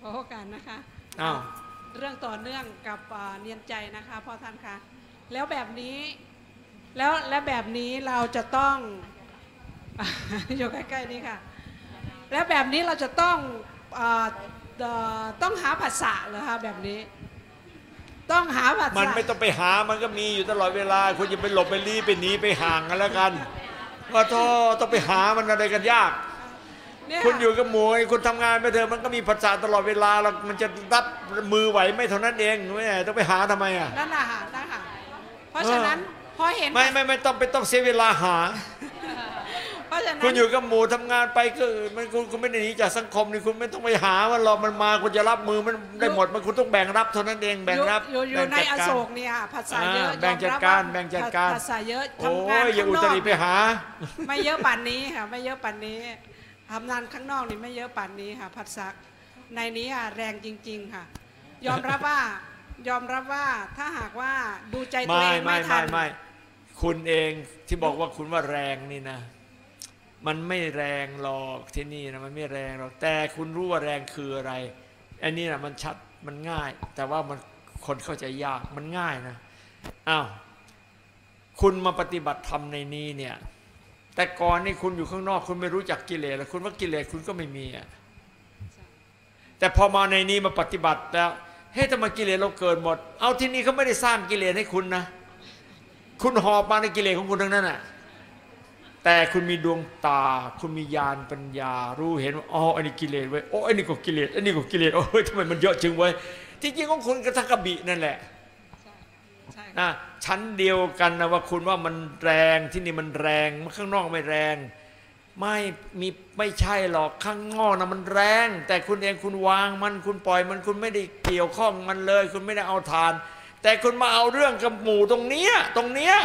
Speaker 2: ขอโอกาสนะคะ
Speaker 1: อ้าว
Speaker 2: เรื่องต่อเนื่องกับอ่าเนียนใจนะคะพ่อท่านคะแล้วแบบนี้แล้วและแบบนี้เราจะต้องอยู่ใกล้ๆนี้ค่ะ แล้วแบบนี้เราจะต้องอาเอ่อ ต้องหาภาษาเหรอคะแบบนี้ ต้องหาภาษา
Speaker 1: มันไม่ต้องไปหามันก็มีอยู่ตลอดเวลาคุณอย่าไปหลบไปลี้ไปหนีไปห่างกันแล้วกันว่าโทษต้องไปหามันอะไรกันยาก
Speaker 2: เนี่ย
Speaker 1: คุณอยู่กับหมวยคุณทำงานไปเถอะมันก็มีภาษาตลอดเวลาแล้วมันจะรับมือไหวไม่เท่านั้นเองไม่ต้องไปหาทำไมอะ
Speaker 2: นั่นน่ะค่ะนั่นค่ะเพราะฉะนั้นพอเห็น
Speaker 1: ไม่ไม่ไม่ต้องไปต้องเสียเวลาหา
Speaker 2: เพราะฉะนั้น
Speaker 1: คุณอยู่กับหมู่ทำงานไปก็มันคุณคุณไม่ได้หนีจากสังคมนี่คุณไม่ต้องไปหามันหรอกมันมาคุณจะรับมือมันได้หมดมันคุณต้องแบ่งรับเท่านั้นเองแบ่งรับ
Speaker 2: อยู่อยู่อยู่ใน
Speaker 1: แบ่ง
Speaker 2: อ
Speaker 1: จัด
Speaker 2: โศ
Speaker 1: การ
Speaker 2: กเนี่ยภาษาเยอะ
Speaker 1: อ่าแบ่ง
Speaker 2: ยอม
Speaker 1: จัด
Speaker 2: รับ
Speaker 1: การ
Speaker 2: ว่
Speaker 1: แบ่งจัดการ
Speaker 2: ภาษาเยอะ
Speaker 1: โอ้
Speaker 2: ทำงาน
Speaker 1: ยอย่า
Speaker 2: ข้าง
Speaker 1: อุ
Speaker 2: น
Speaker 1: ต
Speaker 2: อก
Speaker 1: ริไปหา
Speaker 2: ไม่เยอะป่านนี้ค่ะไม่เยอะป่านนี้ทำงานข้างนอกนี่ไม่เยอะป่านนี้ค่ะภาษาในนี้อะแรงจริง ๆค่ะ ยอมรับว่ายอมรับว่าถ้าหากว่าดูใจตัว
Speaker 1: ไม่
Speaker 2: เอง
Speaker 1: ไม่
Speaker 2: ไม่ทั
Speaker 1: ไม่
Speaker 2: น
Speaker 1: ไม่คุณเองที่บอกว่าคุณว่าแรงนี่นะ มันไม่แรงหรอกที่นี่นะมันไม่แรงหรอกแต่คุณรู้ว่าแรงคืออะไร อันนี้นะมันชัดมันง่าย แต่ว่ามันคนเข้าใจยากมันง่ายนะอ้าวคุณมาปฏิบัติธรรมในนี้เนี่ย แต่ก่อนนี่คุณอยู่ข้างนอก คุณไม่รู้จักกิเลสแล้วคุณว่ากิเลสคุณก็ไม่มีอะแต่พอมาในนี้มาปฏิบัติแล้วเฮ้ยทำไมกิเลสเราเกิดหมด เอาที่นี่เขาไม่ได้สร้างกิเลสให้คุณนะ คุณหอบมาในกิเลสของคุณทั้งนั้นน่ะ แต่คุณมีดวงตา คุณมีญาณปัญญา รู้เห็นว่าอ๋ออันนี้กิเลสเว้ยโอ้อันนี้ก็กิเลสอันนี้ก็กิเลสโอ้ยทำไมมันเยอะจึงเว้ยที่จริงของคุณก็ทักกะบินั่นแหละ
Speaker 2: ใช่ค่ะ
Speaker 1: นะชั้นเดียวกันนะว่าคุณว่ามันแรงที่นี่มันแรงข้างนอกไม่แรง ไม่มีไม่ใช่หรอกข้างนอกนะมันแรง แต่คุณเองคุณวางมันคุณปล่อยมันคุณไม่ได้เกี่ยวข้องมันเลย คุณไม่ได้เอาทาน แต่คุณมาเอาเรื่องกับหมู่ตรงเนี้ยตรงเนี้ย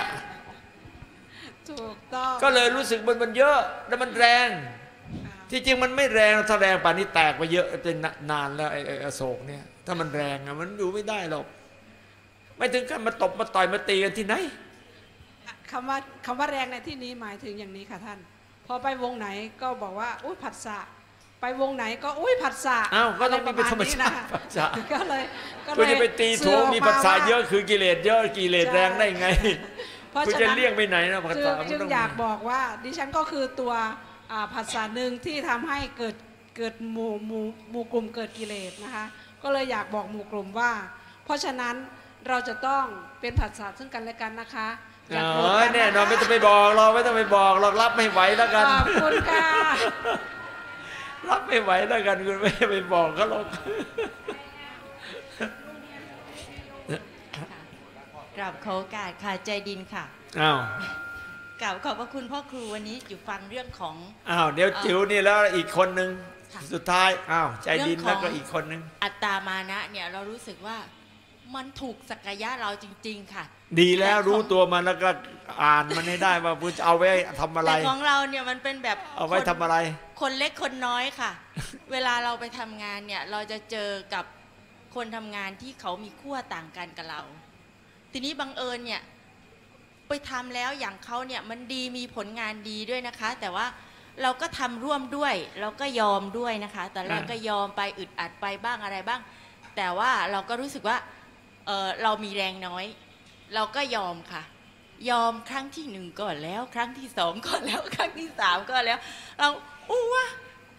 Speaker 2: ถูกต้อง
Speaker 1: ก็เลยรู้สึกมันมันเยอะแล้วมันแรง ที่จริงมันไม่แรงถ้าแรงป่านนี้แตกไปเยอะเป็นนานแล้วไอ้ไอ้อโศกเนี่ย ถ้ามันแรงอะมันอยู่ไม่ได้หรอก ไม่ถึงกันมาตบมาต่อยมาตีกันที่ไหน
Speaker 2: คำว่าคำว่าแรงในที่นี้หมายถึงอย่างนี้ค่ะท่าน พอไปวงไหนก็บอกว่าอุ้ยผัสสะไปวงไหนก็อุ้ยผัสสะ
Speaker 1: อ้าวก็ต้องมีเป็นธรรมชาติ
Speaker 2: อะไประณนี้นะคะ
Speaker 1: ผัสสะ
Speaker 2: ก็เลยก็เลย
Speaker 1: คุณจะไปตีโถ
Speaker 2: สื่อออก
Speaker 1: มีภาษา
Speaker 2: ว่
Speaker 1: เยอะคือกิเลสเยอะกิเลสแรงได้ไง
Speaker 2: เพราะ
Speaker 1: คุณ
Speaker 2: ฉะ
Speaker 1: จะ
Speaker 2: นั้น
Speaker 1: เลี่ยงไปไหนนะภา
Speaker 2: จึง
Speaker 1: ษามัน
Speaker 2: จึง
Speaker 1: ต้อง
Speaker 2: อยากบอกว่า ดิฉันก็คือตัวอ่าภาษาหนึ่งที่ทำให้เกิดเกิดหมู่หมู่หมู่กลุ่มเกิดกิเลสนะคะ ก็เลยอยากบอกหมู่กลุ่มว่า เพราะฉะนั้นเราจะต้องเป็นภาษาซึ่งกันและกันนะคะอย่า
Speaker 1: อ๋
Speaker 2: โกรธ
Speaker 1: อ
Speaker 2: กัะคะ
Speaker 1: แน่นอนไม่ต้องไปบอกเราไม่ต้องไปบอกเรารับไม่ไหวแล้วกัน
Speaker 2: ขอบคุณค่ะ
Speaker 1: รับไม่ไหวแล้วกันคุณไม่ไปบอกเขาหรอก
Speaker 9: กราบขอโอกาสค่ะใจดินค่ะ
Speaker 1: อ้าว
Speaker 9: กราบขอบพระคุณพ่อครูวันนี้อยู่ฟังเรื่องของ
Speaker 1: อ้าวเดี๋ยวจิ๋วนี่แล้วอีกคนหนึ่ง
Speaker 9: ค่ะ
Speaker 1: สุดท้ายอ้าวใจดิน
Speaker 9: เรื่องของ
Speaker 1: แล้วก็อีกคนหนึ่ง
Speaker 9: อัตตามานะเนี่ยเรารู้สึกว่ามันถูกสักยะเราจริง ๆ ค่ะ
Speaker 1: ดีแล้ว
Speaker 9: แต่ของ
Speaker 1: รู้ตัวมันแล้วก็อ่านมันให้ได้ว่าคุณจะเอาไว้ทำอะไร
Speaker 9: แต่ของเราเนี่ยมันเป็นแบบ
Speaker 1: เอาไว้
Speaker 9: คน
Speaker 1: ทำอะไร
Speaker 9: คนเล็กคนน้อยค่ะ เวลาเราไปทำงานเนี่ยเราจะเจอกับคนทำงานที่เขามีขั้วต่างกันกับเรา ทีนี้บังเอิญเนี่ยไปทำแล้วอย่างเขาเนี่ยมันดีมีผลงานดีด้วยนะคะ แต่ว่าเราก็ทำร่วมด้วย เราก็ยอมด้วยนะคะตอนแรก
Speaker 1: อ่า
Speaker 9: ก็ยอมไปอึดอัดไปบ้างอะไรบ้าง แต่ว่าเราก็รู้สึกว่าเออเรามีแรงน้อย เราก็ยอมค่ะ ยอมครั้งที่หนึ่งก่อนแล้ว ครั้งที่สองก่อนแล้ว ครั้งที่สามก็แล้ว เราอู้ว่า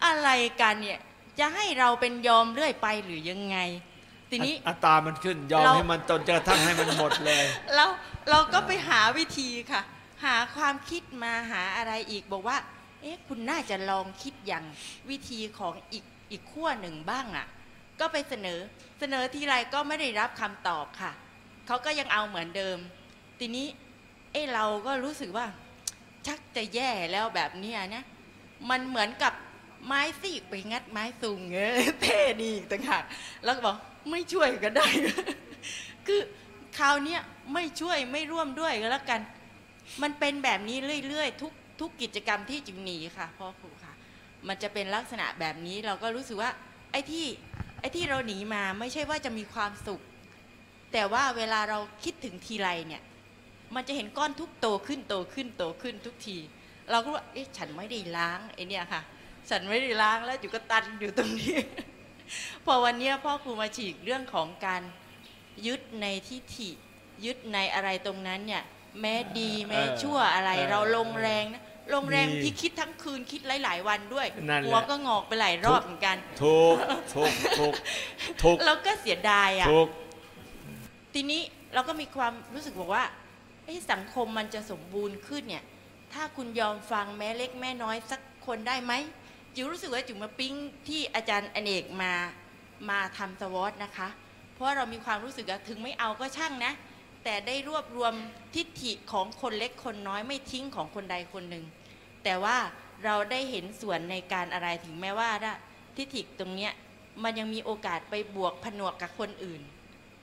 Speaker 9: อะไรกันเนี่ยจะให้เราเป็นยอมเรื่อยไปหรือยังไง ทีนี้
Speaker 1: อัตรามันขึ้นยอม
Speaker 9: เรา
Speaker 1: ให้มันจนกระทั่งให้มันหมดเลย
Speaker 9: เราเราก็ไปหาวิธีค่ะ หาความคิดมาหาอะไรอีกบอกว่า เอ๊ะคุณน่าจะลองคิดอย่างวิธีของอีกอีกขั้วหนึ่งบ้างอะ่ะ ก็ไปเสนอเสนอทีไรก็ไม่ได้รับคำตอบค่ะเขาก็ยังเอาเหมือนเดิม ทีนี้ เอ้เราก็รู้สึกว่า ชักจะแย่แล้วแบบเนี้ยนะมันเหมือนกับ ไม้ซีกไปงัดไม้สูงเงยเท่ดีต่างหากแล้วก็บอกไม่ช่วยก็ได้ คือคราวนี้ไม่ช่วยไม่ร่วมด้วยก็แล้วกัน มันเป็นแบบนี้เรื่อยๆ ทุกทุกกิจกรรมที่จึงหนีค่ะพ่อครูค่ะ มันจะเป็นลักษณะแบบนี้เราก็รู้สึกว่า ไอ้ที่ไอ้ที่เราหนีมาไม่ใช่ว่าจะมีความสุข แต่ว่าเวลาเราคิดถึงทีไรเนี่ย มันจะเห็นก้อนทุกโตขึ้นโตขึ้นโตขึ้นทุกที เราก็ว่าเอ๊ะฉันไม่ได้ล้างไอ้เนี่ยค่ะ ฉันไม่ได้ล้างแล้วอยู่ก็ตันอยู่ตรงนี้ พอวันเนี้ยพ่อครูมาฉีกเรื่องของการยึดในทิฏฐิ ยึดในอะไรตรงนั้นเนี่ย แม้ดีแม้ชั่วอะไร
Speaker 1: เออ
Speaker 9: เราลงแรงนะลงแรง
Speaker 1: ดี
Speaker 9: ที่คิดทั้งคืนคิดหลาย ๆ วันด้วย
Speaker 1: นั่นแหละ
Speaker 9: หัวก็งอกไปหลายรอบเหมือนกัน
Speaker 1: ถูกถูกถูกถูก
Speaker 9: เราก็เสียดายอะ
Speaker 1: ถูก
Speaker 9: ทีนี้เราก็มีความรู้สึกบอกว่าเอ๊ะสังคมมันจะสมบูรณ์ขึ้นเนี่ย ถ้าคุณยอมฟังแม้เล็กแม่น้อยสักคนได้ไหม จิ๋วรู้สึกว่าจิ๋วมาปิ๊งที่อาจารย์อเนกมามาทำสวอตนะคะ เพราะเรามีความรู้สึกว่าถึงไม่เอาก็ช่างนะ แต่ได้รวบรวมทิฏฐิของคนเล็กคนน้อยไม่ทิ้งของคนใดคนหนึ่ง แต่ว่าเราได้เห็นส่วนในการอะไรถึงแม้ว่าทิฏฐิตรงเนี้ยมันยังมีโอกาสไปบวกผนวกกับคนอื่น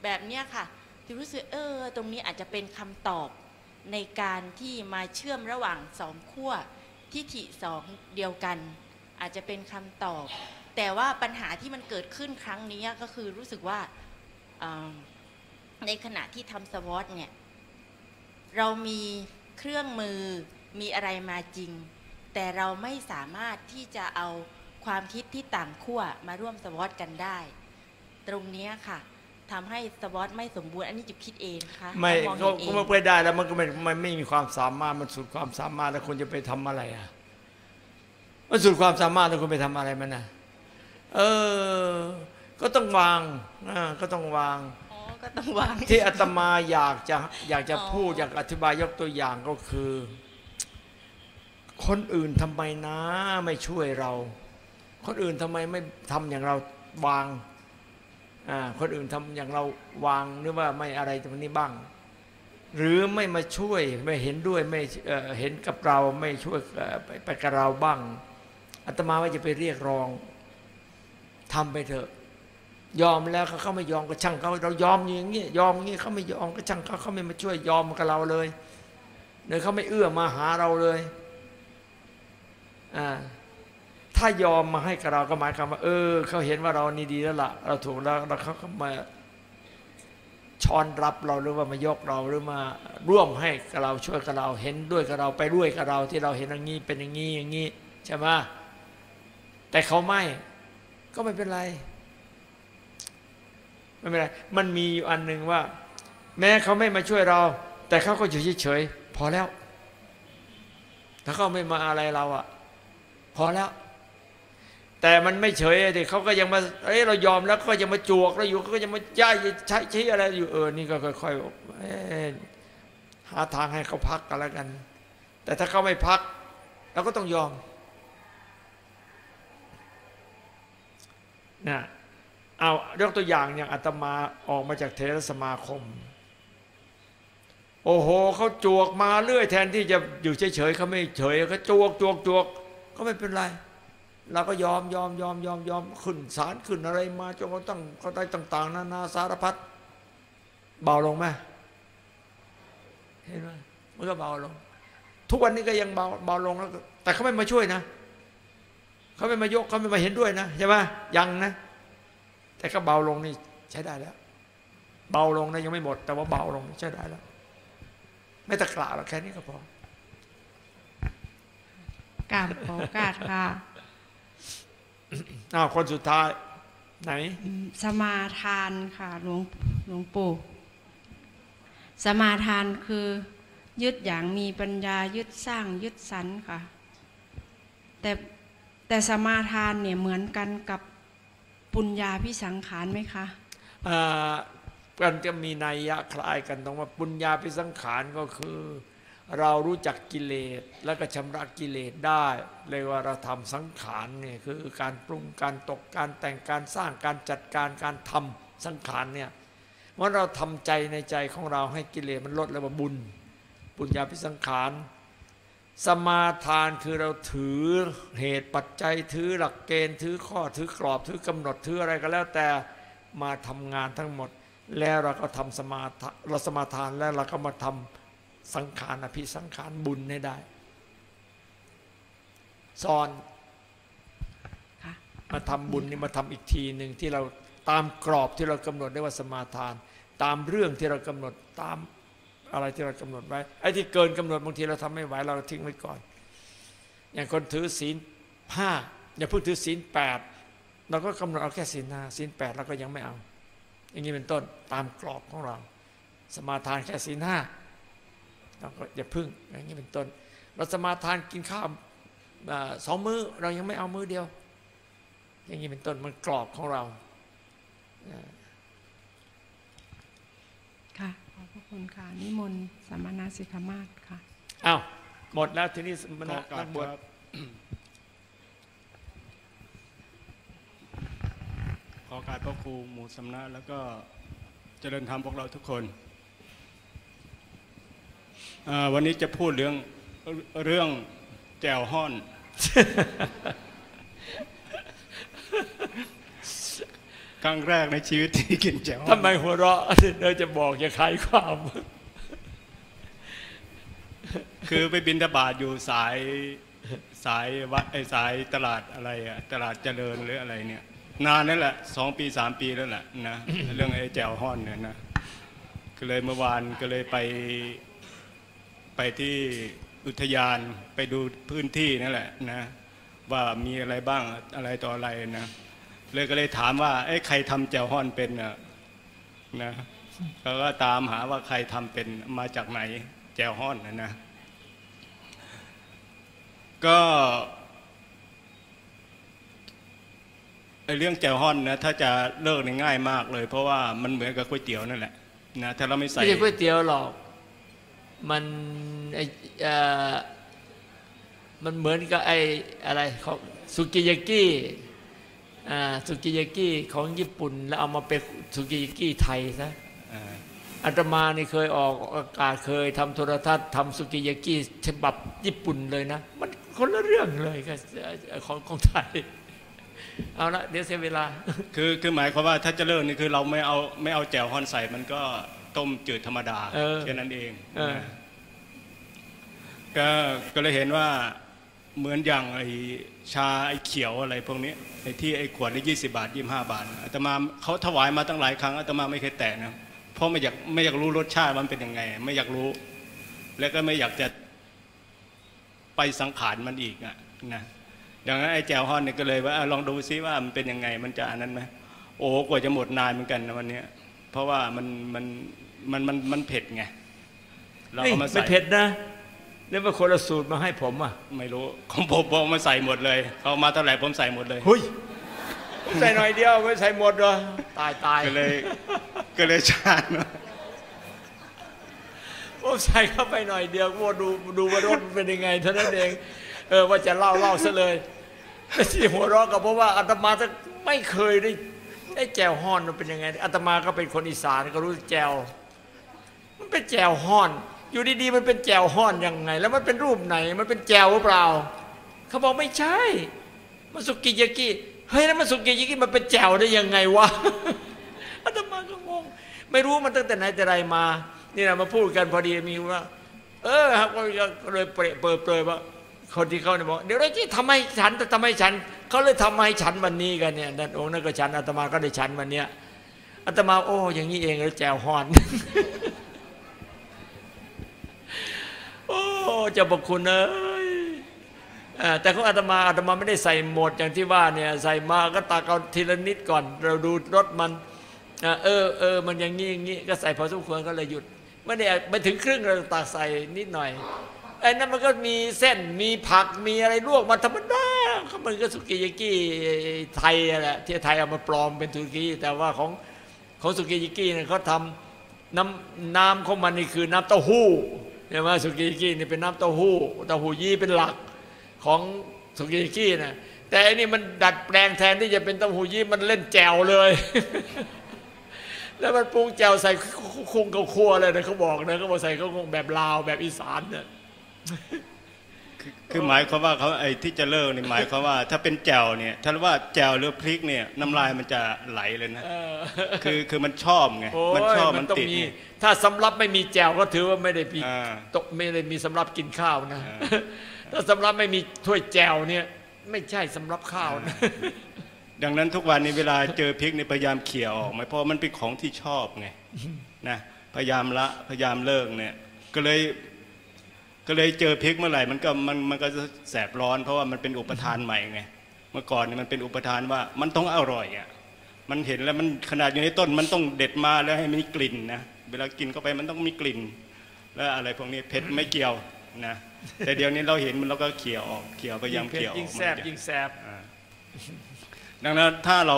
Speaker 9: แบบเนี้ยค่ะที่รู้สึกเออ ตรงนี้อาจจะเป็นคำตอบในการที่มาเชื่อมระหว่างสองขั้วทิฏฐิสองเดียวกัน อาจจะเป็นคำตอบ แต่ว่าปัญหาที่มันเกิดขึ้นครั้งนี้ก็คือรู้สึกว่าอ่าในขณะที่ทำสวอตเนี่ยเรามีเครื่องมือมีอะไรมาจริง แต่เราไม่สามารถที่จะเอาความคิดที่ต่างขั้วมาร่วมสวอตกันได้ ตรงเนี้ยค่ะทำให้สวอตไม่สมบูรณ์อันนี้จุบคิดเองนะคะ
Speaker 1: ไม่
Speaker 9: มอง
Speaker 1: ก็
Speaker 9: เห็นเอ
Speaker 1: ก็
Speaker 9: ง
Speaker 1: ไม่ไปได้แล้วมันก็ไม่มันไม่มีความสามารถมันสุดความสามารถแล้วคุณจะไปทำอะไรอะ มันสุดความสามารถแล้วคุณไปทำอะไรมันน่ะเออ ก็ต้องวางอ่าก็ต้องวาง
Speaker 9: อ๋อก็ต้องวาง
Speaker 1: ที่อาตมาอยากจะอยากจะ
Speaker 9: อ๋อ
Speaker 1: พูดอยากอธิบายยกตัวอย่างก็คือ คนอื่นทำไมนะไม่ช่วยเรา คนอื่นทำไมไม่ทำอย่างเราวางอ่าคนอื่นทำอย่างเราวางหรือว่าไม่อะไรตรงนี้บ้าง หรือไม่มาช่วยไม่เห็นด้วยไม่เอ่อเห็นกับเราไม่ช่วยเอ่อไปไปกับเราบ้าง อาตมาว่าจะไปเรียกร้องทำไปเถอะ ยอมแล้วเขาเขาไม่ยอมก็ช่างเขาเรายอมอย่างนี้ยอมอย่างนี้เขาไม่ยอมก็ช่างเขาเขาไม่มาช่วยยอมกับเราเลยเนยเขาไม่เอื้อมาหาเราเลยอ่าถ้ายอมมาให้กับเราก็หมายความว่า เออเขาเห็นว่าเรานี่ดีแล้วล่ะ เราถูกแล้วแล้วเขาก็มาช้อนรับเราหรือว่ามายกเราหรือมาร่วมให้กับเราช่วยกับเราเห็นด้วยกับเราไปด้วยกับเราที่เราเห็นอย่างนี้เป็นอย่างนี้อย่างนี้ใช่ไหม แต่เขาไม่ก็ไม่เป็นไรไม่เป็นไร มันมีอยู่อันหนึ่งว่า แม้เขาไม่มาช่วยเรา แต่เขาก็อยู่เฉยๆพอแล้ว ถ้าเขาไม่มาอะไรเราอะพอแล้ว แต่มันไม่เฉยเด็กเขาก็ยังมาเอ้ยเรายอมแล้วก็ยังมาจวกเราอยู่เขาก็ยังมาย่ายใช้ใช้อะไรอยู่เออนี่ก็ค่อยๆหาทางให้เขาพักกันแล้วกัน แต่ถ้าเขาไม่พักเราก็ต้องยอม นะเอายกตัวอย่างอย่างอาตมาออกมาจากเทรสมาคม โอ้โหเขาจวกมาเรื่อยแทนที่จะอยู่เฉยๆเขาไม่เฉยเขาจวกจวกจวกก็ไม่เป็นไรเราก็ยอมยอมยอมยอมยอมขึ้นศาลขึ้นอะไรมาจนเขาตั้งเขาได้ต่าง ๆ นานาสารพัดเบาลงไหมเห็นไหมมันก็เบาลง ทุกวันนี้ก็ยังเบาเบาลงแล้วแต่เขาไม่มาช่วยนะ เขาไม่มายกเขาไม่มาเห็นด้วยนะใช่ไหมยังนะ แต่ก็เบาลงนี่ใช้ได้แล้ว เบาลงนะยังไม่หมด แต่ว่าเบาลงนี่ใช้ได้แล้ว ไม่ตะกละหรอกแค่นี้ก็พอก
Speaker 2: ราบขอโอกาสค่ะ
Speaker 1: อ้าวคนสุดท้าย ไหน
Speaker 2: อืมสมาทานค่ะหลวงหลวงปู่สมาทานคือ ยึดอย่างมีปัญญายึดสร้างยึดสรรค่ะ แต่ แต่สมาทานเนี่ยเหมือนกันกับปุญญาพิสังขารไหมคะ
Speaker 1: อ่ากันจะมีนัยยะคล้ายกันตรงว่าปุญญาพิสังขารก็คือ เรารู้จักกิเลสแล้วก็ชำระกิเลสได้เลยว่าเราทำสังขารเนี่ยคือการปรุงการตกการแต่งการสร้างการจัดการการทำสังขารเนี่ยว่าเราทำใจในใจของเราให้กิเลสมันลดแล้วว่าบุญ ปุญญาพิสังขาร สมาทานคือเราถือเหตุปัจจัยถือหลักเกณฑ์ถือข้อถือกรอบถือกำหนดถืออะไรก็แล้วแต่มาทำงานทั้งหมด แล้วเราก็ทำสมาทานเราสมาทานแล้วเราก็มาทำสังขารอภิสังขารบุญให้ได้ซ้อนมาทำบุญนี่มาทำอีกทีหนึ่งที่เราตามกรอบที่เรากำหนดได้ว่าสมาทาน ตามเรื่องที่เรากำหนดตาม อะไรที่เรากำหนดไว้ไอ้ที่เกินกำหนดบางทีเราทำไม่ไหวเราทิ้งไว้ก่อน อย่างคนถือศีลห้าอย่าเพิ่งถือศีลแปดเราก็กำหนดเอาแค่ศีลห้าศีลแปดเราก็ยังไม่เอา อย่างนี้เป็นต้นตามกรอบของเรา สมาทานแค่ศีลห้าเราก็อย่าพึ่งอย่างนี้เป็นต้น เราสมาทานกินข้าวสองมื้อเรายังไม่เอามื้อเดียว อย่างนี้เป็นต้นมันกรอบของเรา
Speaker 2: ค่ะ ขอบพระ คุณค่ะ นิมนต์สัมมนาสิกขามาศค่ะ
Speaker 1: อ้าวหมดแล้วทีนี้มณะ
Speaker 10: ขอโอกา
Speaker 1: นั
Speaker 10: ส
Speaker 1: กบวช
Speaker 10: ครับขอโอการพระครูหมู่สำนักแล้วก็เจริญธรรมพวกเราทุกคนอ่าวันนี้จะพูดเรื่องเรื่องแจวฮ้อน ครั้งแรกในชีวิตที่กินแจวฮ้อน
Speaker 1: ทำไมหัวเราะเราจะบอกจะขายความ
Speaker 10: คือไปบินทบาทอยู่สายสายวัดไอสายตลาดอะไรอะตลาดเจริญหรืออะไรเนี่ย นานนั่นแหละสองปีสามปีแล้วแหละนะเรื่องไอ้แจวฮ้อนเนี่ยนะก็เลยเมื่อวานก็เลยไปไปที่อุทยานไปดูพื้นที่นั่นแหละนะ ว่ามีอะไรบ้างอะไรต่ออะไรนะ เลยก็เลยถามว่าไอ้ใครทำแจวฮ้อนเป็นนะเขาก็ตามหาว่าใครทำเป็นมาจากไหนแจวฮ้อนนะนะ ก็ไอเรื่องแจวฮ้อนนะถ้าจะเลิกนี่ง่ายมากเลย เพราะว่ามันเหมือนกับก๋วยเตี๋ยวนั่นแหละนะถ้าเราไม่ใส่
Speaker 1: ไม่ใช่ก๋วยเตี๋ยวหรอกมันไอเออมันเหมือนกับไออะไรของสุกิยากิ สุกิยากิของญี่ปุ่น แล้วเอามาเป็นสุกิยากิไทยซะ
Speaker 10: อ่า
Speaker 1: อาตมานี่เคยออกอากาศเคยทำโทรทัศน์ทำสุกิยากิฉบับญี่ปุ่นเลยนะ มันคนละเรื่องเลยกับของของไทยเอาละเดี๋ยวเสียเวลา
Speaker 10: คือคือหมายความว่าถ้าจะเลิกนี่คือเราไม่เอาไม่เอาแจวฮ้อนใส่มันก็ต้มจืดธรรมดา
Speaker 1: เออ
Speaker 10: แค่นั้นเอง
Speaker 1: เออ
Speaker 10: นะก็ก็เลยเห็นว่าเหมือนอย่างไอ ชาไอ้เขียวอะไรพวกนี้ไอที่ไอ้ขวดละยี่สิบาทยี่ห้าบาทอาตมาเขาถวายมาตั้งหลายครั้งอาตมาไม่เคยแตะนะเพราะไม่อยากไม่อยากรู้รสชาติมันเป็นยังไง ไม่อยากรู้ แล้วก็ไม่อยากจะไปสังขารมันอีกอะนะดังนั้นไอ้แจวฮ้อนเนี่ยก็เลยว่าลองดูซิว่ามันเป็นยังไงมันจะอันนั้นไหมโอ้กว่าจะหมดนานเหมือนกันนะวันเนี้ยเพราะว่ามันมันมันมันมันเผ็ดไงเรา
Speaker 1: เอา
Speaker 10: มา
Speaker 1: ไม่
Speaker 10: ใส่
Speaker 1: เผ็ดนะ แล้วมาคนละสูตรมาให้ผมอะ
Speaker 10: ไม่รู้ของผมผมเอามาใส่หมดเลยเขาเอามาเท่าไหร่ผมใส่หมดเลย
Speaker 1: เฮ้ยผมใส่หน่อยเดียวไม่ใส่หมดเหรอตายตาย
Speaker 10: ก็เลยก็เลยชาญ
Speaker 1: ผมใส่เข้าไปหน่อยเดียวก็ดูดูว่ารสมันเป็นยังไงเท่านั้นเองเออว่าจะเล่าเล่าซะเลยแต่ที่หัวเราะก็เพราะว่าอาตมาจะไม่เคยได้ได้แจวฮ้อนมันเป็นยังไงอาตมาก็เป็นคนอีสานก็รู้แจวมันเป็นแจวฮ้อน อยู่ดีๆมันเป็นแจวฮ้อนยังไง แล้วมันเป็นรูปไหน มันเป็นแจวหรือเปล่า เขาบอกไม่ใช่ มันสุกิยากิเฮ้ยแล้วมันสุกิยากิมันเป็นแจวได้ยังไงวะอาตมาก็งงไม่รู้มันตั้งแต่ไหนแต่ไรมา นี่นะมาพูดกันพอดีมีว่า เออครับก็เลยเปรยเปิดเปรยว่าคนที่เขาเนี่ยบอกเดี๋ยวได้ที่ทำไมฉันทำไมฉันเขาเลยทำไมฉันวันนี้กันเนี่ยนั่นองค์นั่นก็ฉันอาตมาก็ได้ฉันวันเนี้ยอาตมาโอ้อย่างนี้เองแล้วแจวฮอน เจ้าประคุณเอ้ยอ่าแต่ของอาตมาอาตมาไม่ได้ใส่หมดอย่างที่ว่าเนี่ยใส่มาก็ตักเอาทีละนิดก่อน เราดูรสมันเออเออมันอย่างนี้อย่างนี้ก็ใส่พอสมควรก็เลยหยุดไม่ได้ไปถึงครึ่งเราตักใส่นิดหน่อยไอ้นั่นมันก็มีเส้นมีผักมีอะไรลวกมาธรรมดาเขามันก็สุกิยากิไทยอะแหละที่ไทยเอามาปลอมเป็นสุกิแต่ว่าของของสุกิยากิเนี่ยเขาทำน้ำน้ำของมันนี่คือน้ำเต้าหู้ ช่ไหมสุกิยากินี่เป็นน้ำเต้าหู้เต้าหู้ยี่เป็นหลักของสุกิยากินะแต่อันนี้มันดัดแปลงแทนที่จะเป็นเต้าหู้ยี่มันเล่นแจวเลย แล้วมันปรุงแจวใส่คุ้งกับคั่วเลยนะเขาบอกนะเขาบอกใส่เขาคงแบบลาวแบบอีสานเนี่ย
Speaker 10: คือหมายความว่าเขาไอ้ที่จะเลิกนี่หมายความว่า ถ้าเป็นแจ่วเนี่ยถ้าว่าแจ่วหรือพริกเนี่ยน้ำลายมันจะไหลเลยนะ
Speaker 1: เออ
Speaker 10: คือคือมันชอบไง
Speaker 1: โอ้
Speaker 10: มัน
Speaker 1: ย
Speaker 10: ชอบ
Speaker 1: มั
Speaker 10: มันน
Speaker 1: ต้อง
Speaker 10: ติด
Speaker 1: มี
Speaker 10: ไง
Speaker 1: ถ้าสำรับไม่มีแจวก็ถือว่าไม่ได้มี
Speaker 10: อ่า
Speaker 1: ตกไม่ได้มีสำรับกินข้าวนะ
Speaker 10: อ่า
Speaker 1: ถ้าสำรับไม่มีถ้วยแจวเนี่ยไม่ใช่สำรับข้าวนะ
Speaker 10: ดังนั้นทุกวันนี้เวลาเจอพริกเนี่ยพยายามเขี่ยออกไหมเพราะมันเป็นของที่ชอบไงนะพยายามละพยายามเลิกเนี่ยก็เลย ก็เลยเจอพริกเมื่อไหร่มันก็มันมันก็จะแสบร้อน เพราะว่ามันเป็นอุปทานใหม่ไงเมื่อก่อนเนี่ยมันเป็นอุปทานว่ามันต้องอร่อยอะมันเห็นแล้วมันขนาดอยู่ในต้นมันต้องเด็ดมาแล้วให้มันมีกลิ่นนะเวลากินเข้าไปมันต้องมีกลิ่น แล้วอะไรพวกนี้เผ็ดไม่เกี่ยวนะแต่เดี๋ยวนี้เราเห็นมันเราก็เขี่ยออกเขี่ยพยายาม
Speaker 1: เผ็ด
Speaker 10: เขี่ยออก
Speaker 1: ยิ่งแซบ
Speaker 10: มันจะ
Speaker 1: ยิ่งแซบ
Speaker 10: ดังนั้นถ้าเรา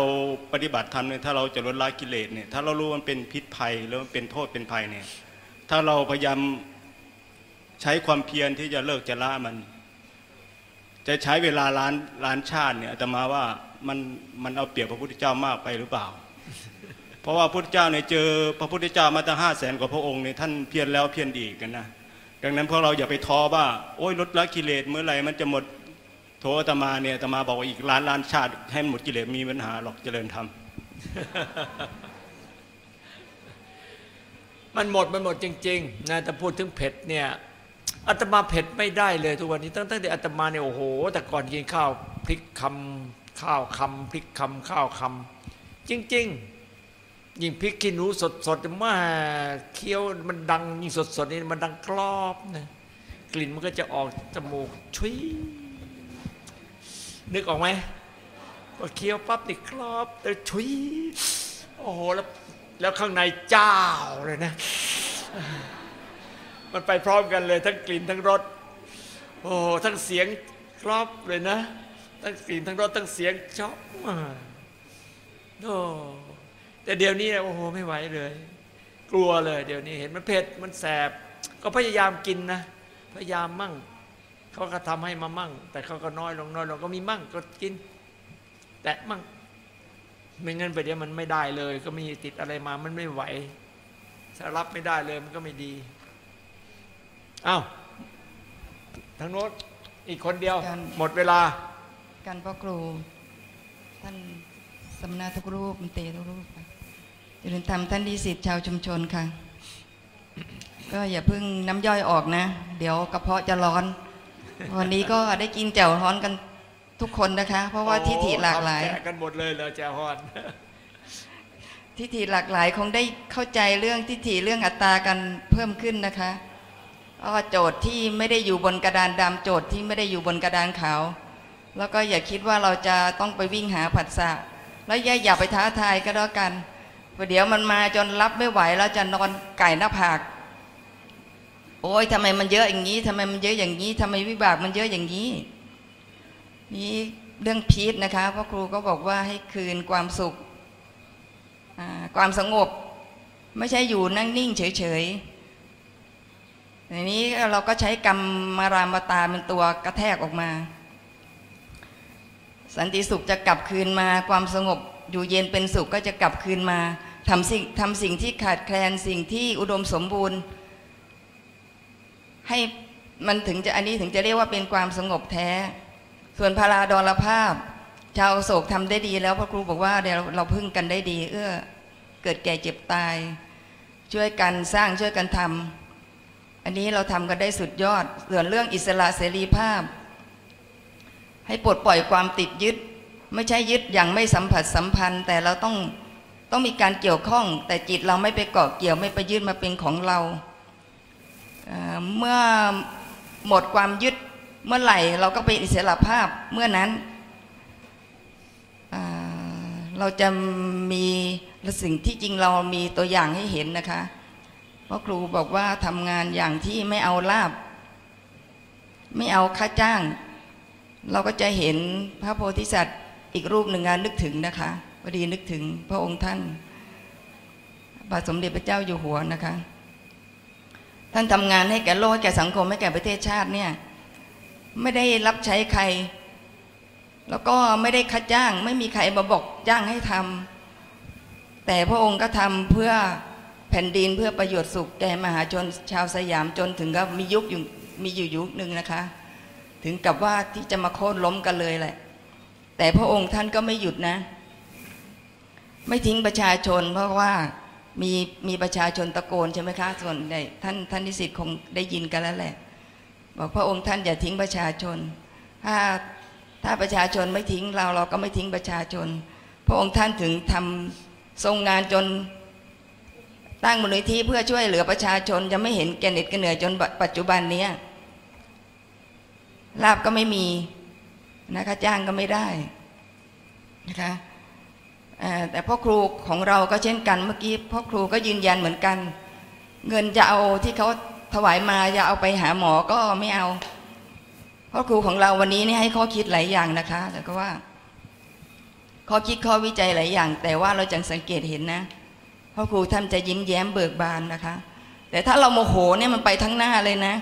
Speaker 10: ปฏิบัติธรรมเนี่ยถ้าเราจะลดละกิเลสเนี่ยถ้าเรารู้ว่ามันเป็นพิษภัยแล้วมันเป็นโทษเป็นภัยเนี่ยถ้าเราพยายาม ใช้ความเพียรที่จะเลิกจะละมัน จะใช้เวลาล้านล้านชาติเนี่ยอาตมาว่ามันมันเอาเปรียบพระพุทธเจ้ามากไปหรือเปล่า เพราะว่าพระพุทธเจ้าเนี่ยเจอพระพุทธเจ้ามาตั้งห้าแสนกว่าพระองค์เนี่ยท่านเพียรแล้วเพียรอีกกันนะดังนั้นพวกเราอย่าไปท้อว่า โอ้ยลดละกิเลสเมื่อไหร่มันจะหมดโทอาตมาเนี่ยอาตมาบอกว่าอีกล้านล้านชาติ ให้หมดกิเลสมีปัญหาหรอกเจริญธรรม
Speaker 1: มันหมดมันหมดจริงๆนะแต่พูดถึงเผ็ดเนี่ย อาตมาเผ็ดไม่ได้เลยทุกวันนี้ตั้งแต่อาตมาเนี่ยโอ้โห แต่ก่อนกินข้าวพริกคำข้าวคำพริกคำข้าวคำจริง ๆ ยิ่งพริกขี้หนูสดๆมาเคี้ยวมันดังยิ่งสดๆนี่มันดังกรอบนะกลิ่นมันก็จะออกจมูกชุยนึกออกไหมพอเคี้ยวปั๊บนี่กรอบแต่ชุยโอ้โหแล้วแล้วข้างในเจ้าเลยนะ มันไปพร้อมกันเลย ทั้งกลิ่นทั้งรสโอ้โหทั้งเสียงกรอบเลยนะ ทั้งกลิ่นทั้งรสทั้งเสียงชอบมาโอ้แต่เดี๋ยวนี้โอ้โหไม่ไหวเลย กลัวเลย เดี๋ยวนี้เห็นมันเผ็ดมันแสบ ก็พยายามกินนะ พยายามมั่งเขาก็ทำให้มามั่ง แต่เขาก็น้อยลงน้อยลงก็มีมั่งก็กิน แตะมั่งไม่งั้นไปเดี๋ยวมันไม่ได้เลย ก็มีติดอะไรมามันไม่ไหวถ้ารับไม่ได้เลยมันก็ไม่ดี อ้าวทางโน้นอีกคนเดียว
Speaker 11: การ
Speaker 1: หมดเวลา
Speaker 11: การพ่อครู ท่านสมณะทุกรูปมันเตทุกรูปค่ะเจริญธรรมท่านดีสิทธิ์ชาวชุมชนค่ะ ก็อย่าเพิ่งน้ำย่อยออกนะ เดี๋ยวกระเพาะจะร้อน วันนี้ก็ได้กินแจ่วฮ้อนกันทุกคนนะคะ เพราะว่าทิฏฐิหลากหลาย
Speaker 1: โอ้ทำแกะกันหมดเลยเหรอแจฮอน
Speaker 11: ทิฏฐิหลากหลายคงได้เข้าใจเรื่องทิฏฐิเรื่องอัตตากันเพิ่มขึ้นนะคะ ก็โจทย์ที่ไม่ได้อยู่บนกระดานดำโจทย์ที่ไม่ได้อยู่บนกระดานขาวแล้วก็อย่าคิดว่าเราจะต้องไปวิ่งหาผัสสะแล้วย่าอย่าไปท้าทายก็แล้วกันเดี๋ยวมันมาจนรับไม่ไหวแล้วจะนอนไก่หน้าผากโอ้ยทำไมมันเยอะอย่างนี้ทำไมมันเยอะอย่างนี้ทำไมวิบากมันเยอะอย่างนี้ นี่เรื่องพีชนะคะพ่อครูก็บอกว่าให้คืนความสุขความสงบ ไม่ใช่อยู่นั่งนิ่งเฉยๆ ทีนี้เราก็ใช้กรรมมารามตาเป็นตัวกระแทกออกมา สันติสุขจะกลับคืนมาความสงบอยู่เย็นเป็นสุขก็จะกลับคืนมาทำสิ่งทำสิ่งที่ขาดแคลนสิ่งที่อุดมสมบูรณ์ ให้มันถึงจะอันนี้ถึงจะเรียกว่าเป็นความสงบแท้ ส่วนพาราดรภาพ ชาวโศกทำได้ดีแล้วพระครูบอกว่าเดี๋ยวเราพึ่งกันได้ดี เอื้อเกิดแก่เจ็บตาย ช่วยกันสร้างช่วยกันทำ อันนี้เราทำกันได้สุดยอดส่วนเรื่องอิสระเสรีภาพ ให้ปลดปล่อยความติดยึด ไม่ใช่ยึดอย่างไม่สัมผัสสัมพันธ์ แต่เราต้องต้องมีการเกี่ยวข้อง แต่จิตเราไม่ไปเกาะเกี่ยวไม่ไปยึดมาเป็นของเราเเมื่อหมดความยึดเมื่อไหร่เราก็เป็นอิสระภาพเมื่อนั้นเราจะมีสิ่งที่จริงเรามีตัวอย่างให้เห็นนะคะ เพราะครูบอกว่าทำงานอย่างที่ไม่เอาลาบ ไม่เอาค่าจ้าง เราก็จะเห็นพระโพธิสัตว์อีกรูปหนึ่งงานนึกถึงนะคะพอดีนึกถึงพระองค์ท่านบาทสมเด็จพระเจ้าอยู่หัวนะคะ ท่านทำงานให้แก่โลกให้แก่สังคมให้แก่ประเทศชาติเนี่ยไม่ได้รับใช้ใคร แล้วก็ไม่ได้ค่าจ้าง ไม่มีใครมาบอกจ้างให้ทำแต่พระองค์ก็ทำเพื่อ แผ่นดินเพื่อประโยชน์สุขแก่มหาชนชาวสยามจนถึงกับมียุคอยู่มีอยู่ยุคหนึ่งนะคะ ถึงกับว่าที่จะมาโค่นล้มกันเลยแหละ แต่พระองค์ท่านก็ไม่หยุดนะ ไม่ทิ้งประชาชน เพราะว่ามีมีประชาชนตะโกนใช่ไหมคะ ส่วนใหญ่ท่านท่านนิสิตคงได้ยินกันแล้วแหละ บอกพระองค์ท่านอย่าทิ้งประชาชน ถ้าถ้าประชาชนไม่ทิ้งเราเราก็ไม่ทิ้งประชาชน พระองค์ท่านถึงทำทรงงานจน ตั้งมูลนิธิเพื่อช่วยเหลือประชาชนจะไม่เห็นแก่เหน็ดแก่เหนื่อยจนปัจจุบันเนี้ยลาบก็ไม่มีนะคะจ้างก็ไม่ได้นะคะแต่พ่อครูของเราก็เช่นกันเมื่อกี้พ่อครูก็ยืนยันเหมือนกัน เงินจะเอาที่เขาถวายมาจะเอาไปหาหมอก็ไม่เอาพ่อครูของเราวันนี้นี่ให้ข้อคิดหลายอย่างนะคะ แต่ก็ว่า ข้อคิดข้อวิจัยหลายอย่าง แต่ว่าเราจังสังเกตเห็นนะ พ่อครูท่านจะยิ้มแย้มเบิกบานนะคะ แต่ถ้าเราโมโหเนี่ยมันไปทั้งหน้าเลยนะ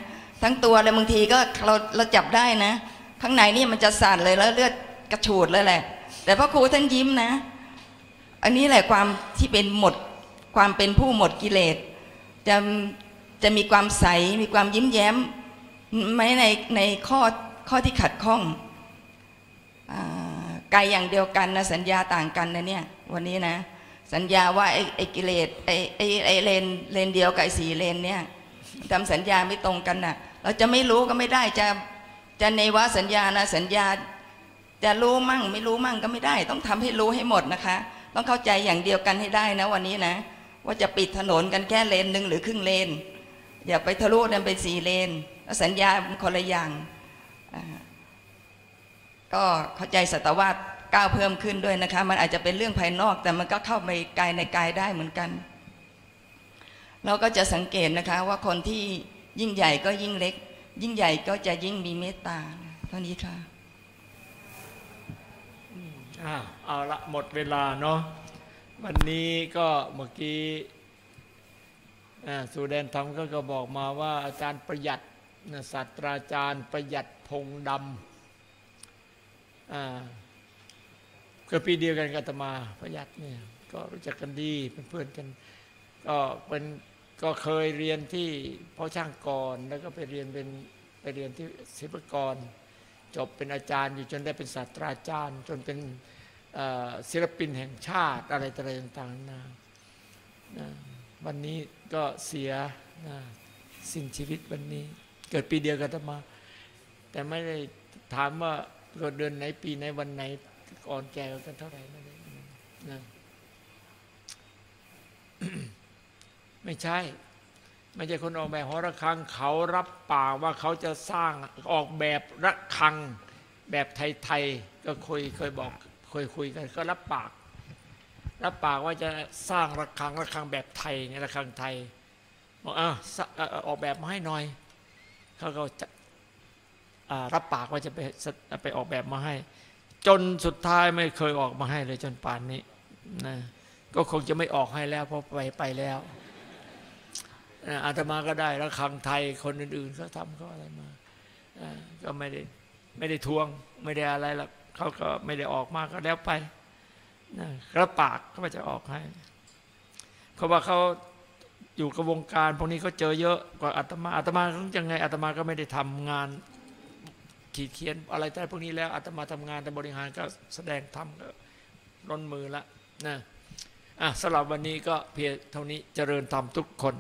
Speaker 11: ทั้งตัวเลยบางทีก็เราเราจับได้นะ ข้างในนี่มันจะสั่นเลยแล้วเลือดกระฉูดเลยแหละ แต่พ่อครูท่านยิ้มนะ อันนี้แหละความที่เป็นหมดความเป็นผู้หมดกิเลสจะจะมีความใสมีความยิ้มแย้มไม่ในในข้อข้อที่ขัดข้องอกายอย่างเดียวกันนะสัญญาต่างกันนะเนี่ยวันนี้นะ สัญญาว่าไอ้ไอ้กิเลสไอ้ไอ้ไอ้เลนเลนเดียวกับไอ้สี่เลนเนี่ยทำสัญญาไม่ตรงกันน่ะ เราจะไม่รู้ก็ไม่ได้จะจะในว่าสัญญานะสัญญา จะรู้มั่งไม่รู้มั่งก็ไม่ได้ ต้องทำให้รู้ให้หมดนะคะ ต้องเข้าใจอย่างเดียวกันให้ได้นะวันนี้นะ ว่าจะปิดถนนกันแค่เลนหนึ่งหรือครึ่งเลน อย่าไปทะลุนันเป็นสี่เลนแล้วสัญญาคนละอย่างก็เข้าใจสัตวาส ก้าวเพิ่มขึ้นด้วยนะคะ มันอาจจะเป็นเรื่องภายนอก แต่มันก็เข้าไปกายในกายได้เหมือนกัน เราก็จะสังเกตนะคะ ว่าคนที่ยิ่งใหญ่ก็ยิ่งเล็ก ยิ่งใหญ่ก็จะยิ่งมีเมตตาเท่านี้ค่ะ
Speaker 1: อ้าวเอาละหมดเวลาเนาะวันนี้ก็เมื่อกี้อ่าสุแดนธรรมก็ก็บอกมาว่าอาจารย์ประหยัดนะศาสตราจารย์ประหยัดพงษ์ดำอ่า ก็ปีเดียวกันกับตมาประหยัดเนี่ยก็รู้จักกันดีเป็นเพื่อนกัน ก็เป็นก็เคยเรียนที่พ่อช่างก่อนแล้วก็ไปเรียนเป็นไปเรียนที่ศิลปกร จบเป็นอาจารย์อยู่จนได้เป็นศาสตราจารย์ จนเป็นศิลปินแห่งชาติอะไรต่ออะไรต่างๆนะนะวันนี้ก็เสียนะสิ้นชีวิตวันนี้ เกิดปีเดียวกันอาตมา แต่ไม่ได้ถามว่าเกิดเดือนไหนปีไหนวันไหน ก่อนแก่กันเท่าไหร่ไม่ได้นะไม่ใช่ ไม่ใช่คนออกแบบหอระฆังเขารับปากว่าเขาจะสร้างออกแบบระฆัง แบบไทยๆก็คุยเคยบอกเคยคุยกันก็รับปาก รับปากว่าจะสร้างระฆังระฆังแบบไทยเนี่ยระฆังไทยบอกอะสะเออออกแบบมาให้หน่อยเขาก็จะรับปากว่าจะไปไปออกแบบมาให้ จนสุดท้ายไม่เคยออกมาให้เลยจนป่านนี้นะก็คงจะไม่ออกให้แล้วเพราะไปไปแล้วอาอาตมาก็ได้ระฆังไทยคนอื่นๆเขาทำเขาอะไรมาก็ไม่ได้ไม่ได้ทวงไม่ได้อะไรหรอกเขาก็ไม่ได้ออกมาก็แล้วไปนะรับปากเขาจะออกให้เพราว่าเขาอยู่กับวงการพวกนี้เขาเจอเยอะกว่าอาตมาอาตมาต้องยังไงอาตมาก็ไม่ได้ทำงาน ขีดเขียนอะไรได้พวกนี้แล้วอาตมาทำงานแต่บริหารก็แสดงทำก็ร้นมือละนะอะสำหรับวันนี้ก็เพียงเท่านี้เจริญธรรมทุกคน